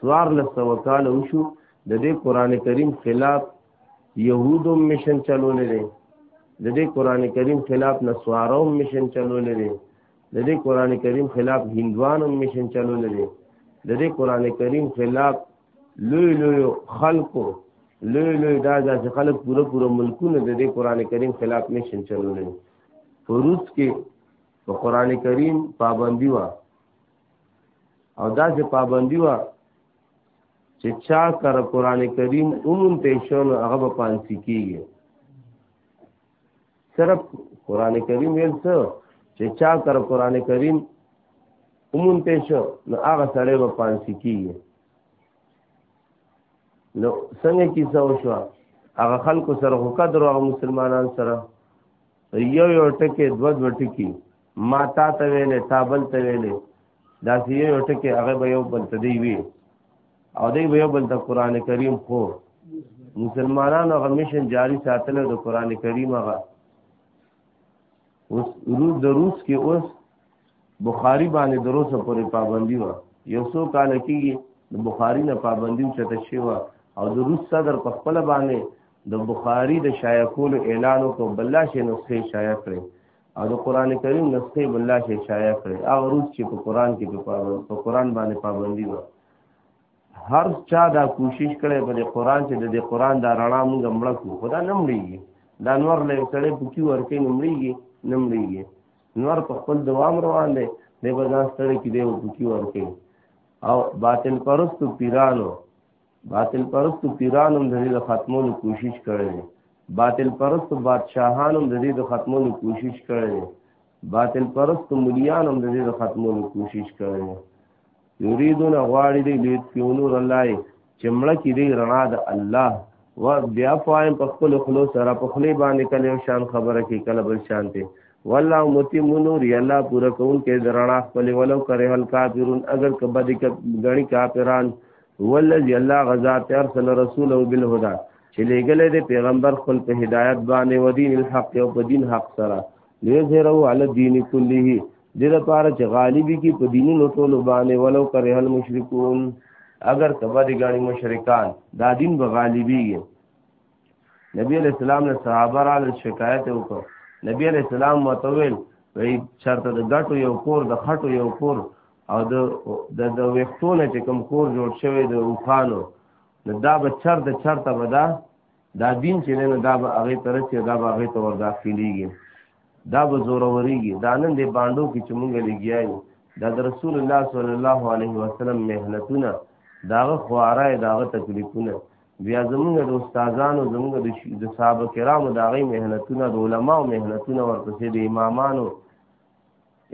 سوار لسته وکاله وشو د دې قران کریم خلاف يهودو مشن چلولې دي د دې قران کریم خلاف نسوارو مشن چلولې دي د دې قران کریم خلاف هندوانو مشن چلولې دي د دې قران کریم خلاف لوی لوی خلکو لوی لوی دا چې خلک پوره پوره ملکونه د دې قران کریم خلاف مشن چلولې فروس کې په قران کریم پابندي و او دا چې پابندي وا چې چا سره قران کریم اومون پېښون هغه به پانسی کیږي صرف قران کریم ویل څه چې چا سره قران کریم اومون پېښو نو هغه سره به پانسی کیږي نو څنګه کیسه وشوه هغه خلکو سره هو قدر هغه مسلمانان سره یو یو ټکی دو دو ټکی ما تا ته ویلې تا بل ته ویلې دا سی یو ټکی هغه به یو بل ته دی وی او دی به یو بل ته قران کریم خو مسلمانانو هغه مشن جاری ساتل د قران کریم هغه اوس روز د روس کې اوس بخاری باندې دروسه پورې پابندي و یو څو کال کېږي د بخاری نه پابندي چته شي و او د روس صدر په خپل باندې د بخاری د شایع کولو اعلان وکړ بللا شي نسخه شایع کړي او د قران کریم نسخه بللا شي شایع کړي او روس چې په قران کې په قران باندې پابندي و هر چا دا کوشش کړي په قران چې د قران دا رڼا موږ مړ کړو خدا نه مړیږي دا نور له سره پکې ورکې نه مړیږي نه مړیږي نور په خپل دوام روان دی د بازار سره کې دی او پوکی ورکې او باطل پرستو پیرانو باطل پرستو پیرانو د دې ختمولو کوشش کړي باطل پرستو بادشاهانو د دې ختمولو کوشش کړي باطل پرستو مليانو د دې ختمولو کوشش کړي یریدون غواړي دی لیت کیونور الله چې مړ کې دی رڼا د الله و بیا فایم په خپل خلو سره په خلی باندې کله شان خبره کې کله بل شان ته والله متم نور یلا پورا کون کې درنا خپل ولو کرے هل کافرون اگر کبه دې غنی کافران والذي الله غزا تر سل رسول او بالهدى چې لګلې دې پیغمبر خپل په هدایت باندې و دین الحق او په دین حق سره لیظهروا علی الدین کله دې لپاره چې غالبي کې په دیني نوټول باندې ولو کرے هل مشرکون اگر کبا دي غاڼي مشرکان دا دین به غالبي نبی علیہ السلام له صحابه را له شکایت وکړ نبی علیہ السلام متویل وی چرته د غټو یو کور د خټو یو کور او د د د وختونه چې کوم کور جوړ شوی د اوخانو نو دا به چر د چرته به دا دا دین چې نه دا به هغه تر چې دا به هغه ته ور داخليږي دا به زوروريږي دا نن دې باندو کې چې مونږ لګیاي دا د رسول الله صلی الله علیه وسلم مهنتونه داغه خواره داغه تکلیفونه بیا زمونږ د استادانو زمونږ د صحابه کرامو داغه مهنتونه د علماو مهنتونه ورپسې د امامانو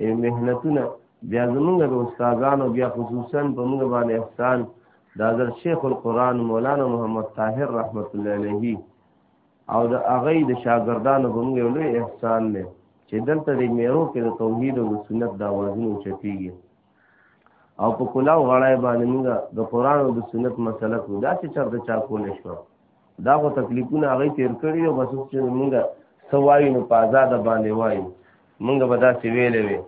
ای مهنتونه بیا زمونږ د استادانو بیا خصوصا په موږ باندې احسان د حضرت شیخ القرآن مولانا محمد طاهر رحمت الله علیه او د هغه د شاګردانو په موږ لوی احسان دی چې دلته د میرو کې د توحید او سنت د اوازونو چتیږي او په کلاو غړای باندې موږ د قرآن او د سنت مسله کو دا چې چرته چا کولې شو دا خو تکلیفونه هغه تیر کړی او بس چې موږ سوایو نو په آزاد باندې وایو موږ به دا سی ویلې وی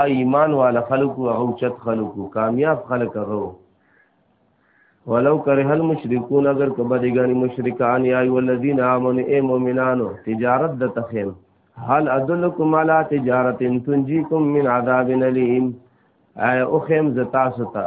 ا ایمان والا خلقو او چت خلقو کامیاب خلق هغه ولو کرے هل مشرکون اگر کبدیګانی مشرکان یا ای الذین آمنوا ای مؤمنانو تجارت د تخیم هل ادلکم علی تجارت تنجیکم من عذاب الیم ای او خیم زتا ستا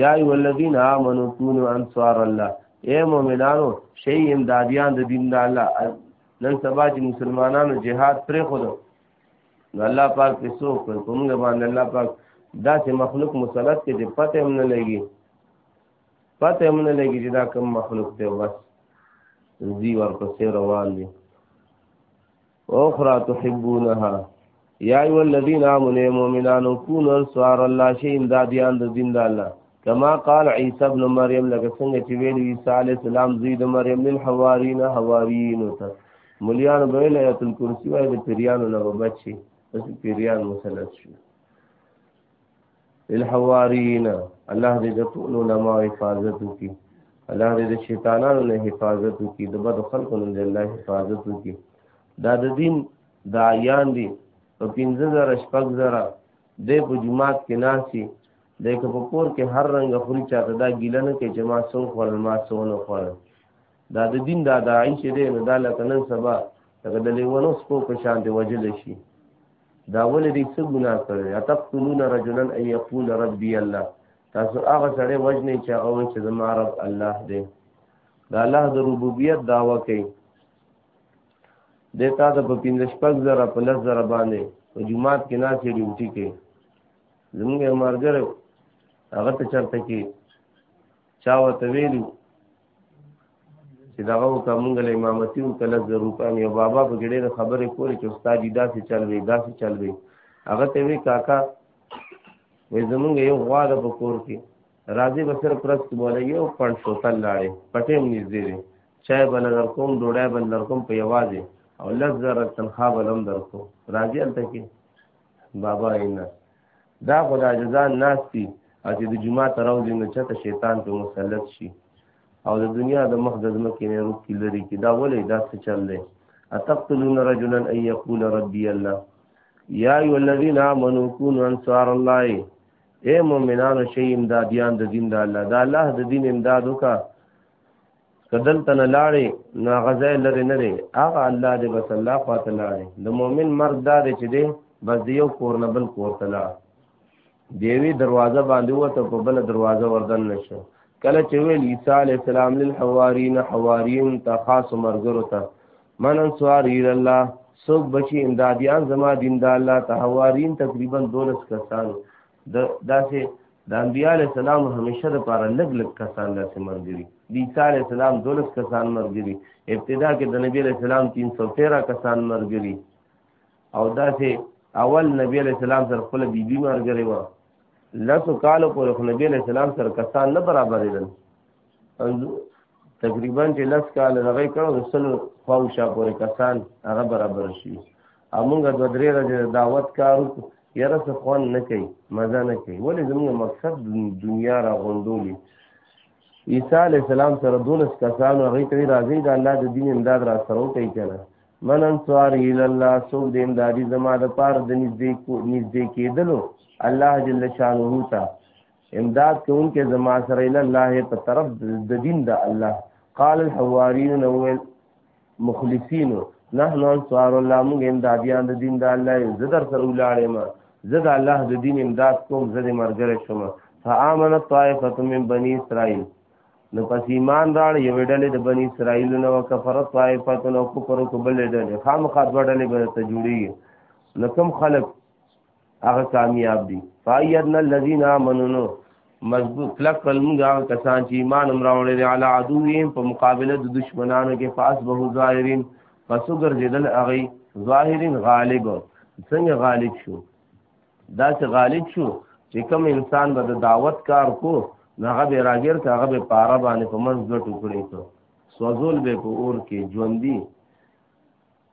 یا ایو الذین آمنو کونو انصار الله اے مومنانو شی امدادیان د دین د الله نن سبا چې مسلمانانو جهاد پرې خو دو نو الله پاک په سو پر کومګه باندې الله پاک داسې مخلوق مسلط کې چې پته هم نه لګي پته هم نه لګي چې دا کوم مخلوق دی بس زی ورپسې روان دي اخرى تحبونها یا ایو الذین آمنوا المؤمنانو کونوا انصار الله شی امدادیان د دین د الله کما قال عیسی ابن مریم لکه څنګه چې ویل عیسی علی السلام زوی د مریم لل حوارین حواریین ته مليان به له آیت الکرسی وای د پیریانو نه بچي پس پیریان مسلط شو الحوارین الله دې د ټول علماء حفاظت وکړي الله دې د شیطانانو نه حفاظت وکړي د بد خلکو نه دې الله حفاظت وکړي دا د دین دایان دي په 15000 شپږزر دې په جمعات کې ناسي د په کور کې هر رنګ خوري چاته دا ګیله نه کې جما سو خور ما سو نه خور دا د دین دا داعی چې دې نه دا لکه نن سبا لکه د لیوانو سپو په شان دی وجل شي دا ولې دې څه ګناه کړې اتقتلون رجلا ان يقول ربي الله تاسو هغه سره وجنې چې هغه وایي چې زما رب الله دی دا الله د ربوبیت داوا کوي د تا د په پینځه شپږ زره په لس زره باندې په جمعات کې ناسې ډیوټي کې زمونږ مرګره هغه ته چرته کې چا وته ویلو چې دغه کومګ له امامتي او کله ضرورتان یو بابا په ګډه خبرې کولې چې استاد دې داسې چل وی داسې چل وی هغه ته وی کاکا وې زمونږ یو غوا د پکور کې راځي به سره پرست بوله یو پړ شوتل لاړې پټې نږدې دي چای بل در کوم ډوډۍ بل در کوم په یوازې او لږ زره تنخواه بلم در کوم راځي هلته کې بابا یې نه دا خدا جزان ناستی او چې د جمعه تر ورځې نه چته شیطان په مسلط شي او د دنیا د مخ د ځمکې نه روپ کې لري کې دا ولې دا څه چل دی اتقتلون رجلا ان يقول ربي الله یا ایو الذین آمنو کونو انصار الله اے مومنانو شی امدادیان د دین د الله دا الله د دین امداد وکا کدل تن لاړې نو هغه ځای لري نه دی هغه الله دې بس الله خواته لاړې د مؤمن مرګ دا دی چې دی بس دی یو کور نه بل کور ته لاړ دیوی دروازه باندې وته په بل دروازه وردن نشو کله چې ویل عیسی علی السلام للحوارین حوارین ته خاص مرګرو ته من انصار اله الله سوک بچی امدادیان زما دین د الله ته حوارین تقریبا 12 کسانو د داسې د انبیاء علیه السلام همیشه د پاره لګ لګ کسان داسې مرګري د عیسی علیه السلام دولس کسان مرګري ابتدا کې د نبی علیه السلام 313 کسان مرګري او داسې اول نبی علیه السلام سره خپل بیبي مرګري و لاسو کالو پورې خو نبی علیه السلام سره کسان نه برابرېدل تقریبا چې لس کال دغه کړو د سلو خواوشا پورې کسان هغه برابر شي امونږ د درې ورځې دعوت کارو یاره څه خوان نه کوي مزه نه کوي ولې زموږ مقصد دنیا را غونډولې عیسی علی السلام سره دولس کسانو هغه ته راځي دا الله د دین امداد را سره کوي کنه من انصار الی الله سو د امدادي زما د پاره د نږدې کو نږدې کېدلو الله جل شانه ته امداد کون کې زما سره اله الله په طرف د دین د الله قال الحواریون اول مخلصین نحن انصار الله موږ امدادیان د دین د الله زه در سره ولاړې ما زه د الله د دین امداد کوم زه د مرګره شوم فآمن طائفه من بني اسرائيل نو پس ایمان راړ یو ډلې د بني اسرائيل نو کفر طائفه نو کفر کو بل ډلې خامخا دوه ډلې به ته جوړي نو کوم خلک هغه کامیاب دي فایدنا الذين امنوا مضبوط کلک کلمږه کسان چې ایمان امراوړي علی عدوهم په مقابله د دشمنانو کې فاس به ظاهرین پسو ګرځیدل اغي ظاهرین غالب څنګه غالب شو دا چې غالب شو چې کوم انسان به د دعوت کار کو هغه به راګر کا هغه به پاره باندې په منځ د ټوکړې ته سوزول به په اور کې ژوندۍ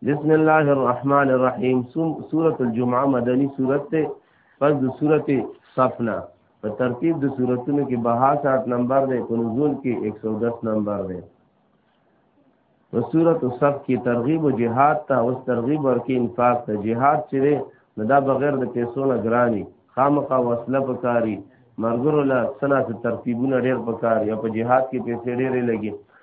بسم الله الرحمن الرحیم سورۃ الجمعه مدنی سورۃ ته پس د سورۃ صفنا په ترتیب د سوراتونو کې 62 نمبر دی په نزول کې 110 نمبر دی په سورۃ صف کې ترغیب او جهاد ته او ترغیب ورکې انفاق ته جهاد چې نه دا بغیر د پیسو نه ګرانی خامخا وسله پکاري مرګرو له سنا ته ترتیبونه ډېر پکاري او په جهاد کې پیسې ډېرې لګي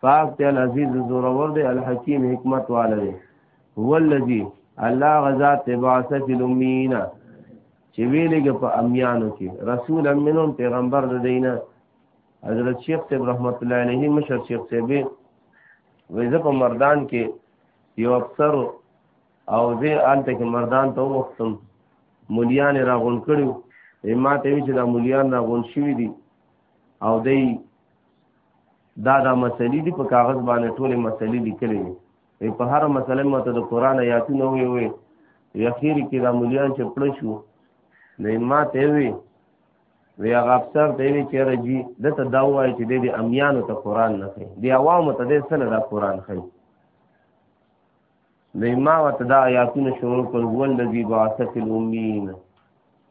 پاک دی العزیز زورور دی الحکیم حکمت والا دی هو الذی الله غزا تبعث فی الامین چې ویلګ په امیانو کې رسول منهم پیغمبر د دینه حضرت شیخ صاحب رحمت الله علیه مشر شیخ صاحب ویزه په مردان کې یو افسر او زه آلته کې مردان ته وختم مليان را غون کړو ما ته وی چې دا مليان را غون شوی دي او دی دا دا مسلې دي په کاغذ باندې ټولې مسلې لیکلې دي په هر مسله مو ته د قران آیاتونه وي وي یخیر کې دا مليان چې پړ شو نو ما ته وی وی هغه افسر ته وی چې راځي دته دا وایي چې د امیانو ته قران نه کوي دی عوامو ته د سره دا قران کوي نو ما وته دا آیاتونه شروع کړ ول الذی بعث فی الامین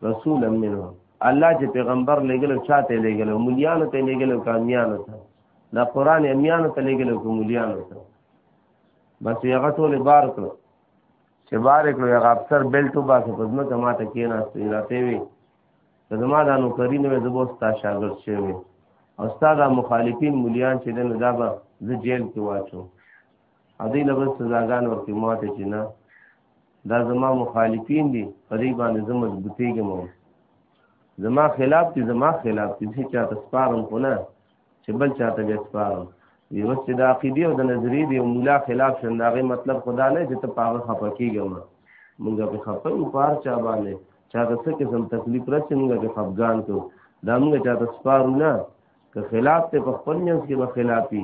رسولا منهم الله چې پیغمبر لګل چاته لګل مليانو ته لګل کامیانو ته دا قران امیانو ته لګل کوملیانو ته بس هغه ټول بار کړ چې بار کړ هغه افسر بیلټو باسه پزما ته ماته کېناست راته وی زما دا نو کریم مې زبو ستا شاګرد شوی او ستا دا مخالفین مليان چې دنه دا به زه جیل کې واچو او دی لبس سزاګان ورکې ماته چې نه دا زما مخالفین دي په دې باندې زه مضبوطېږم زما خلاف دي زما خلاف دي چې چاته سپارم خو نه چې بل چاته بیا سپارم وی اوس چې د عقیدې او د نظریې دی او مولا خلاف شم د هغې مطلب خو دا نه چې ته په هغه خفه کېږه مه مونږ پې خفه یو په هر چا باندې چا ته څه قسم تکلیف رسې مونږ پې خفګان کړو دا مونږ چا ته سپارو نه که خلاف ته په خپل منځ کې به خلاف وي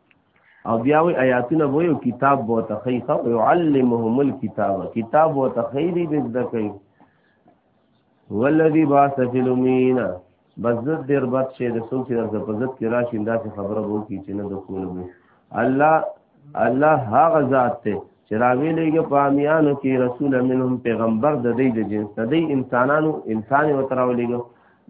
او بیا وی آیاتونه وو یو کتاب وو تخیف او يعلمهم الكتاب کتاب وو تخیر دې ذکر والذي باث في الامين بس زد دیر بد شه د څوک چې د پزت کې راشي دا خبره وو کی چې نه د کول وو الله الله هغه ذات ته چې راوی لګه پامیانو کې رسول منهم پیغمبر د دې د جنس د انسانانو انسان وتراو لګه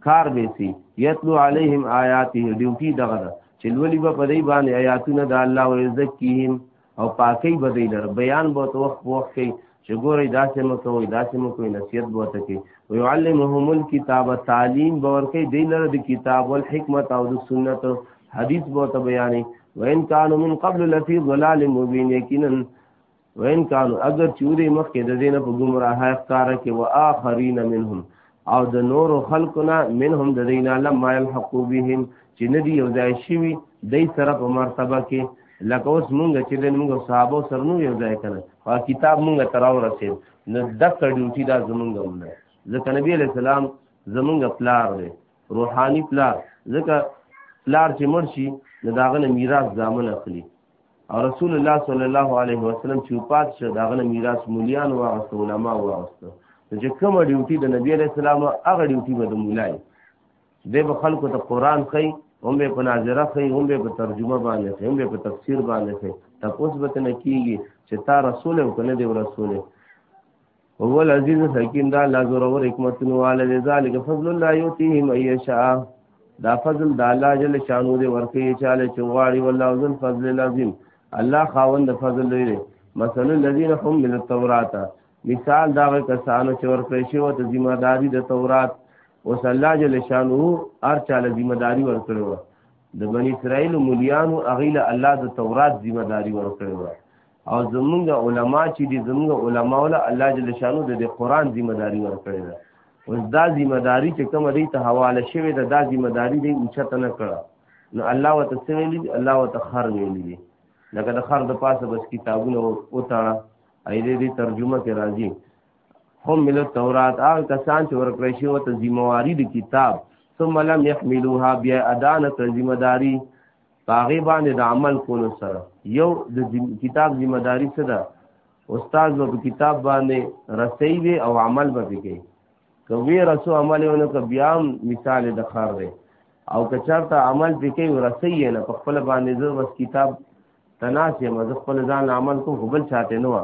کار به سي یتلو علیهم آیاته ډیوټي دغه ده چې لولي به په دې باندې آیاتونه د الله او یزکیهم او پاکي به دې لر بیان به تو وخت وخت کوي چې ګوري داسې مو کوي داسې مو کوي نصیحت به ته کوي او يعلمهم الكتاب تعلیم به ور کوي دې لر د کتاب او حکمت او د سنت حدیث به ته بیانې وان کانوا من قبل لفی ضلال مبین یقینا وین کانو اگر چې ودی مخکې د دینه په گمراهه ښکارا کې واخرین منهم او د نور خلقنا منهم د دینه لما يلحقوا بهم چې ندی یو ځای شي دای سره په مرتبه کې لکه اوس مونږ چې د مونږ صحابه سره نو یو ځای کړه او کتاب مونږ تراو رسید نو د کډیوټي دا زمونږ مونږ ځکه نبی علیہ السلام زمونږ پلار دی روحانی پلار ځکه پلار چې مرشي نو داغه میراث ځامن اخلي او رسول الله صلی الله علیه وسلم چې پات شه داغه میراث مولیان او غست علما او غست چې کوم ډیوټي د نبی علیہ السلام هغه ډیوټي به د مولای دی به خلکو ته قران خي هم به په ناظره خي هم به په ترجمه باندې خي هم به په تفسیر باندې خي تاسو به ته کیږي چې تا رسول او کنه دی رسول هو العزیز حکیم دا الله زور او حکمت نو علی ذلک فضل الله یوتیه من یشاء دا فضل د الله جل شانو دی ورکه چاله چواړي والله ذل فضل العظیم الله خاوند فضل لوی دی مثلا الذين هم من التوراۃ مثال دا کسانو چې ورکړی شو ته ذمہ داری د تورات او صلی الله جل شانو هر چاله ذمہ داری ورکړو د بنی اسرائیل مليانو اغیله الله د تورات ذمہ داری ورکړو او زمونږ علما چې دي زمونږ علما ولا الله جل شانو د قرآن ذمہ داری ورکړي ده اوس دا ذمہ داری چې کوم دی ته حواله شوی ده دا ذمہ داری دی اوچته نه کړه نو الله وتسویلی الله وتخر ویلی دی لکه د خر د پاسه بس کتابونه او تاړه ایدې دې ترجمه کې راځي هم مل تورات هغه کسان چې ورکړی شي او ته ذمہ واری د کتاب ثم لم يحملوها بیا ادانه ذمہ داری باغی باندې د عمل کولو سره یو د کتاب ذمہ داری څه ده استاد به کتاب باندې رسي وي او عمل به کوي کوي رسو عمل ونه ک بیا مثال د خار دی او که چرته عمل پکې ورسي نه په خپل باندې زر بس کتاب تناسه مزه خپل ځان عمل کو خپل چاته نه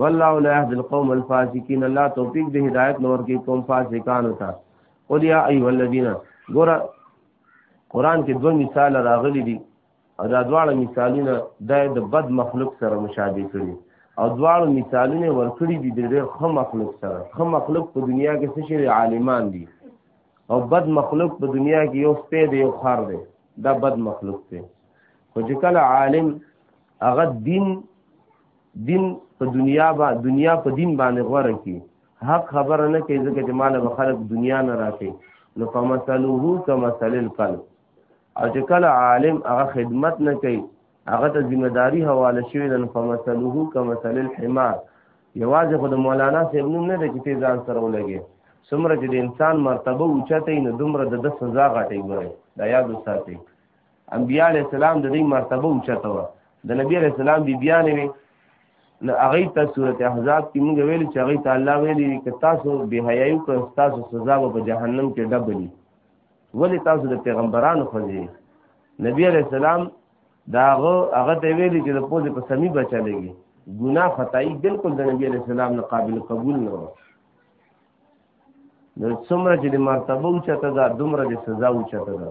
والله لا يهدي القوم الفاسقين الله توفيق به هدايت نور کې قوم فاسقان وتا قل يا ايها الذين ګور قران کې دوه مثال راغلي دي او دا دواړه مثالونه د بد مخلوق سره مشابه کړي او دواړو مثالونه ورکړي دي د ډېر ښه مخلوق سره ښه مخلوق په دنیا کې څه شي عالمان دي او بد مخلوق په دنیا کې یو سپی دی یو خار دی دا بد مخلوق دی خو چې کله عالم هغه دین دین په دنیا با دنیا په دین باندې غوړه کی حق خبره نه کوي ځکه چې مال به خلق دنیا نه راکې نو فمثله کمثل القلب او چې کله عالم هغه خدمت نه کوي هغه ته ذمہ داری حواله شوی نن فمثله کمثل الحمار یوازې خود مولانا صاحب نوم نه دی چې ځان سره ولګي څومره چې د انسان مرتبه اوچته نو دومره د سزا غټي ګوري دا یاد وساتئ انبیاء علیہ السلام د دې مرتبه هم چته و د نبی علیہ السلام بی بیان وی نو هغه ته سورته احزاب کې موږ ویل چې هغه ته الله ویلي چې تاسو به حیايو که تاسو سزا به په جهنم کې ډبلی ولی تاسو د پیغمبرانو خوځي نبی علیہ السلام داغه هغه ته ویلي چې د پوزې په سمي بچلېږي ګناه خدای بالکل د نبی علیہ السلام نه قابل قبول نه و نو څومره چې د مرتبه اوچته ده دومره د سزا اوچته ده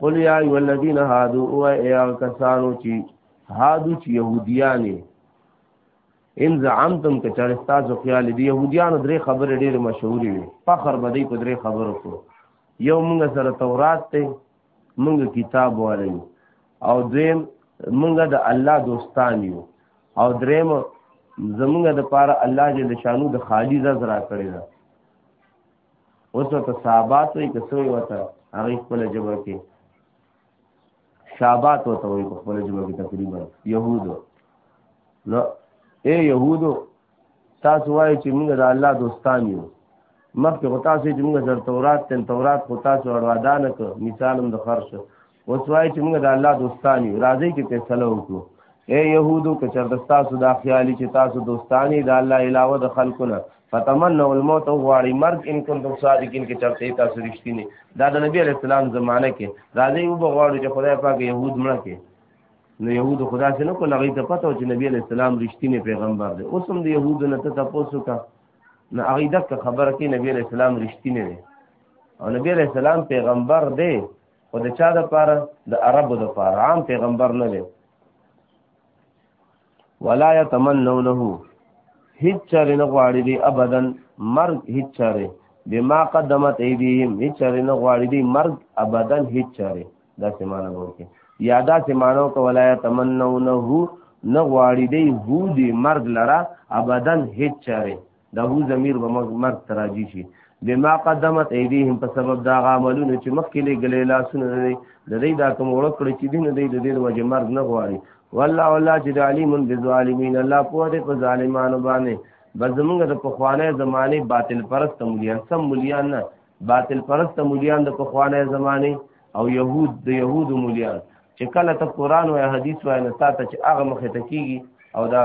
قل یا ایو الذین هادو او یا کسانو چی هادو چی یهودیانی ان زعمتم که چر استاسو خیال دی یهودیانو درې خبرې ډېر مشهورې وي فخر بدی په درې خبرو کو یو موږ سره تورات ته موږ کتاب وایو او دویم موږ د الله دوستان یو او دریم زمونږ د پاره الله جل شانو د خالی رز را کړی دا اوس ته صحابات وي که سوی وته هغه خپل جبر کې شابات وته وي په خپل جبر کې تقریبا يهودو نو اے يهودو تاسو وایي چې موږ د الله دوستان یو مخکې خو تاسو چې موږ سره تورات تن تورات خو تاسو اړوادانه که مثال هم د خرشه اوس وای چې موږ د الله دوستان یو راځي چې فیصله وکړو اے يهودو که چرته تاسو دا خیالي چې تاسو دوستانی د الله علاوه د خلقونه فتمنوا الموت غواړي مرګ ان کنتم صادقین کې چرته تاسو رښتینی دا د نبی علی السلام زمانه کې راځي او بغواړي چې خدای پاک يهود مړه کې نو يهود خدا سره نو کو لغی ته پته چې نبی علی السلام رښتینی پیغمبر دی اوس هم د يهود نه ته تاسو کا نه عقیده خبره کې نبی علی السلام رښتینی دی او نبی علی السلام پیغمبر دی خو د چا د پاره د عربو د پاره عام پیغمبر نه دی ولا يتمنونه هیڅ چاره نه غواړي دی ابدا مرګ هیڅ چاره بما قدمت ایدیهم هیڅ چاره نه غواړي دی مرګ ابدا هیڅ چاره دا سمانه ورکه یا دا سمانه کو ولا يتمنونه نه غواړي دی هو دی مرګ لرا ابدا هیڅ چاره دا هو ضمیر به مرګ تراجی شي بما قدمت ایدیهم په سبب دا عملونه چې مخکې لګلې لاسونه دی د دې دا کوم وړکړ چې دین دی د دې وجه مرګ نه غواړي والله والله چې علیم بالظالمین الله په دې په ظالمانو باندې بس موږ د پخوانه زمانه باطل پرست مليان سم مليان نه باطل پرست مليان د پخوانه زمانه او يهود د يهود مليان چې کله ته قران او حديث وای نه ساته چې هغه مخه تکیږي او دا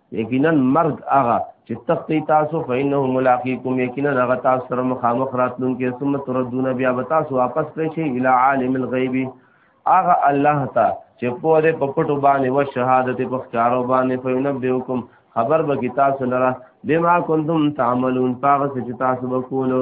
یقینا مرد هغه چې تختی تاسو فینه ملاقاتکم یقینا هغه تاسو سره مخامخ راتلونکي ثم تردون بیا به تاسو واپس کړئ شي الی عالم الغیب هغه الله ته چې په دې په پټو باندې او شهادت په ښکارو باندې فینبئکم خبر به کی تاسو لره بما کنتم تعملون پاغه چې تاسو وکولو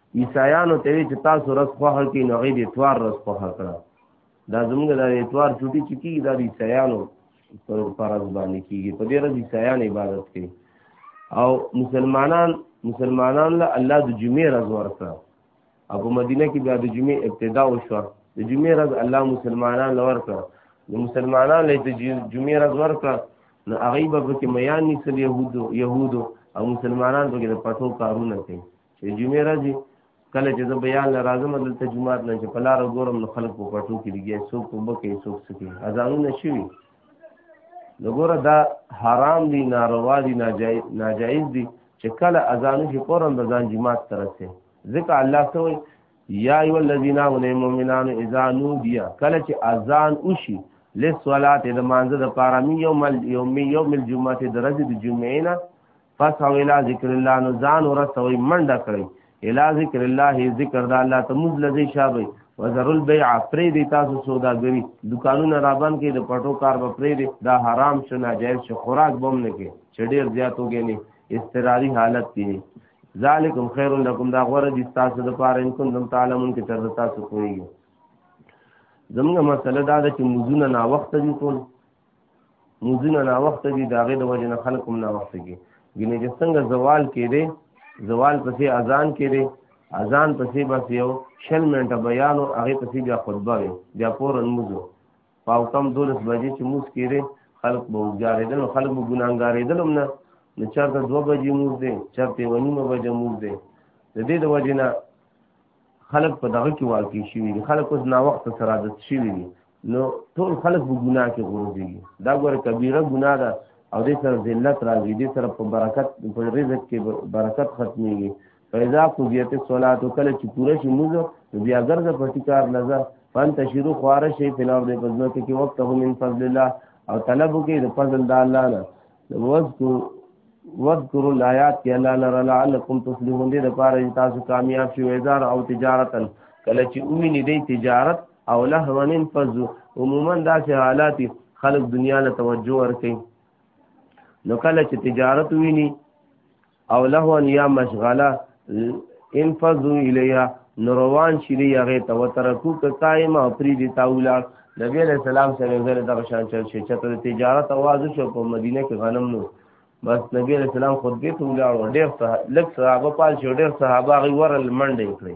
عیسایانو ته وی چې تاسو رس خواه کې نو غي د اتوار رس خواه کړه دا زموږ د اتوار چټي چې کیږي دا د عیسایانو پر فرض باندې کیږي په دې ورځ عیسایان عبادت کوي او مسلمانان مسلمانان له الله د جمعې رز ورکړه او په مدینه کې بیا د جمعې ابتدا وشو د جمعې رز الله مسلمانان لور کړ د مسلمانان له جمعې رز ورکړه نو هغه به کې میان نسل يهودو يهودو او مسلمانان به د پټو کارونه کوي چې جمعې راځي کله چې زه بیان له راځم دلته جمعات نه چې په لار ګورم نو خلک په پټو کې دیږي څوک په بکې څوک سکی اذانونه شوي نو ګوره دا حرام دي ناروا دي ناجایز ناجایز دي چې کله اذان شي فورا د ځان جمعات سره سي ځکه الله سوې یا ایو الذین آمنوا مؤمنان اذا نودی کله چې اذان وشي لسوالات د مانزه د پارامی یوم یوم یوم الجمعه درجه د جمعې نه پس او الى ذکر الله نو ځان ورسوي منډه کړي الى ذکر الله ذکر د الله ته موږ لذي شابه وزر البيع پرې دي تاسو سوداګري دکانونه رابان کې د پټو کار به پرې دي دا حرام شو ناجایز شو خوراک بم نه کې چې ډیر زیات وګي نه استراری حالت دي ذالکم خیر لکم دا غوړه دي تاسو د پاره ان کوم تعلمون کې تر تاسو کوی زموږ مسله دا ده چې موزونه نا وخت دي ټول موزونه نا وخت دي داغه د وجه نه خلق هم نا وخت کې ګینه چې څنګه زوال کې دي زوال پسې اذان کې دي اذان پسې بس یو شل منټه بیان او هغه پسې بیا خطبه وي بیا پور موزو پاو کم دولس بجې چې موز کې دي خلق به وګاریدل خلق به ګناګاریدل هم نه نو چرته 2 بجې موز دي چرته ونیمه بجې موز دي د دې د وجه نه خلق په دغه کې واقع شي خلک اوس نا وخت سره عادت شي نو ټول خلک په ګناه کې غورځي دا ګوره کبیره ګناه ده او دې سره ذلت راځي دې سره په برکت په رزق کې برکت ختميږي فإذا قضيت الصلاة کله چې پوره شي موږ بیا ګرځه په ټکار نظر فانتشروا خوار شي په لور دې پزنو کې وخت هم من فضل الله او طلب کې د فضل د الله نه وذکر وذکر الایات کې الله لرا لعلکم تفلحون دې لپاره تاسو کامیاب شئ وزار او تجارتن کله چې اومینه دې تجارت او لهون فزو عموما داسې حالات خلک دنیا له توجه ورکړي نو کله چې تجارت ویني او لهون یا مشغله انفذو الیها نو روان شي دی هغه ته وترکو که قائم او پری دی تاولا نبی علیہ السلام سره زره دغه شان چل شي چې ته تجارت आवाज شو په مدینه کې غنم نو بس نبی علیہ السلام خطبه ته ولاړ ډېر لږ صحابه پال شو ډېر صحابه غي ورل منډه کړې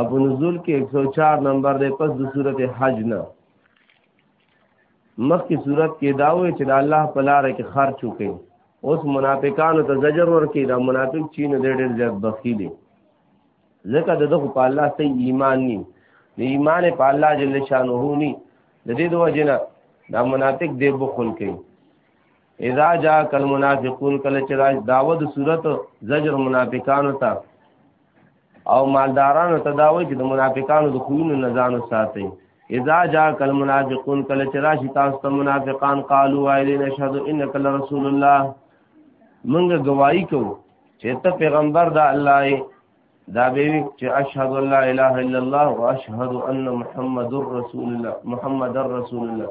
ابو نزول کې 104 نمبر دی پس د صورت حج نه مخکې صورت کې داوي چې د الله په لار کې خرچ وکړي اوس منافقانو ته زجر ورکړي دا منافق چین د ډېر زیات بخیل دي ځکه دغه په الله سي ایمان ني د ایمان په الله جل شانه ني د دې دوه جنا دا منافق دی بخل کوي اذا جاء کل منافقون کله چې راځ داود صورت زجر منافقانو ته او مالدارانو ته داوي چې د منافقانو د خوونو نه ځان ساتي اذا جاء کل منافقون کله چې راشي تاسو ته منافقان قالوا وایلی نشهد انک لرسول الله موږ گواہی کوو چې ته پیغمبر دا الله دا به چې اشهد ان لا اله الا الله واشهد ان محمد رسول الله محمد رسول الله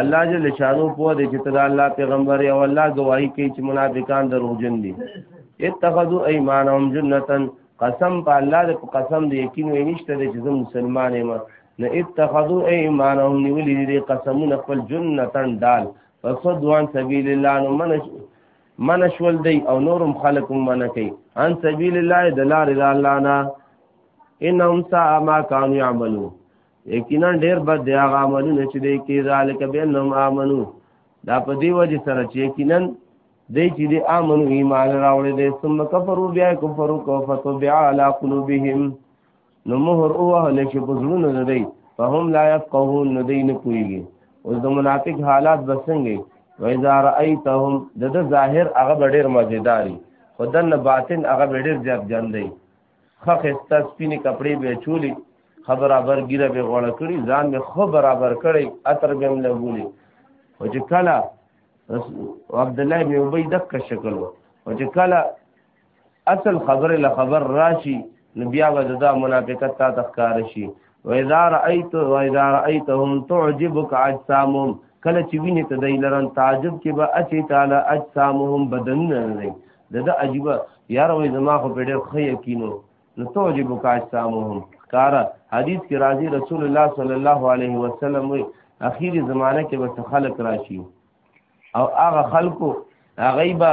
الله جل شانو په دې چې تدا الله پیغمبر او الله گواہی کوي چې منافقان دروغجن دي اتخذوا ايمانهم جنتا قسم په الله دې قسم دې یقین وې نشته چې زه مسلمان یم نه اتخذوا ايمانهم نیولې دې قسمونه خپل جنتا دال فصدوان سبیل الله نو من من شول دی او نورم خلقم من کوي ان سبیل الله دلار الله نه انهم سا ما كانوا يعملون یقینا ډیر بد دی هغه عملونه چې دی کې ذالک بینهم امنو دا په دی وجه سره چې یقینا دی چې دی امنو ایمان راوړی دی ثم کفروا بیا کفروا کوفتو بیا علی قلوبهم نو مهر او اهل چې بزرونه نه دی فهم لا يفقهون نه دی نه کویږي اوس د منافق حالات بسنګي و اذا رايتهم د ظاهر هغه ډیر مزیداری خدن باطن هغه ډیر زیات ګندې خخستا سپینې کپڑے به چولی خبر ابر ګیره به غوړه کړی ځان به خو برابر کړی اتر به هم لګولی او چې کله عبد الله بن ابي دک شکل او چې کله اصل خبره له خبر راشي نو بیا به دا منافقت تا تخکار شي واذا رايت واذا رايتهم تعجبك اجسامهم کله چې ویني ته دای لرن تعجب کې به اچي تعالی اجسامهم بدن نه لري دغه عجیب یار وې زما خو په ډېر خې یقینو نو تعجبك اجسامهم کارا حدیث کې راځي رسول الله صلی الله علیه وسلم وي اخیری زمانہ کې به خلق راشي او هغه خلکو هغه به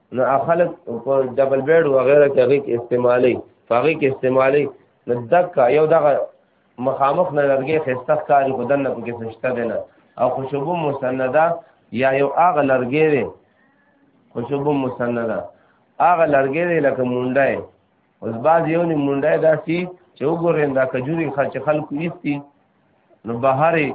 نو خلک په ډبل بیډ وغیرہ کې هغه کې استعمالي هغه کې استعمالي نو دکا یو دغه مخامخ نه لرګي خسته کاری خدن نه کې سشته دی نه او خوشبو مسنده یا یو هغه لرګي دی خوشبو مسنده هغه لرګي دی لکه مونډای اوس باز یو نه مونډای داسي چې وګورین دا کجوري خلک خلکو ایستي نو بهاري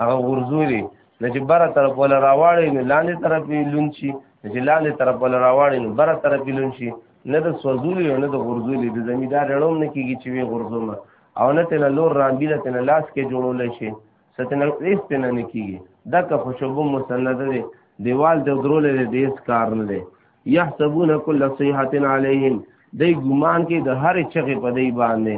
هغه غرزوري نو چې بره طرف ولا راواړي نو لاندې طرف یې لون شي چې لاندې طرف ولا راواړي نو بره طرف یې لون شي نه د سوزولي او نه د غرزولي د زمیدار اړوم نه کیږي چې وی غرزومه او نه تل لور رامبیله تل لاس کې جوړول شي ستن هیڅ تنه نه کیږي دا که خوشبو مسند دی دیوال ته درول دی د هیڅ کار نه دی یحسبون کل صیحه علیهم دی ګمان کې د هر چغه په دی باندې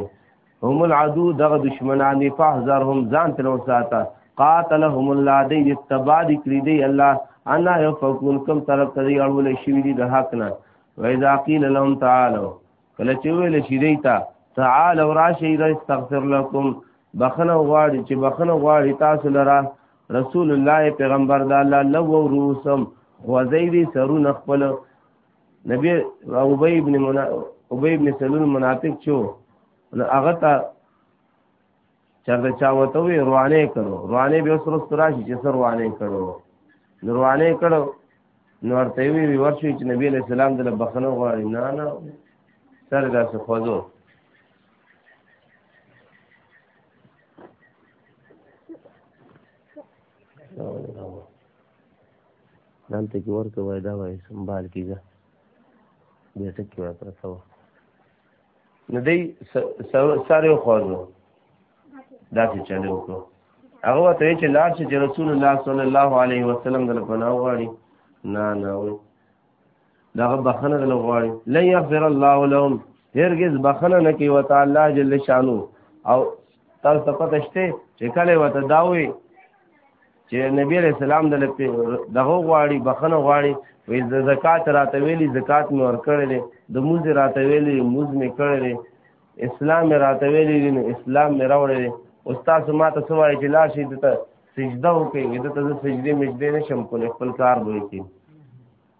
هم العدو دغه دشمنان دی فاحذرهم ځان تر وساته قاتلهم الله دی تبا دی کړی دی الله انا يفكون کم طرف ته دی اړول شي دی د حق نه واذا قيل لهم تعالوا کله چې ویل شي دی ته تعالوا راشي استغفر لكم بخنه غواړي چې بخنه غواړي تاسو لره رسول الله پیغمبر د الله لو روسم خوځي دي سرونه خپل نبی ابی ابن منا ابی ابن سلول منافق چو نو هغه ته چرته چا وته وی روانه کړو روانه به سر سر شي چې سر روانه کړو نو روانه کړو نو ورته وی وی ورشي چې نبی علیہ السلام دل بخنه غواړي نه نه سر داسې خوځو دلته کې ورکه وای دا وای سنبال کیږه دې ټکی وای پر څو نو دې سره یو خوازو دا چې چلو وکړو هغه ته چې لار چې رسول الله صلی الله علیه وسلم دل پناه غواړي نه نه وای دا بخنه دل غواړي لن یغفر الله لهم هرگز بخنه نه کوي وتعالى جل شانو او تاسو پته شته چې کله وته داوي چې نبی علیہ السلام د دغه غواړي بخنه غواړي وې د زکات راته ویلي زکات مې ور کړل د موز راته ویلي موز مې کړل اسلام مې راته ویلي نو اسلام مې راوړل استاد ما ته سوای چې لا شي دته سجده وکړي دته سجده مجده نشم کولای خپل کار به وکړي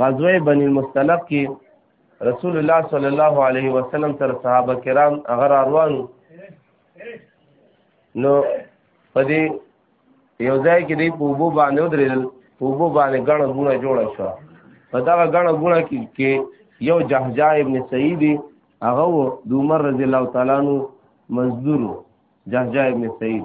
غزوه بنی المستلق کې رسول الله صلی الله علیه وسلم تر صحابه کرام هغه روان نو په دې یو ځای کې دی په وبو باندې ودرېدل په وبو باندې غاڼه غونه جوړه شو په دا غاڼه غونه کې کې یو جهجا ابن سعید هغه د عمر رضی الله تعالی عنہ مزدور جهجا ابن سعید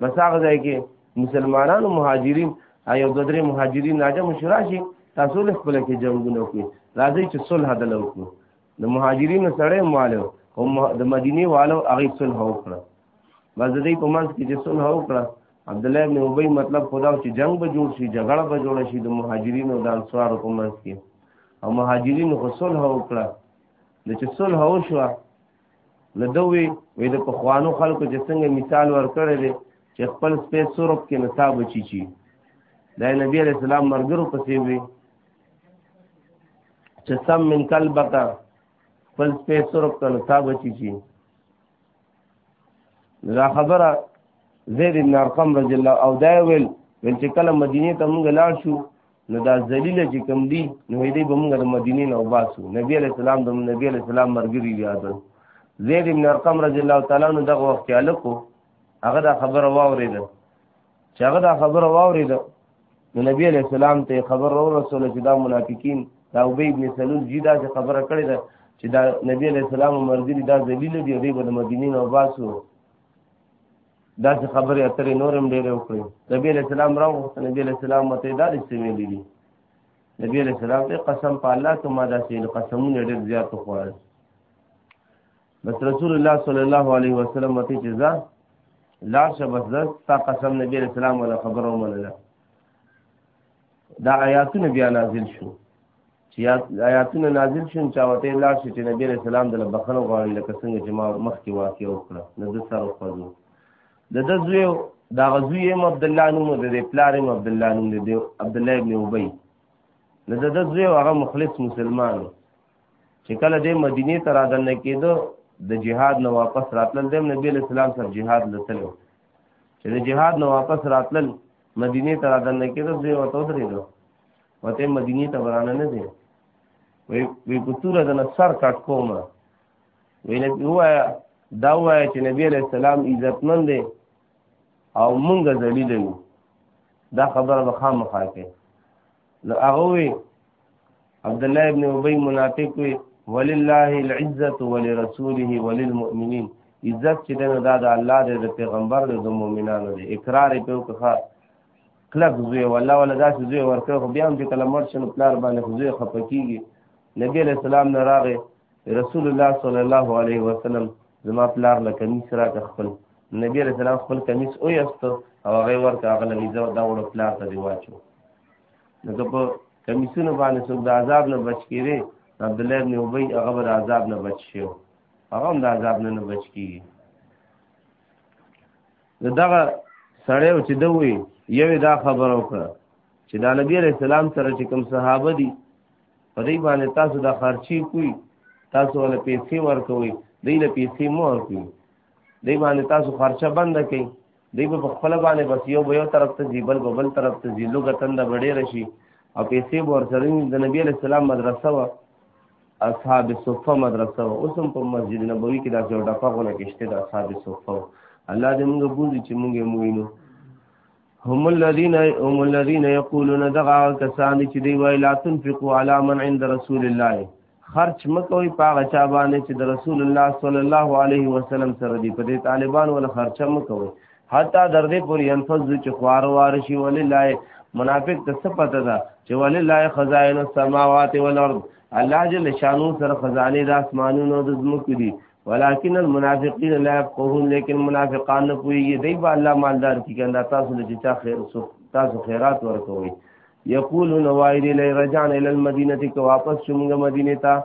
بس هغه ځای کې مسلمانانو مهاجرین ایو د درې مهاجرین راځه مشراشي تاسو له خپل کې جنگونه کوي راځي چې صلح دلو کو د مهاجرینو سره مالو او د مدینه والو هغه صلح وکړه بس د دې په منځ کې چې صلح وکړه عبد الله بن ابي مطلب خدا چې جنگ به جوړ شي جګړه به جوړ شي د مهاجرینو د انصارو په منځ کې او مهاجرینو خو صلح وکړه د چې صلح وشو نو دوی وې د پخوانو خلکو چې څنګه مثال ورکړی دی چې خپل سپې سورب کې نصاب چی چی دا نبی علیہ السلام مرګرو پسې وی چې سم من قلبک خپل سپې سورب ته نصاب چی چی دا خبره زید بن ارقم رضی الله او دا ویل ول چې کله مدینه ته موږ لاړ شو نو دا ذلیل چې کم دی نو دې به موږ د مدینې نه وباسو نبی علی السلام د نبی علی السلام مرګري یادل زید ابن ارقم رضی الله تعالی عنہ دغه وخت کې الکو هغه دا خبره واوریده چې هغه دا خبره واوریده نو نبی علی السلام ته خبر ورو رسول چې دا منافقین دا ابی ابن سلول جدا چې خبره کړې ده چې دا نبی علی السلام مرګري دا ذلیل دی دې به د مدینې نه وباسو دا چې خبرې اترې نورم ډېرې وکړي نبی علیہ السلام راوغوښته نبی علیہ السلام مته دا دې ویلي دي نبی علیہ السلام ته قسم په الله ته ما دا چې قسمونه ډېر زیات وخوړل بس رسول الله صلی الله علیه وسلم مته چې ځا لا شبس تا قسم نبی علیہ السلام ولا خبرو منله دا آیاتونه بیا نازل شو چې آیاتونه نازل شون چا وته لاړ شي چې نبی رسول الله د بخنه غواړي لکه څنګه چې ما مخکې واقع وکړه د د سره خوځو د د زوی دا غزوی ام عبد الله نوم د دې پلار ام عبد الله نوم د عبد الله ابن ابي د د زوی هغه مخلص مسلمان چې کله د مدینه ته راځنه کېدو د جهاد نه واپس راتلل د نبی له سلام سره جهاد لته چې د جهاد نه واپس راتلل مدینه ته راځنه کېدو زوی وته درېدو وته مدینه ته ورانه نه دي وی وی په تور د نصر کټ کوم وی نه وایا دا وایا چې نبی علیہ السلام عزتمن دی او مونږ ذلیل یو دا خبره به خامخا کوي نو هغه وی عبد الله ابن ابي منافق وی ولله العزه ولرسوله وللمؤمنين عزت چې دنه دا د الله د پیغمبر د مؤمنانو دی اقرار په وکړه کلک زوی والله ولا داسې زوی ورکړ خو بیا هم چې کله مړ شنو پلار باندې خو زوی خفه کېږي نبی علیه السلام نه راغی رسول الله صلی الله علیه وسلم زما پلار له کمیس راکه خپل نبی علیه السلام خپل کمیس ویسته او هغه ورکه هغه له ویزه دا وړو پلار ته دی واچو نو که په کمیسونو باندې څوک د عذاب نه بچ کېږي عبدالله ابن ابی هغه به د عذاب نه بچ شي هغه هم د عذاب نه نه بچ کېږي نو دغه سړی چې د وی یوې دا خبره وکړه چې دا نبی علیہ السلام سره چې کوم صحابه دي په دې باندې تاسو دا خرچي کوي تاسو ول پیسې ورکوي دې له پیسې مو ورکوي دې باندې تاسو خرچه بند کړئ دې په خپل باندې بس یو به یو طرف ته دی بل په بل طرف ته دی لوګه تند بډې رشي او پیسې ور سره د نبی علیہ السلام مدرسه و اصحاب صفه مدرسه و اوس هم په مسجد نبوي کې دا یو ډپه غونه کې شته د اصحاب صفه الله دې موږ بوزي چې موږ یې موینو هم الذين هم الذين يقولون دغه کسان چې دی وای لا تنفقوا على من عند رسول الله خرچ مکوئ پاغه چا باندې چې د رسول الله صلی الله علیه وسلم سره دی په دې طالبان ول خرچه مکوئ حتی در دې پورې انفذ چې خوار وار شي ولله منافق ته څه پته ده چې ولله خزائن السماوات والارض الله جل شانو سره خزانه د اسمانونو د زمکو دي ولكن المنافقين لا يفقهون لیکن منافقان نه پوهیږي دی به الله مالدار کی کنده تاسو له چا خیر سو تاسو خیرات ورکوي یقولون وایری لای رجعنا الى المدینه که واپس شومګه مدینه ته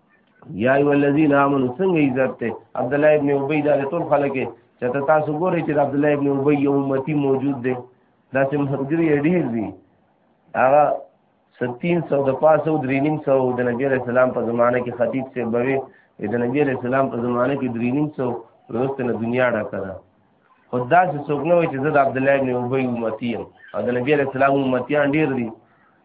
یا ایو الذین آمنو څنګه عزت ته عبد الله ابن ابی دا ټول خلک چې تاسو ګورئ چې عبد الله ابن ابی یو امتی موجود دی دا چې مرګري ډیر دی هغه 300 د پاسو درینیم سو د نبی علیہ السلام په زمانه کې خطیب سے بوي د نبی علیہ السلام په زمانه کې درینیم سو وروسته نه دنیا ډکه ده خدا چې څوک نه وي چې زه د عبد الله ابن ابی امتی یم او د نبی علیہ السلام امتیان ډیر دي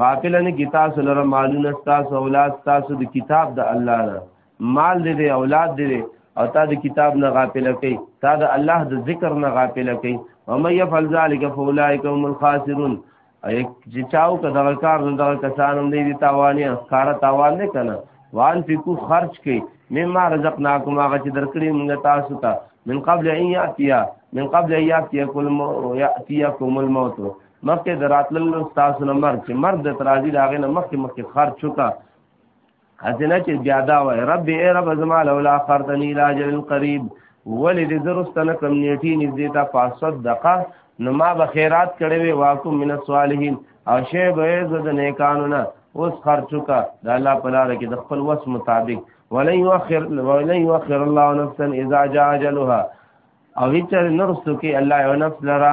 غافل نه کی تاسو لره مالونه تاسو اولاد تاسو د کتاب د الله نه مال دې دی اولاد دې دی او تا د کتاب نه غافل کئ تا د الله د ذکر نه غافل کئ او مې يفعل ذلك فاولئک هم الخاسرون چې چاو کدغه کار نو دغه کسان هم دې تاوانې ښکار تاوان نه کنه وان فکو خرج کئ مما رزقناکم هغه چې درکړې موږ تاسو ته من قبل ان یاتیا من قبل ان یاتیکم یاتیکم الموت مخکې د راتللو ستاسو نه مرګ چې مرګ د ترازی د هغې نه مخکې مخکې خر چوکا هسې نه چې بیا دا وایي رب ای رب زما لولا خرتنی لاجل قریب ولې دې زرستنه کم نیټي نږدې ته فاصد دقه نو ما به خیرات کړی وي واکم من الصالحین او شی به زه د نیکانو نه اوس خرچوکا د الله په لاره کې د خپل وس مطابق ولن یؤخر ولن یؤخر الله نفسا اذا جاء اجلها او هیڅ نرسو کې الله یو نفس لره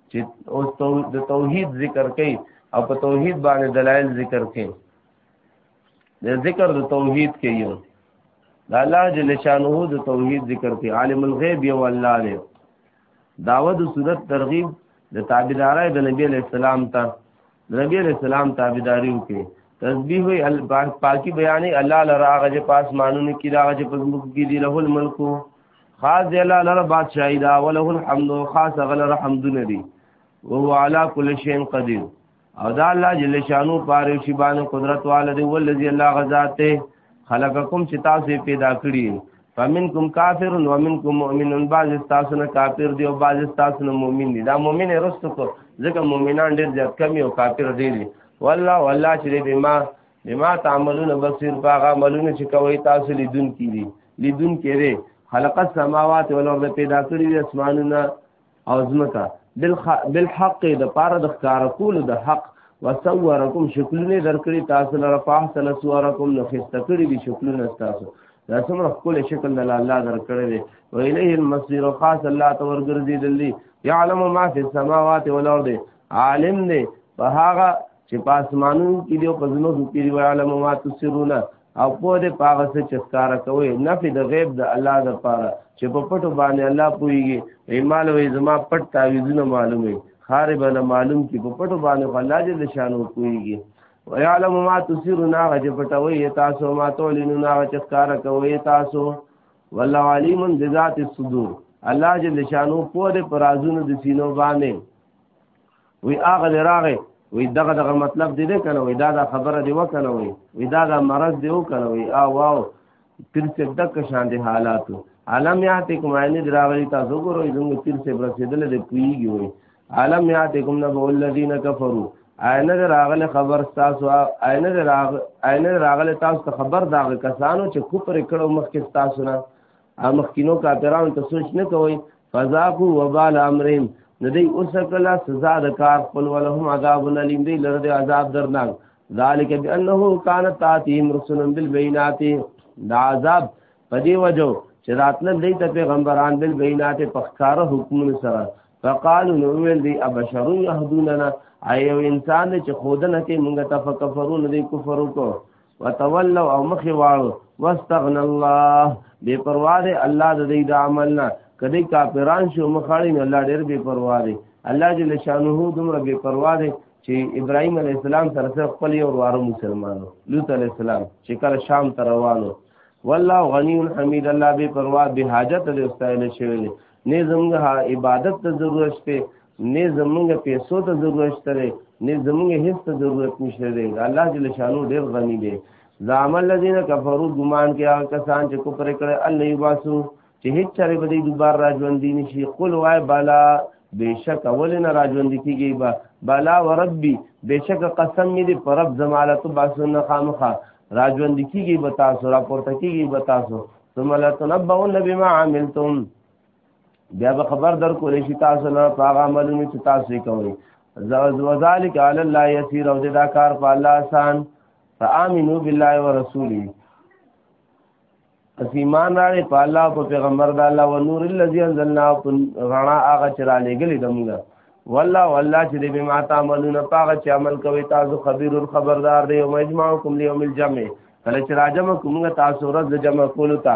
چې اوس تو د توحید ذکر کوي او په توحید باندې دلایل ذکر کوي د ذکر د توحید کې یو د الله جل شانه د توحید ذکر کوي عالم الغیب یو الله دی داوود صورت ترغیب د تابعدارای د نبی علی السلام ته د نبی علی السلام تابعداري وکړي تسبیح وی پاکی بیانې الله لراغه چې پاسمانونو کې راغه چې پزموږ کې دی له الملکو خاص دی الله لره بادشاہي دا وله الحمد خاص غل الحمد ندي وهو على كل شيء قدير او دا الله جل شانو پاره شی باندې قدرت والد ولذي الله غزاته خلقکم چې تاسو پیدا کړی فمنکم کافر و منکم مؤمن بعض تاسو نه کافر دی او بعض تاسو نه مؤمن دی دا مؤمن رستو کو ځکه مؤمنان ډیر زیات کمی او کافر ډیر دی والله والله چې بما بما تعملون بصیر باغه عملونه چې کوي تاسو لیدون کیږي لیدون کړي خلق السماوات والارض پیدا کړی د اسمانونو او زمکا بالحق د پاره د ښکار کول د حق وسورکم شکلونه درکړي تاسو لپاره فاحسن سورکم نو خسته کړی دي شکلونه تاسو دا څومره خپل شکل د الله درکړي دي و الیه المصیر خاص الله تور ګرځي دلی يعلم ما فی السماوات والارض عالم دی په هغه چې په اسمانونو کې دی او په ځمکو کې دی عالم ما تسرونه او په دې پاغه څه چې ښکارا کوي نفي د غیب د الله د پاره چې په پټو باندې الله پويږي ایمال وې زما پټ تعویذونه معلومه خارې بل معلوم کې په پټو باندې الله دې د شانو پويږي ويعلم ما تسرون هغه چې پټوي تاسو ما تعلنون هغه چې ښکارا کوي تاسو والله علیم بذات الصدور الله جل شانو په دې پرازونو د سینو باندې وی هغه دی راغی وی دغه دغه مطلب دی دی کنه وی دا دا خبره دی وکنه وی وی دا دا مرض دی وکنه وی آ واو پیر صاحب دک شان دی حالاتو علم یاتی کوم عینی دراغلی تاسو ګورو زموږ پیر صاحب رسیدل دی پیږي وی علم یاتی کوم نبو الذین کفروا عینه دراغله خبر تاسو عینه دراغ عینه دراغله تاسو خبر داغه کسانو چې کوپر کړه مخکې تاسو نه ا مخکینو کافرانو ته سوچ نه کوي فذاقوا وبال امرهم نو دی اوس کله سزا د کار خپل ولهم عذاب الیم دی لره د عذاب درناک ذالک بانه کانت تاتیم رسول بالبینات دا عذاب په دی وجو چې راتل دی ته پیغمبران بالبینات په ښکار حکم سره فقالو نو ویل دی ابشرو يهدوننا ایو انسان چې خودنه کې مونږ ته فکفرون دی کفر وکړو وتولوا او مخ واړو واستغن الله بے پروا دی الله د دې د عمل نه کدی کافران شو مخاړي نو الله ډېر بے پروا دی الله جل شانه دومره بے پروا دی چې ابراهيم عليه السلام سره سره خپل یو وروارو مسلمانو لوط عليه السلام چې کله شام ته روانو والله غني حمید الله بے پروا به حاجت دې استایل شوی نه زمغه عبادت ته ضرورت شته نه زمونږ پیسو ته ضرورت شته دی نه زمونږ هیڅ ته ضرورت نشته دی الله جل شانو ډیر غنی دی زعم الذين كفروا ګمان کې هغه کسان چې کوپر کړي الله یباسو چې هیڅ چره به دې دوبار راځوندې نشي قل وای بالا بشک اول نه راځوندې کیږي با بالا وربي بشک قسم می دې پر رب زمالت باسن خامخه راځوندې کیږي بتا سو راپورته کیږي بتا سو ثم لا تنبؤن بما عملتم بیا به خبر در کولې شي تاسو نه پاغه عملونه چې تاسو کوي وذالک علی الله یسیر او دا کار په الله آسان فآمنو بالله ورسوله پس ایمان راړې په الله او پیغمبر د الله او نور الذي انزلنا رڼا هغه چې را لېګلې دمګه والله والله چې دې بما تعملون پاغه چې عمل کوي تاسو خبير خبردار دی او مجمعکم ليوم الجمع کله چې راجم کومه تاسو ورځ جمع کولو ته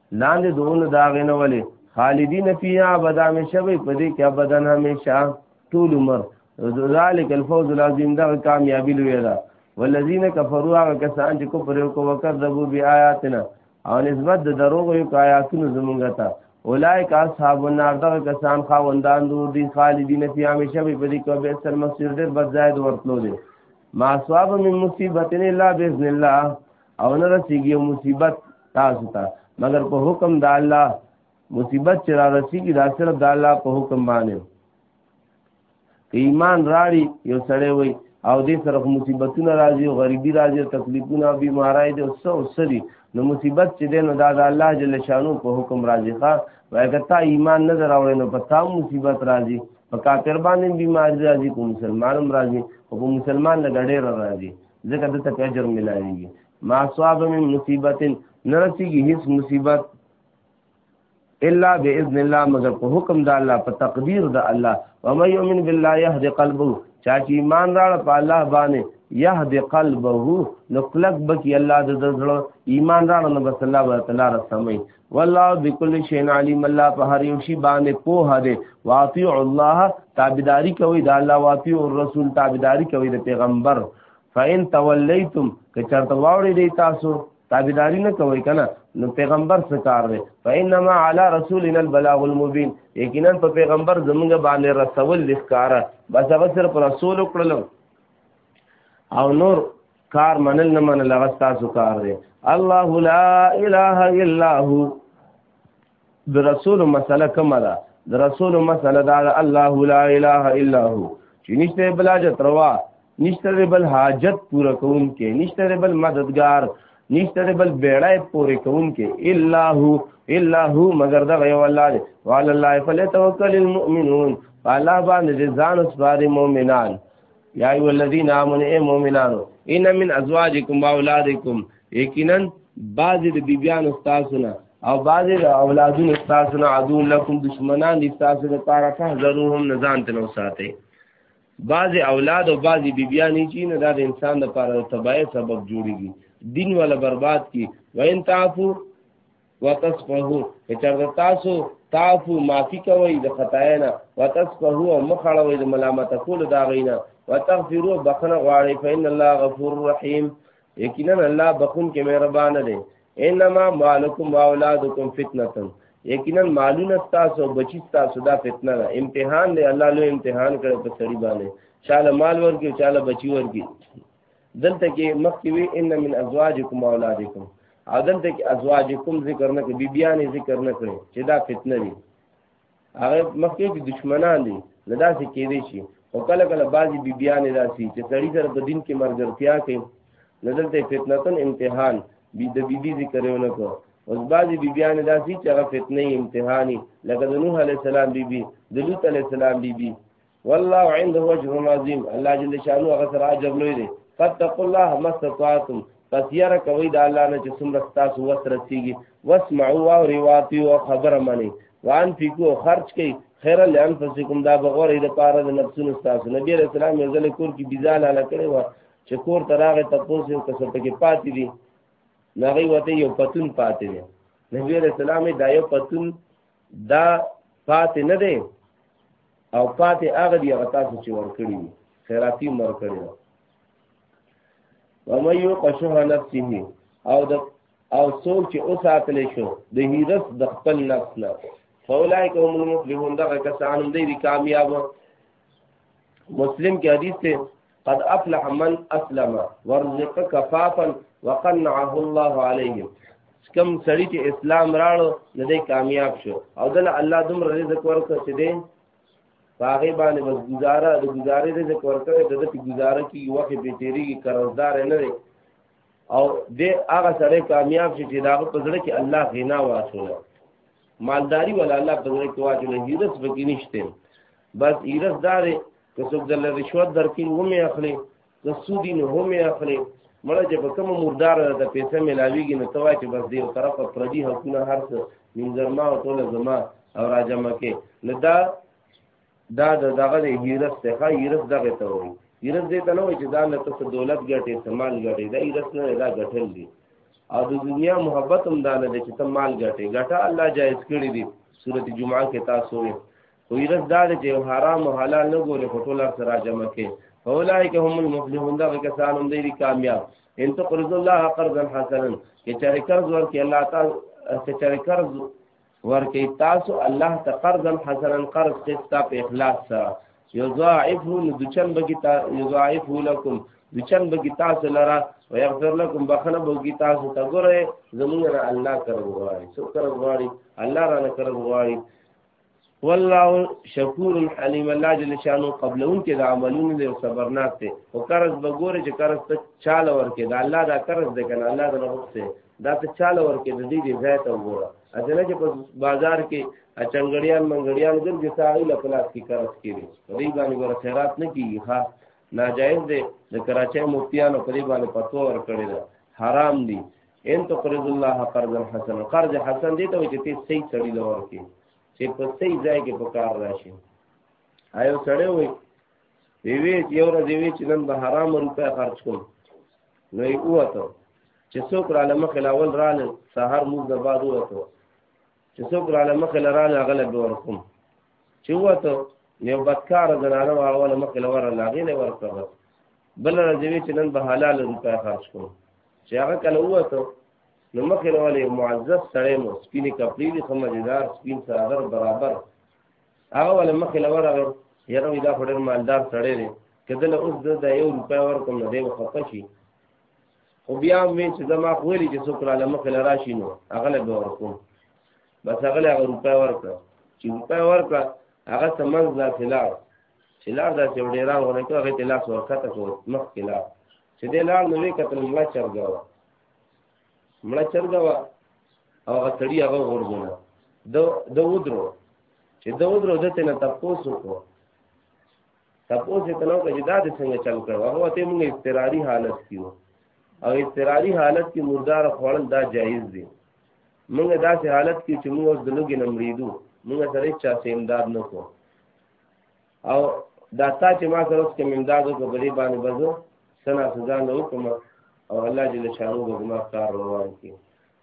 لاندې دون داغې نه ولې خالدین فیها ابدا همیشه وي په دې کې ابدا همیشه طول عمر ذالک الفوز العظیم دا کامیابی لوی ده والذین کفروا هغه کسان چې کفر وکړو وکذبوا بیااتنا او نسبت د دروغ یو آیاتونو زمونږ ته اولائک اصحاب النار دا کسان خاوندان دور دي خالدین فی همیشه وي په دې کې به سر مسیر ډېر بد زائد ورتلو دي ما اصحاب من مصیبت الا باذن الله او نه رسیږي مصیبت تاسو ته مگر په حکم د الله مصیبت چې را رسیږي دا صرف د الله په حکم باندې که ایمان راړي یو سړی وي او دې سره مصیبتونه راځي او غریبي راځي تکلیفونه او بیمارای دي او څه او څه دي نو مصیبت چې دی نو دا د الله جل شانو په حکم راځي ښا وای که تا ایمان نه دراوړې نو په تا مصیبت راځي په کافر باندې بیماری راځي په مسلمان هم راځي او په مسلمان لګړې راځي ځکه دته په اجر ملایږي ما صاب من مصیبت نرسیږي هیڅ مصیبت الا باذن الله مگر په حکم د الله په تقدیر د الله و مې یؤمن بالله يهدي قلبه چا چې ایمان راړ په الله باندې يهدي قلبه نو کلک بکی الله د زړه ایمان راړ نو بس الله تعالی رسمي والله بكل شيء عليم الله په هر یو شی باندې پوه دی واطيع الله تابعداري کوي دا الله واطيع الرسول تابعداري کوي د پیغمبر فإن توليتم که چرته واوړي دی تاسو تابعداري نه کوي کنه نو پیغمبر څه کار دی فإنما على رسولنا البلاغ المبين یقینا په پیغمبر زمونږ باندې رسول لښکاره بس هغه صرف رسول کړلو او نور کار منل نه منل هغه تاسو کار دی الله لا اله الا هو د رسول مسله کومه ده د رسول مسله دا الله لا اله الا هو چې نشته بل حاجت روا نشته بل حاجت پوره کون کې نشته بل مددگار نشته بل بیړای پوره کون کې الا هو الا هو مگر دا یو الله دی وعلى الله فليتوکل المؤمنون الله باندې ځان وسپاري مؤمنان یا ایو الذین آمنوا ای مؤمنانو ان من ازواجکم و اولادکم یقینا بعض د بیبیان استادو نه او بعض د اولادونو استادو نه عدو لکم دشمنان دي استادو لپاره فهذروهم نزان تنو ساتي بعض اولاد او بعض بیبیان چې نه د انسان لپاره تبعی سبب جوړیږي دین ولا برباد کی وین تعفو وتصفهو که چېرته تاسو تعفو معافي کوئ د خطایا نه وتصفهو او مخ اړوئ د ملامت کولو د هغوی نه وتغفرو بخنه غواړئ فإن الله غفور رحیم یقینا الله بخون کې مهربان دی انما مالکم واولادکم فتنه یقینا مالونه تاسو بچی تاسو دا فتنه ده امتحان دی الله لوی امتحان کړی په سړي باندې چاله مال ورکی چاله بچی ورکی دلته کې مخکې وی ان من ازواجکم اولادکم او دلته کې ازواجکم ذکر نه کوي بیبيان ذکر نه کوي چې دا فتنه دي هغه مخکې کې دشمنان دي نه داسې کېدی شي او کله کله بعضي بیبيان داسي چې سړی سره په دین کې مرګرتیا کوي نزلته فتنتن امتحان بی د بیبي ذکر یو نه کو اوس بعضي بیبيان داسي چې هغه فتنه امتحاني لکه د نوح عليه السلام بیبي د لوط عليه السلام بیبي والله عنده وجه عظیم الله جل شانو هغه سره اجر لوی دی فتقوا الله ما استطعتم پس یاره کوي د الله نه چې څومره تاسو وس رسیږي واسمعوا او رواتي او خبره مني وان فیکو خرج کوي خیر لانفسکم دا بغورې د پاره د نفسونو تاسو نبی رسول الله یو ځل کور کې بيزال اله کړي و چې کور تراغه تاسو یو کس ته کې پاتې دي نغې وته یو پتون پاتې دي نبی رسول الله دا یو پتون دا پاتې نه دی او پاتې هغه دی هغه تاسو چې ورکړي خیراتی مر کړی و مې یو قشه نفسه او د او څوک چې او ساتل شو د هیرس د خپل نفس نه فولای کوم المفلحون دغه کسان هم دی کامیاب مسلم کې حدیث ته قد افلح من اسلم ورزق کفافا وقنعه الله عليه کم سړی چې اسلام راړو نه دی کامیاب شو او دل الله دومره رزق ورکړ چې دی باغې باندې بس گزاره د گزارې رزق ورکړ د دې گزاره کی یو کې به تیری کی قرضدار نه دی او دې هغه سړی کامیاب شي چې دا په زړه کې الله غنا واچوله مالداری ولا الله په زړه کې واجب نه هیرس بګی نشته بس هیرس دار که څوک د رشوت درکې هم اخلي که سودی نه هم اخلي مړه چې په کوم مردار د پیسې ملاویږي نو توا چې بس دی طرف پردي حقونه هر څه منځرما او ټول زما او راجمه کې نو دا دا د دغه د هیرس ته ښه هیرس دغه ته وایي هیرس دې ته نه وایي چې ځان له تاسو دولت ګټې څه مال ګټې دا هیرس نه دا ګټل دي او د دنیا محبت هم دا نه دی چې ته مال ګټې ګټه الله جایز کړی دی سورت جمعه کې تاسو وایي خو هیرس دا دی چې حرام او حلال نه ګوري خو ټول سره جمع کې اولئک هم المفلحون دا کسان هم دی کامیاب ان تقرض الله قرضا حسنا چې چاري قرض ورکړي الله تعالی چې چاري قرض ورکه تاسو الله ته قرض حسنا قرض قسط په اخلاص سره یضاعفه لدچن بگی تا یضاعفه لكم دچن بگی تاسو لرا ويغفر لكم بخنه بگی تاسو ته ګره زمونږ نه الله کرم غواړي څو کرم غواړي الله رانه کرم غواړي والله شکور حلیم الله جل شانو قبلون کې د عملونو دی او صبرناک دی او قرض به ګوره چې قرض ته چاله ورکې دا الله دا قرض دی کنه الله دا نه دا ته چاله ورکې د دې دې ځای ته وګوره اځنه چې په بازار کې اچنګړیان منګړیان ګرځي ساغي له پلاس کې قرض کړي په دې باندې ور خیرات نه کیږي ها ناجایز دی د کراچۍ مفتیانو په دې باندې پتو ور کړی دا حرام دی ان تقرض الله قرض حسن قرض حسن دی ته چې ته صحیح سړی لور کې چې په صحیح ځای کې په کار راشي آیو سړی وي وی یو ورځ وی چې نن به حرام روپیا خرج کوم نو یې وته چې څوک را لمخ لاول رال سحر موږ د بعد وته چې څوک را لمخ لرال غلب ورکوم چې وته یو بدکار زنانه واول مخ لور لاغې نه ورته بل راځي چې نن به حلال روپیا خرج کوم چې هغه کله وته نو مخ لور معزز سړی مو سپینې کپړې دي خمجدار سپین ساغر برابر هغه ول مخې لور هغه یره وی دا خوري مالدار سړی دی کله له اوس د یو روپیا ورکوم نه دی وخپه شي خو بیا مې چې زما خولي چې څوک را لمخې لرا شي نو هغه له به ورکوم بس هغه له روپیا ورکړه چې روپیا ورکړه هغه سمز لا فلار چې لار دا چې ډیر راغلی ته هغه ته لاس ورکته کو مخ کې لار چې دې لار نو وی کتل ملا چرګاوه مړه چرګه وه او هغه سړي هغه غورځونه د ودرو چې د ودرو ده ته نه تاسو کو تاسو ته نو کې دا د څنګه چل کړو هغه ته موږ استراری حالت کیو او استراری حالت کې مردار خوړل دا جایز دی موږ داسې حالت کې چې موږ د لوګي نمریدو موږ سره چا سیمداد نه کوو او دا تا چې ما سره اوس کوم امداد وکړ په دې باندې بزو سنا سزا نه وکم او الله جل شانو به ما کار روان کړي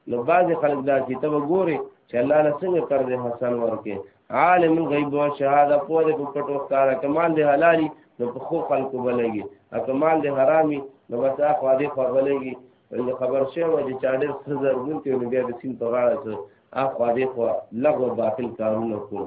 نو بعض خلک دا چې ته وګوري چې الله له څنګه قرض حسن ورکې عالم الغیب او شهاده په دې په پټو کار کمال دی حلالي نو په خو خلکو بلګي او کمال دی حرامي نو بس اخو دې خو بلګي ان خبر شوه و چې چا ډېر څه ضرورت یو بیا د سین په غاړه څه اخو دې خو لغو باطل کارونه کوي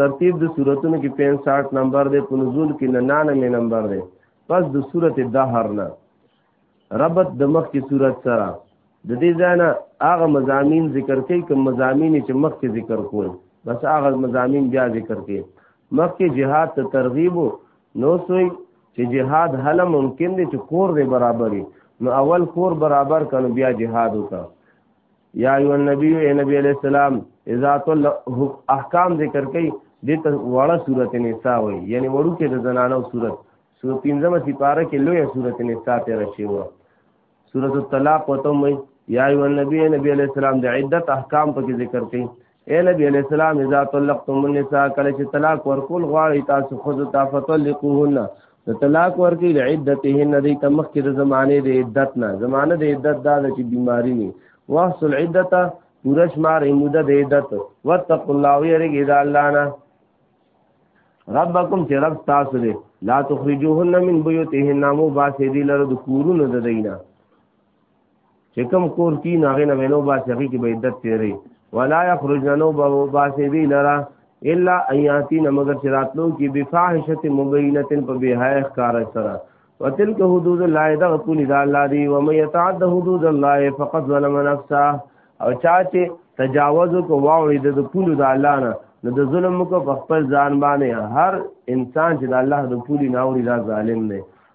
ترتیب د صورتونو کې 65 نمبر دی په نزول کې 99 نمبر دی پس د صورت دهر نه ربط د مخ کې صورت سره د دې ځانه هغه مزامین ذکر کوي کوم مزامین چې مخ کې ذکر کول بس هغه مزامین بیا ذکر کوي مخ کې جهاد ته ترغیب نو سوی چې جهاد هله ممکن دی چې کور دی برابرې نو اول کور برابر کړو بیا جهاد وکړو یا ایو النبی ای نبی علیہ السلام اذا تل احکام ذکر کئ د ته وړه صورت نساء وي یعنی وړو کې د زنانو صورت سو پنځمه سپاره کې لوی صورت نساء تیر شي و سورۃ الطلاق وته مې یا ایو النبی نبی علیہ السلام د عدت احکام په ذکر کئ اے نبی علیہ السلام اذا طلقتم النساء کله چې طلاق ورکول غواړي تاسو خود ته فطلقوهن د طلاق ورکی د عدتهن د تمخ کې د زمانه د عدت نه زمانه د عدت دا چې بیماری نه واصل عدت پورا شمار موده د عدت واتقوا الله ويرجى اذا الله نه ربکم چې رب تاسو دې لا تخرجوهن من بيوتهن مو باسي دي لره د کورونو د دینه چې کوم کور کې نه غنه وینو با سخی کې به عدت تیری ولا یخرجن نو به با سې دی لرا الا ایاتی نه مگر چې راتلو کې بفاحشه مبینه په بهای ښکار سره وتلک حدود الله دا کول دا الله دی و مې يتعد حدود الله فقط ظلم نفسه او چا چې تجاوز کو واوړي د کول دا الله نه نو د ظلم کو په خپل ځان باندې هر انسان چې د الله د پولی ناوړي دا ظالم دی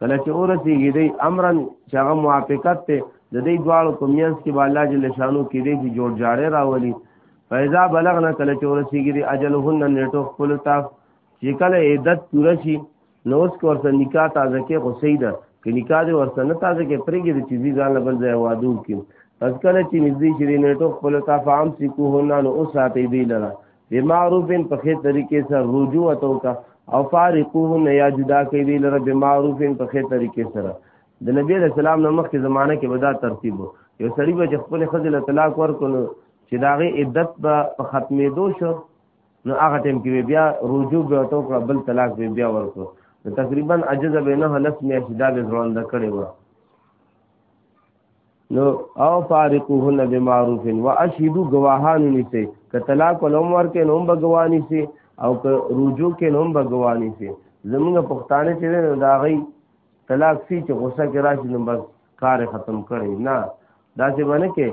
کله چې اورسیږي دی امرا چې هغه موافقت ته د دې دواړو په میانس کې به الله جل شانو کې دی چې جوړ جاړې راولي فیضا بلغنا کله چې اورسیږي دی اجلهن نیټو خپل تا چې کله عدت پوره شي نو اوس کو ورسره نکاح تازه کې غوسې ده کې نکاح دې ورسره نه تازه کې پرېږي چې دې ځان بل ځای وادو کې پس کله چې نږدې شي نیټو خپل تا فام سکو هونه نو اوس ساتي دی لره بمعروف په خې طریقې سره رجوع تو کا او فارقوهن یا جدا کوي دی لره بمعروف په خې طریقې سره د نبی له سلام نو مخکې زمانہ کې ودا ترتیب یو سړی به خپل خزل طلاق ورکړو چې داغه عدت به په ختمې دو شو نو هغه ټیم کې بیا رجوع به تو کړ بل طلاق به بیا ورکړو تقریبا عجز به نه لس میاشتې دا به ځوان د کړي وو نو او فارقوهن بمعروف واشهدوا گواهان نسی ک طلاق ولوم ورکې نوم بګوانی سی او ک رجوع کې نوم بګوانی سی زمونږ پښتانه چې دا غي طلاق سی چې غوسه کې راشي نو بس کار ختم کړي نه دا چې باندې کې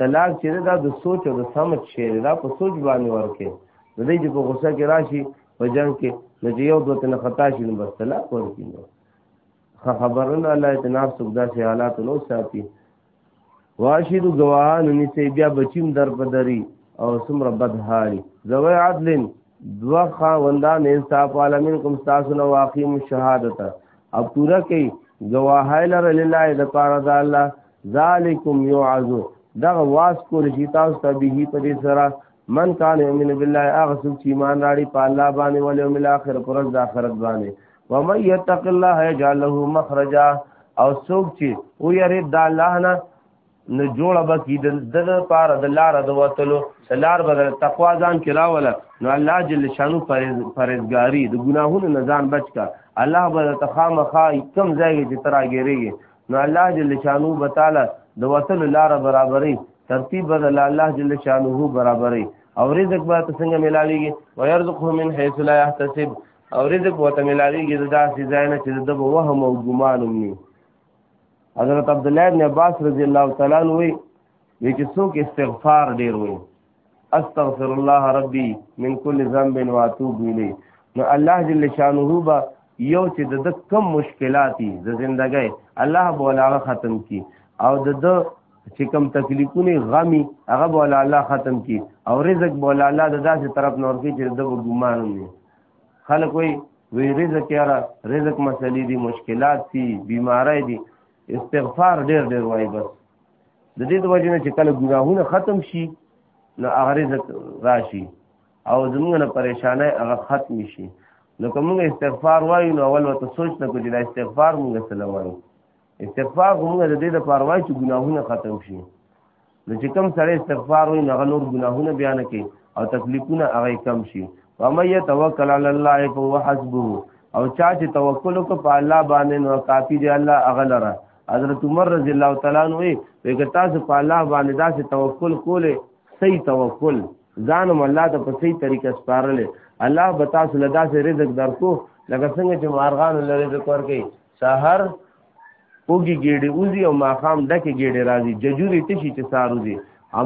طلاق چې دا د سوچ او د سمج شی دا په سوچ باندې ورکې د دې چې په غوسه کې راشي په جنگ کې نو یو دوه تن خطا شي نو بس طلاق ورکې خبرن الله اتناب څوک داسې حالات نو ساتي واشهد گواهان نسی بیا بچیم در پدری او سمر بدحالی زوی عدل دو خواندان انصاف عالمین کوم تاسو نو واقیم شهادت او پورا کوي گواهی لره لله د پاره د الله ذالکم یعذو دغه واس کول شي تاسو ته به په دې سره من کان یؤمن بالله هغه څوک چې ایمان راړي په الله باندې او یوم الاخر پر د آخرت باندې ومن يتق الله يجعل له مخرجا او څوک چې او یری د الله نه نو جوړ به کی د دغه پار د لار د وتلو لار به تقوا ځان کې راوله نو الله جل شانو پرهیزګاری د ګناهونو نه ځان بچ کا الله به تخامه خای کم ځای چې تراګریږي نو الله جل شانو وتعالى د وتلو لار برابرې ترتیب به الله جل شانو برابرې او رزق به څنګه ملاويږي ويرزقه من حيث لا يحتسب او رزق وته ملاویږي د داسې ځای نه چې د وهم او ګمان وي حضرت عبد الله بن عباس رضی الله تعالی عنہ وی چې څوک استغفار ډیر وي استغفر الله ربي من كل ذنب واتوب اليه نو الله جل شانه با یو چې د کم مشکلاتي د زندګۍ الله بولاغه ختم کی او د چې کم تکلیفونه غمی هغه بول الله ختم کی او رزق بول الله د داسې طرف نور کی چې د ګمان نه خلک وي وی رزق یاره رزق مسلې دي مشکلات دي بیماری دي استغفار ډیر ډیر وای بس د دې د وجه نه چې کله ګناهونه ختم شي نو هغه رزق راشي او زمونږ نه پریشانای هغه ختم شي نو کومه استغفار وایو نو اول وته سوچ نه کوجه استغفار مونږ سره وایو استغفار موږ د دې لپاره وایو چې ګناهونه ختم شي نو چې کم سره استغفار وي هغه نور ګناهونه بیان کړي او تکلیفونه هغه کم شي ومن يتوکل علی الله فهو حسبه او چا چې توکل وکړ په الله باندې نو کافی دی الله هغه لره حضرت عمر رضی الله تعالی عنہ وی وګ تاسو په الله باندې داسې توکل کولې صحیح توکل ځانم الله ته په صحیح طریقه سپارلې الله به تاسو له داسې رزق درکو لکه څنګه چې مارغان له رزق ورکړي سحر اوګي ګېډې اوزي او ماخام ډکه ګېډې راځي ججوري تشي چې سار اوزي او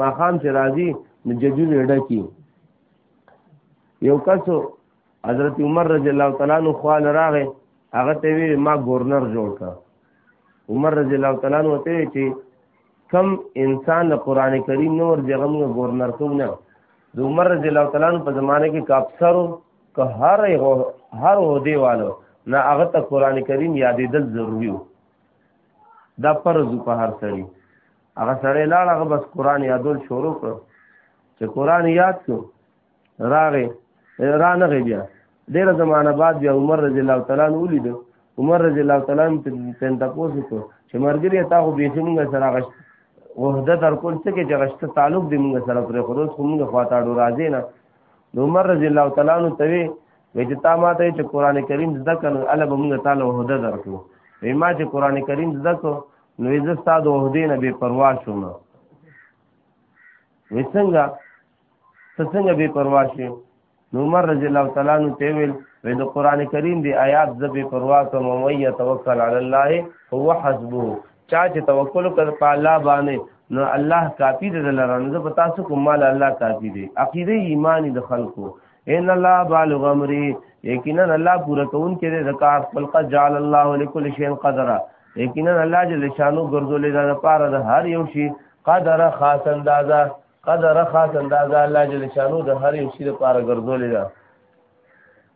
ماخام چې راځي نو ججوري ډکی یو کسو حضرت عمر رضی الله تعالی عنہ خال راغې هغه ته وی ما گورنر جوړ کا عمر رضی الله تعالی عنہ ته چې کم انسان د قران کریم نور جغم گورنر کوم نه د عمر رضی الله تعالی عنہ په زمانه کې کاپسرو که هر هر عہدې والو نه هغه ته قران کریم یادېدل ضروری وو دا فرض په هر سړي هغه سړی لاړ هغه بس قران یادول شروع کړ چې قران یاد کړو راغې رانه غي بیا ډیره زمانہ بعد بیا عمر رضی الله تعالی عنہ ولید عمر رضی الله تعالی عنہ څنګه تاسو کو چې مرګري تا خو به څنګه سره غش وحده در کول څه کې چې غشت تعلق دې موږ سره پرې خو دوس موږ خواته ډو راځي نه نو عمر رضی الله تعالی عنہ ته وی چې تا ما ته چې قران کریم زده کړ نو الله به موږ تعالی وحده درکو وی ما چې قران کریم زده کړ نو یې زستا د وحده نه بے پروا شوم وی څنګه څنګه بے پروا شې نو عمر رضی الله تعالی عنہ ته ویل وی د قران کریم دی آیات زبې پروا کوم او مې توکل علی الله هو حسبه چا چې توکل وکړ په الله باندې نو الله کافی دې لرانه زه په تاسو کوم مال الله کافی دې عقیده ایمان د خلکو ان الله بالغ امري یقینا الله پوره کون کې دې زکات خپل قد جعل الله لكل شيء قدرا یقینا الله جل شانو ګرځولې دا لپاره د هر یو شي قدر خاص اندازا قدر خاص اندازا الله جل شانو د هر یو شي لپاره ګرځولې دا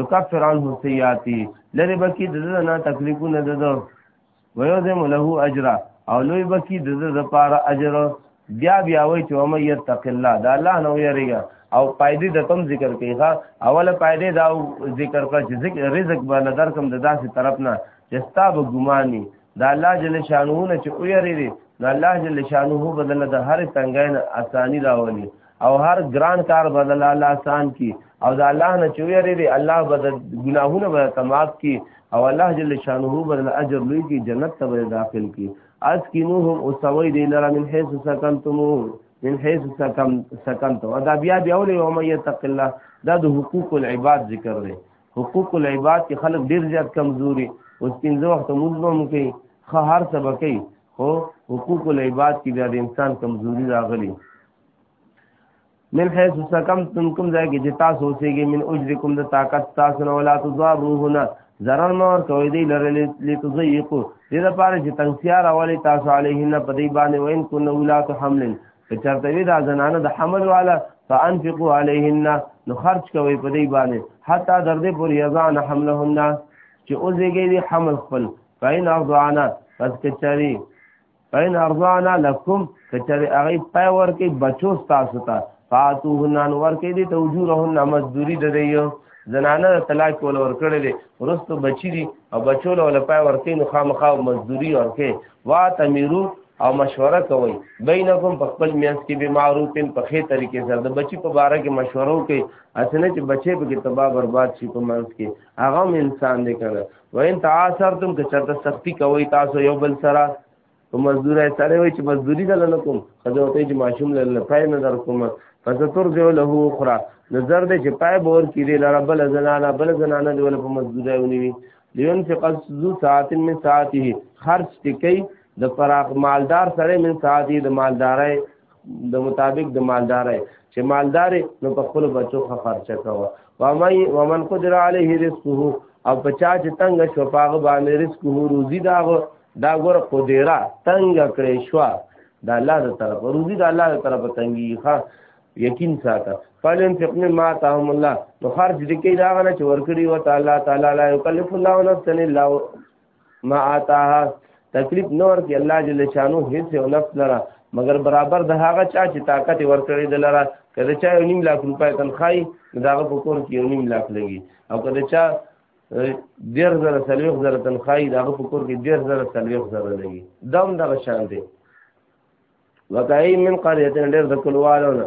یکفر عنه سیئاتی لری بکی د زړه نه تکلیفونه د زړه ويوزم له اجر او لوی بکی د زړه لپاره اجر بیا بیا وای چې ومه یتق الله دا الله نو یریږي او پایدې د کم ذکر کوي ها اوله پایدې دا ذکر کړ چې ذکر رزق به نظر کم د داسې طرف نه چې ستا به ګماني دا الله جل شانونه چې او یری دی دا الله جل شانه بدل د هر تنګین اسانی راولي او هر ګران کار بدل الله آسان کی او دا الله نه چوي ری الله بدل ګناهونه به تماف کی او الله جل شانه بدل اجر لوی کی جنت ته داخل کی اس کینوهم او سوي دی لره من حيث سکنتمو من حيث سکم سکنتو دا بیا بیا ولې او مې تق الله دا د حقوق العباد ذکر دی حقوق العباد کې خلک ډیر زیات کمزوري اوس پنځه وخت موږ به مو کوي خهار سبا کوي خو حقوق العباد کې بیا د انسان کمزوري راغلي من حيث سكنتم کوم ځای کې چې تاسو اوسېږئ من اجرکم د طاقت تاسو نه ولا تضاروهن ضرر مه ورکوئ دی لره لتضيقوا دې لپاره چې تنګسیا راولي تاسو علیهن په دې باندې وین کو نه ولات حمل که چرته وي دا زنانه د حمل والا فانفقوا علیهن نو خرج کوئ په دې باندې حتی در دې پورې یزان حملهن چې اوسېږي دې حمل خپل فإن أرضعنا پس کچری فین ارضانا لکم کچره هغه پای ورکه بچو تاسو ته فاتوهن ان ورکه دي توجورهن مزدوری د دی زنانه طلاق ول ورکړي دي ورستو بچی دي او بچو له پای ورکه نو خامخا مزدوری ورکه وا تمیرو او مشوره کوي بینکم په خپل میاس کې به معروفین په خې طریقې سره د بچی په باره کې مشوره کوي اسنه چې بچي په کې تباہ برباد شي په منځ کې هغه انسان دی کنه وین تعاصرتم که چرته سختی کوي تاسو یو بل سره په مزدوري سره وي چې مزدوري دل نه کوم خزه وته چې ماشوم له پای نه در کوم فستر جو له اخرى نظر دې چې پای بور کې دی لاره بل زنانه بل زنانه دی ول په مزدوري ونی وي لیون فی قصذو ساعت من ساعته خرج ټکی د فراغ مالدار سره من ساعته د مالدارای د مطابق د مالدار چې مالدار نو په خپل بچو خو خرچه کوه ومن ومن قدر عليه رزقه او په چا چې تنگ شو پاغه باندې رزقه روزي دا دا ګور قدرا تنگ کړې شو د الله تر طرف روزي د الله تر طرف تنګي ښا یقین ساته فلن فقم ما تهم الله نو خرج دې کې دا غنه چې ورکړي و تعالی تعالی لا یکلف الله نفسا الا ما آتاها تکلیف نور کې الله جل شانو هیڅ یو نفس لره مگر برابر د هغه چا چې طاقت ورکړي د لره کله چا یو نیم لاک روپۍ تنخواهي داغه په کور کې یو نیم لاک لګي او کله چا ډیر زره سلويخ زره تنخواهي داغه په کور کې ډیر زره سلويخ زره لګي دم دغه شان دی وکای من قريه ډیر د کلوالو نه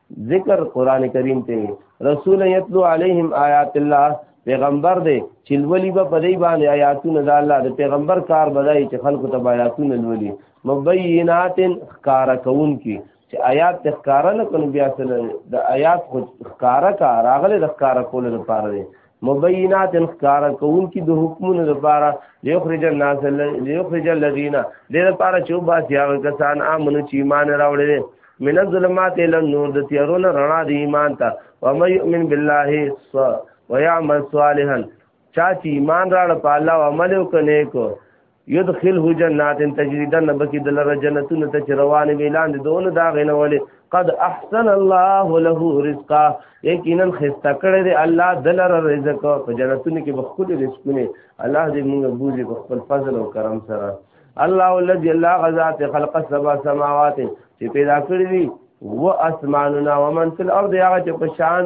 ذکر قران کریم ته رسول یتلو علیهم آیات الله پیغمبر دی چې ولي به په دې باندې آیاتونه د الله د پیغمبر کار بدای چې خلکو ته آیاتونه لولي مبینات خکار کون کی چې آیات تخکار نه کړي بیا سره د آیات خو خکار کا راغله د خکار کول لپاره دی مبینات انخکار کون کی د حکمونو لپاره لیخرج الناس لیخرج الذین دې لپاره چې وباسي هغه کسان امنو چې ایمان راوړل من الظلمات الى النور د تیارونو رڼا د ایمان ته و مې یؤمن بالله و یعمل صالحا چا چې ایمان راړ په الله او عمل وکنه کو يدخله جنات تجري دنه بکی دلر جنتونه ته روان وی لاندې دون دا غنولې قد احسن الله له رزقا یقینا خستا کړی دی الله دلر رزق په جنتونه کې بخول رزقونه الله دې موږ بوزي په خپل فضل او کرم سره الله الذي الله غزات خلق السبع سماوات چې پیدا کړی دی و اسماننا ومن فی الارض هغه چې په شان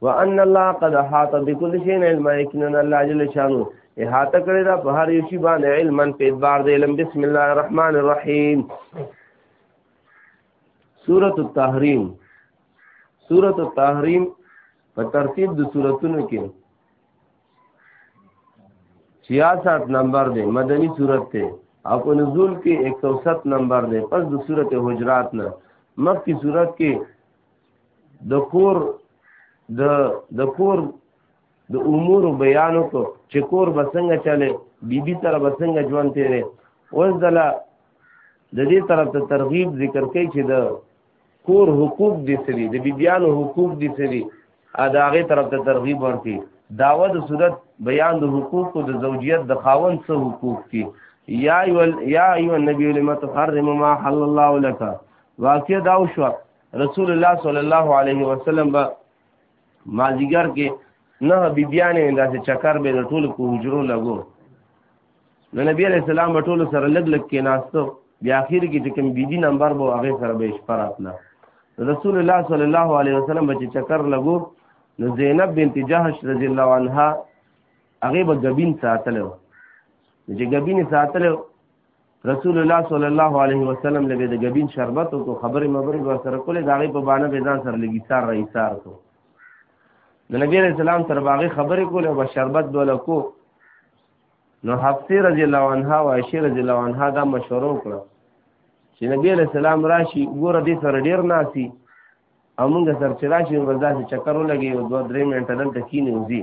وان الله قد حاط بكل شيء علم يقينا الله جل شانه احاطه کړی دا په هر یو شی باندې علم په اعتبار دی علم بسم الله الرحمن الرحیم سورۃ التحریم سورۃ التحریم په ترتیب د سوراتونو کې 66 نمبر دی مدنی سورۃ ته او په نزول کې 107 نمبر دی پس د سورۃ حجرات نه مخکې سورۃ کې د کور د د کور د امور بیان کو چې کور بسنګ چلے بیبي سره بسنګ ژوند تیرې اوس دلا د دې طرف ته ترغیب ذکر کوي چې د کور حقوق دي سری د بیبيانو حقوق دي سری اداغه طرف ته ترغیب ورکړي داوه د صورت بیان د حقوق او د زوجیت د خاوند څخه حقوق دي یا ایو یا ایو النبی لما تحرم ما حل الله لك واقع دا وشو رسول الله صلی الله علیه وسلم به مازیګر کې نه بیبیانې داسې چکر به د ټولو په حجرو لګو نو نبی علیہ السلام به ټولو سره لګ لګ کې ناستو بیا اخر کې چې کوم بیبي نمبر به هغه سره به شپه راتله رسول الله صلی الله علیه وسلم به چې چکر لګو نو زینب بنت جهش رضی الله عنها هغه به غبین ساتلو چې غبین ساتلو رسول الله صلی الله علیه وسلم لګې د غبین شربت او کو خبرې مبرې ور سره کولې دا غي په باندې به ځان سره لګی سار رہی سار کو د نبی رسول الله سره باغې خبرې کولې او شربت دوله کو نو حفصه رضی الله عنها او عائشه رضی الله عنها دا مشوره وکړه چې نبی علیہ السلام راشي ګوره دې سره ډیر ناسي او موږ سره چې راشي ورځ داسې چکر ولګي او دوه درې منټه دلته کینې وځي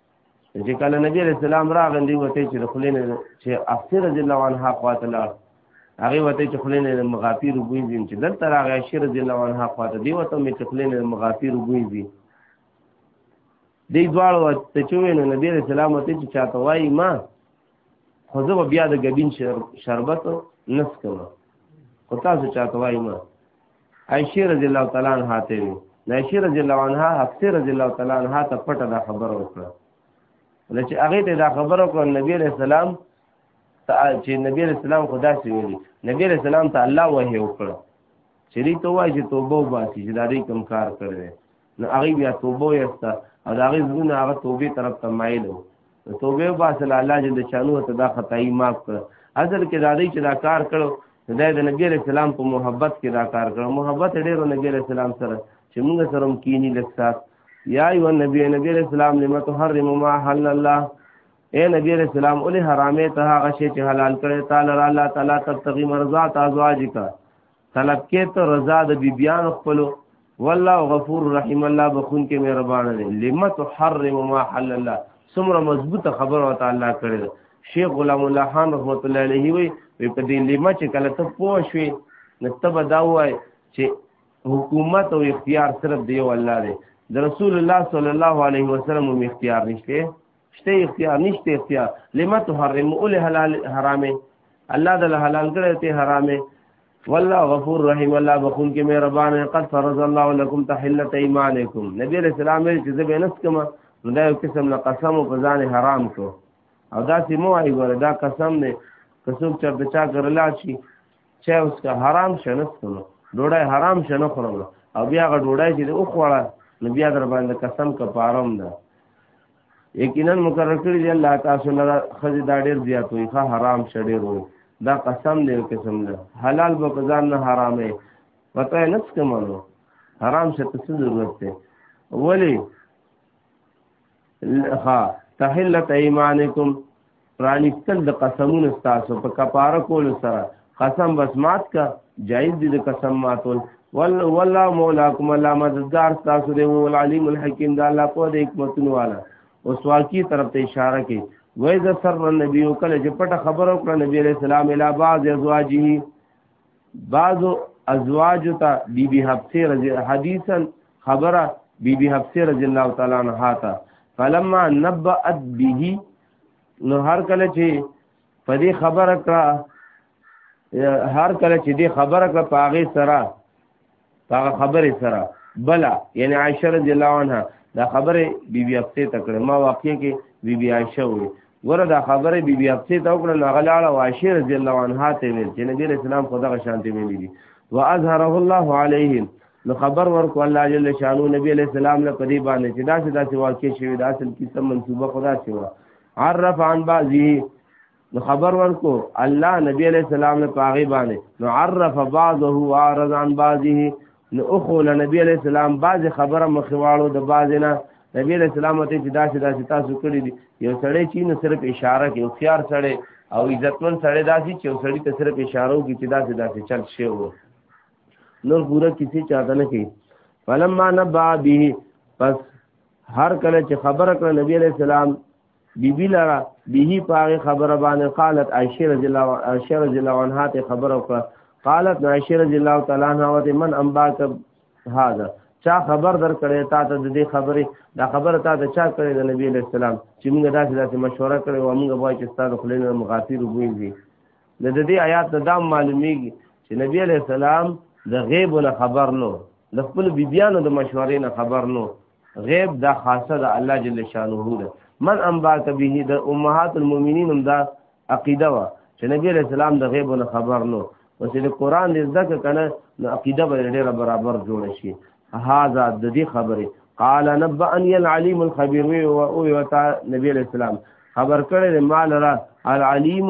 چې کله نبی علیہ السلام راغلی وته چې د خلین چې افسر رضی الله عنها خواته لاړ هغه وته چې خلین مغافیر وبوینځي چې دلته راغی افسر رضی الله عنها خواته دی وته مې چې خلین مغافیر وبوینځي دی دواړو ته چې وینو نبی علیہ السلام ته چې چاته وایي ما خو زه بیا د غبین شربت نس کوم او تاسو چاته وایي ما عائشه رضی الله تعالی عنها ته وی عائشه رضی الله عنها حفصه رضی الله تعالی عنها ته پټه دا خبر ورکړه لکه هغه ته دا خبر ورکړه نبی علیہ السلام ته چې نبی علیہ السلام خدا سی ویلی نبی علیہ السلام ته الله وحی وکړه چې ری ته وایي چې توبه وباسي چې دا دې کم کار کړی نو هغه بیا توبه یستا او دا هغه زونه هغه توبه طرف ته مایل وو توبه باسل الله جل شانو ته دا خدای معاف کړ اصل کې دا دی چې دا کار کړو دا د نبی رسول سلام په محبت کې دا کار کړو محبت ډېر نبی رسول سلام سره چې موږ سره کینی لکسات یا ایو نبی نبی رسول سلام لما تحرم ما حل الله اے نبی علیہ السلام اولی حرامه ته هغه شی چې حلال کړي تعالی الله تعالی تبتغي مرضات ازواجک طلب کې ته رضا د بیبیانو خپلو والله غفور رحیم الله بخون کې مهربان دی لما تحرم ما حل الله څومره مضبوطه خبر او تعالی کړی شیخ غلام الله خان رحمت الله علیه وی په دې لما چې کله ته پوه شوې نو ته به دا وای چې حکومت او اختیار صرف دی او الله دی د رسول الله صلی الله علیه وسلم هم اختیار نشته شته اختیار نشته اختیار لما تحرم اول حلال حرامه الله د حلال کړه ته حرامه والله غفور رحیم الله بخون کې مهربان قد فرض الله لكم تحله ایمانکم نبی رسول الله چې زه به نس کما نو دا یو قسم له قسم په ځان حرام شو او دا سیمو ای ګوره دا قسم نه قسم چرته چا کرلا شي چا اوس که حرام شنه خورو ډوډۍ حرام شنه خورو او بیا هغه ډوډۍ چې او خوړه نو بیا در باندې قسم کفارم ده یقینا مقرر کړی دی الله تاسو لپاره خزي دا ډیر زیات وي ښه حرام شډیر وي دا قسم دی قسم ده حلال به قزان نه حرامه پته نه څه کمنو حرام څه ته ضرورت دی ولی ها تحلت ایمانکم پرانیستل د قسمونو تاسو په کفاره کول سره قسم بس مات کا جایز دي د قسم ماتول ول والله مولاکم الله مددگار تاسو دی او العلیم الحکیم دا الله په دې حکمتونو والا او سواکی طرف ته اشاره کوي وای ز سر نبی او کله چې پټه خبرو کړ نبی علیہ السلام الی بعض ازواجه بعضو ازواج ته بی بی حفصه رضی حدیثا خبره بی بی حفصه رضی الله تعالی عنها ته فلما نبأت به نو هر کله چې په دې خبره کړه هر کله چې دې خبره کړه پاغه سره هغه خبره سره بلا یعنی عائشه رضی الله عنها دا خبره بیبي افته تکړه ما واقعي کې بیبي عائشه وي ګوره دا خبره بیبي افته ته وکړه نو غلاړه عائشه رضی الله عنها ته ویل چې نبی رسول الله خدا غشانته ویلي دي واظهره الله عليهم نو خبر ورکو الله جل شانو نبی علیہ السلام له پدی باندې چې دا څه داسې واقع شوی دا اصل کیسه منسوبه خدا شوی عرف عن بعضی نو خبر ورکو الله نبی علیہ السلام نه پاغي باندې نو عرف بعضه عارض عن بعضه نو اخو نبی علیہ السلام بعض خبره مخواړو د بعض نه نبی علیہ السلام ته چې داسې داسې تاسو کړی دي یو سړی چې نو صرف اشاره کوي خيار سړی او عزتمن سړی داسې چې یو سړی ته صرف اشاره کوي چې داسې داسې چل شي وو نور پورا کسی چاته نه کوي فلما نبا به پس هر کله چې خبره کړ نبی علیہ السلام بی بی لرا به پاغه خبره باندې قالت عائشه رضی الله عائشه رضی الله عنها ته خبر وکړه قالت عائشه رضی الله تعالی عنها وته من انبا ک هاذا چا خبر در کړی تا ته د دې خبرې دا خبره تا ته چا کړې د نبی علیہ السلام چې موږ داسې داسې مشوره کړې و موږ وایي چې ستاسو خلینو مغافیر وګوي د دې آیات نه دا معلومیږي چې نبی علیہ السلام د غیب نه خبر نو د خپل بیبیانو د مشورې نه خبر نو غیب دا خاصه د الله جل شانه ده من انبا کبه د امهات المؤمنین هم دا عقیده وا چې نبی علیہ السلام د غیب نه خبر نو او چې د قران دې ځکه کنه نو عقیده به ډیره برابر جوړ شي هاذا د دې خبره قال نبأني العليم الخبير او او نبی علیہ السلام خبر کړی مال را العلیم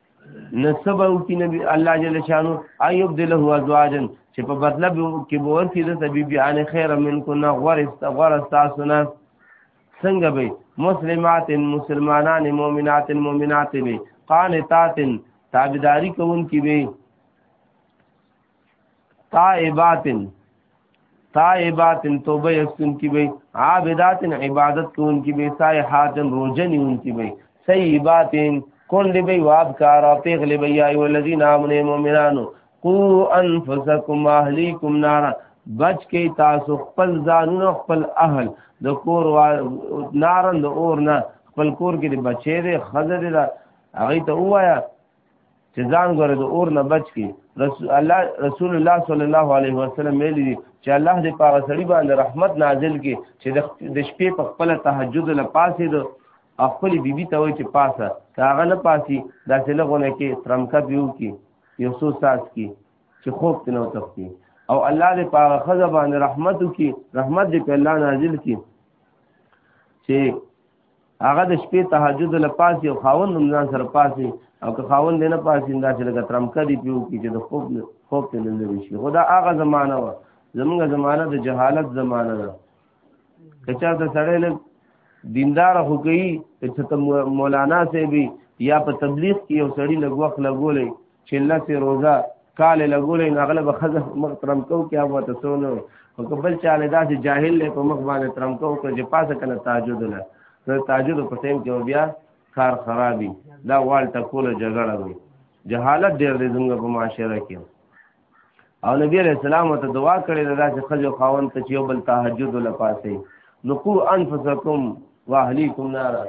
نسبه کی نبی الله جل شانو ایوب دله ازواجن چې په بدله کې به ورکی د طبيب ان خیر من کو نه غور است غور است سنا څنګه به مسلمات مسلمانان مؤمنات مؤمنات به قانتات تابعداری کوونکی به تائبات تائبات توبه یستون کی به عابدات عبادت کون کی به صائحات روزن یون کی به سیبات کون دی به واب کار او پیغلی به یا ایو الذین آمنوا مومنانو قو انفسکم اهلیکم نارا بچ کی تاسو خپل ځانونه خپل اهل د کور نارن د اور نه خپل کور کې د بچی دی خزه دی هغه ته وایا چې ځان غره د اور نه بچ کی رسول الله رسول الله صلی الله علیه وسلم ویلي دي چې الله دې پاغه سړي باندې رحمت نازل کی چې د شپې په خپل تهجد له پاسې د خپل بیبي ته وایي چې پاسه کاغه نه پاسي داسې لغونه کې ترمکت یو کی یو سو ساس کی چې خوب تنو تختی او الله دې پاغه خزه باندې رحمت کی رحمت دې په الله نازل کی چې هغه د شپې تهجد له پاسې او خاوند هم ځان سره پاسې او که خاوند دی نه پاسې دا چې لکه ترمکه دی پیو کې چې د خوب خوب ته نه لري شي خو دا هغه زمانه وه زمونږ زمانه د جهالت زمانه ده که چېرته سړی لږ دیندار خو کوي چې ته مولانا صاحب یا په تبلیغ کې یو سړی لږ وخت لګولی چې لسې روزه کال لګولې نو هغه به خزه مخ ترم کو کې هغه ته سونو او قبل چاله داسې جاهل له په مخ باندې ترم کو کو چې پاسه کنه تاجود نه نو تاجود په ټیم کې بیا کار خرابي دا وال ټکول جګړه وي جهالت ډېر دې زموږ په معاشره کې او نبی علیہ السلام ته دعا کړې ده چې خځو خاون ته چې یو بل تهجد لپاسې نقو انفسکم واهلیکم نارا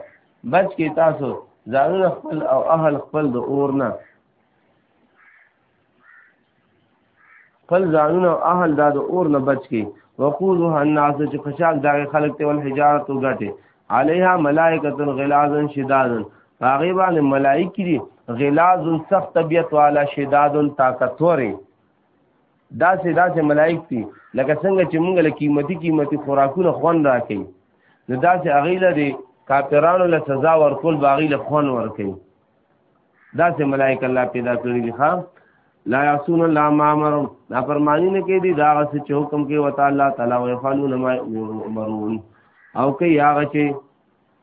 بچ کې تاسو ځانونه خپل او اهل خپل د اور نه خپل ځانونه او اهل دا د اور نه بچ کې وقودها الناس چې خشاک دا خلک ته ول حجارت او غټه علیها ملائکه غلاظا شدادا هغه باندې ملائکه دي غلاظ سخت طبيعت والا شداد طاقتور داسې داسې ملائک دي لکه څنګه چې موږ له قیمتي قیمتي خوراکونه خوند راکړي نو داسې هغې له دې کافرانو له سزا ورکول به هغې له خوند ورکوي داسې ملائک الله پیدا کړي دي ښه لا یعصون الله ما امرهم دا فرمانی نه کوي دي دا هغه څه چې حکم کوي وتعالی تعالی ويفعلون ما یؤمرون او کوي هغه چې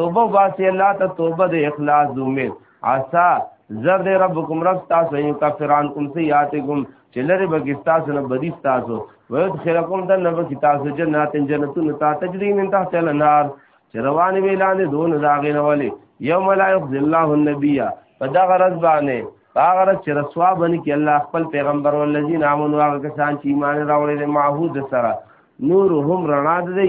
توبه واسي الله ته توبه د اخلاص د امید عسا زر دې ربکم رب تاسو یو کفران کوم سیاتکم چې لري به تاسو نه بدی تاسو ويدخلکم د نبو کی تاسو جنات جنتون تا تجری من تحت النار چې روان وی لاندې دون داغینه ولی یوم لا یخزی الله النبی په دا غرض باندې هغه رس چې رسوا بني کې الله خپل پیغمبر ولذین امنوا هغه کسان چې ایمان راوړل معهود سره نورهم رڼا دی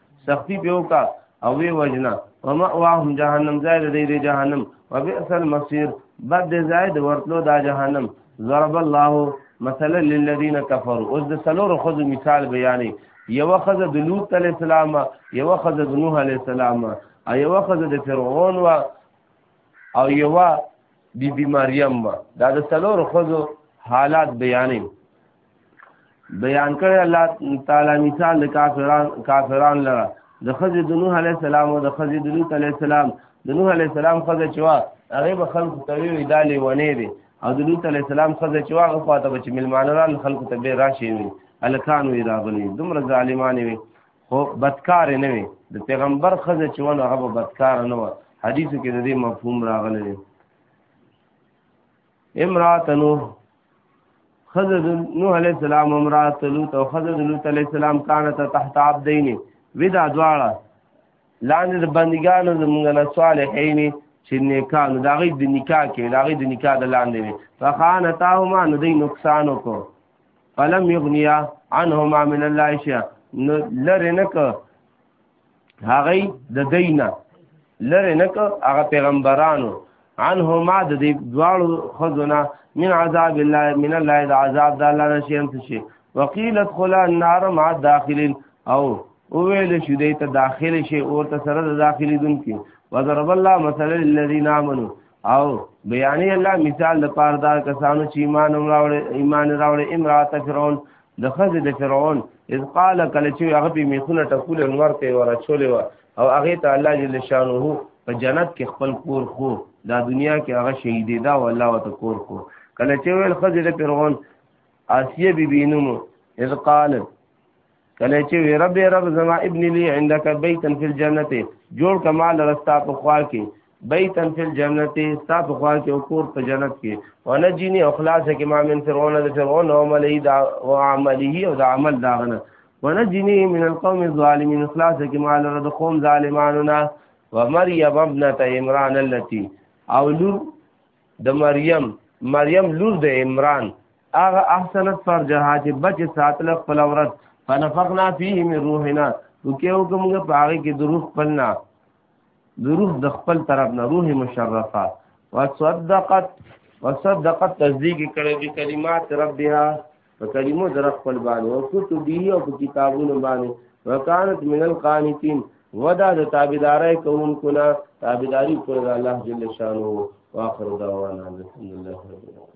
سختی به وکا او وی وجنا وما واهم جهنم زائد دی دی جهنم وبئس المصير بد دی زائد ورتلو دا جهنم ضرب الله مثلا للذين كفروا اوس د سلور خود مثال بیانې یو خزه د لوط علی السلام یو خزه د نوح علی السلام او یو خزه د فرعون وا او یو بی بی مریم وا دا د سلور خود حالات بیانې بیان کړی الله تعالی مثال د کافران کافران لره د خزې د نوح علی السلام او د خزې د لوط علی السلام د نوح علی السلام خزې چې وا هغه به خلق ته وی دا لیونه دي او د لوط علی السلام خزې چې وا هغه خواته به چې ملمانه را خلق ته به راشي وي الکان وی راغلي دومره ظالمانه وي خو بدکار نه وي د پیغمبر خزې چې ونه هغه بدکار نه و حدیثو کې د دې مفهوم راغلی امراتنو خزد نوح علیہ السلام امرات لوط او خزد لوط علیہ السلام کانت تحت عبدین ودا دواړه لاندې د بندګانو زمونږ نه صالحین چې نکاح نو داغې د نکاح کې داغې د نکاح د لاندې وي فخانتاهما نو دوی نقصان وکړو فلم یغنیا عنهما من الله شیئا نو لره نک هغه د دینه لره نک هغه پیغمبرانو عنهما د دې دواړو خزونه من عذاب الله من الله د عذاب د الله نشي انت شي وقيل ادخل النار مع الداخلين او ویل شو دې ته داخل شي او ته سره د داخلي دن کې وضرب الله مثلا للذين امنوا او بیانې الله مثال د پاره دا کسانو چې ایمان راوړ ایمان راوړ امرات فرعون د خزه د فرعون اذ قال کله چې هغه په میخونه ټکول انور ته ور چولې و او هغه ته الله جل شانه په جنت کې خپل کور خو دا دنیا کې هغه شهید دا او الله وت کور خو کله چې ویل خزه د فرعون آسیه بی بینم اذ قال کله چې وی رب رب زما ابن لی عندك بیتا فی الجنه جوړ کمال رستا په خوا کې بیتن فی الجنت ستا په خوا کې او کور په جنت کې ونجینی او خلاص کې ما من فرعون د فرعون او عملی دا او عمله او د عمل دا غنه ونجینی من القوم الظالمین خلاص کې ما لره د قوم ظالمانونه ومریم ابنه عمران التي او لور د مریم مریم لور د عمران هغه احسنت فرجها چې بچ ساتل خپل عورت فنفخنا فيه من روحنا وکيو کومه پاره کې دروح پلنا ضرور د خپل طرف نه روح مشرفه وصدقت وصدقت تصدیق کړي به کلمات ربها په کلمو در خپل باندې او کتبه او په کتابونو باندې وکانت من القانتين ودا د تابعداري کوونکو نه تابعداري پر الله جل شانو واخر دعوانا الحمد لله رب العالمين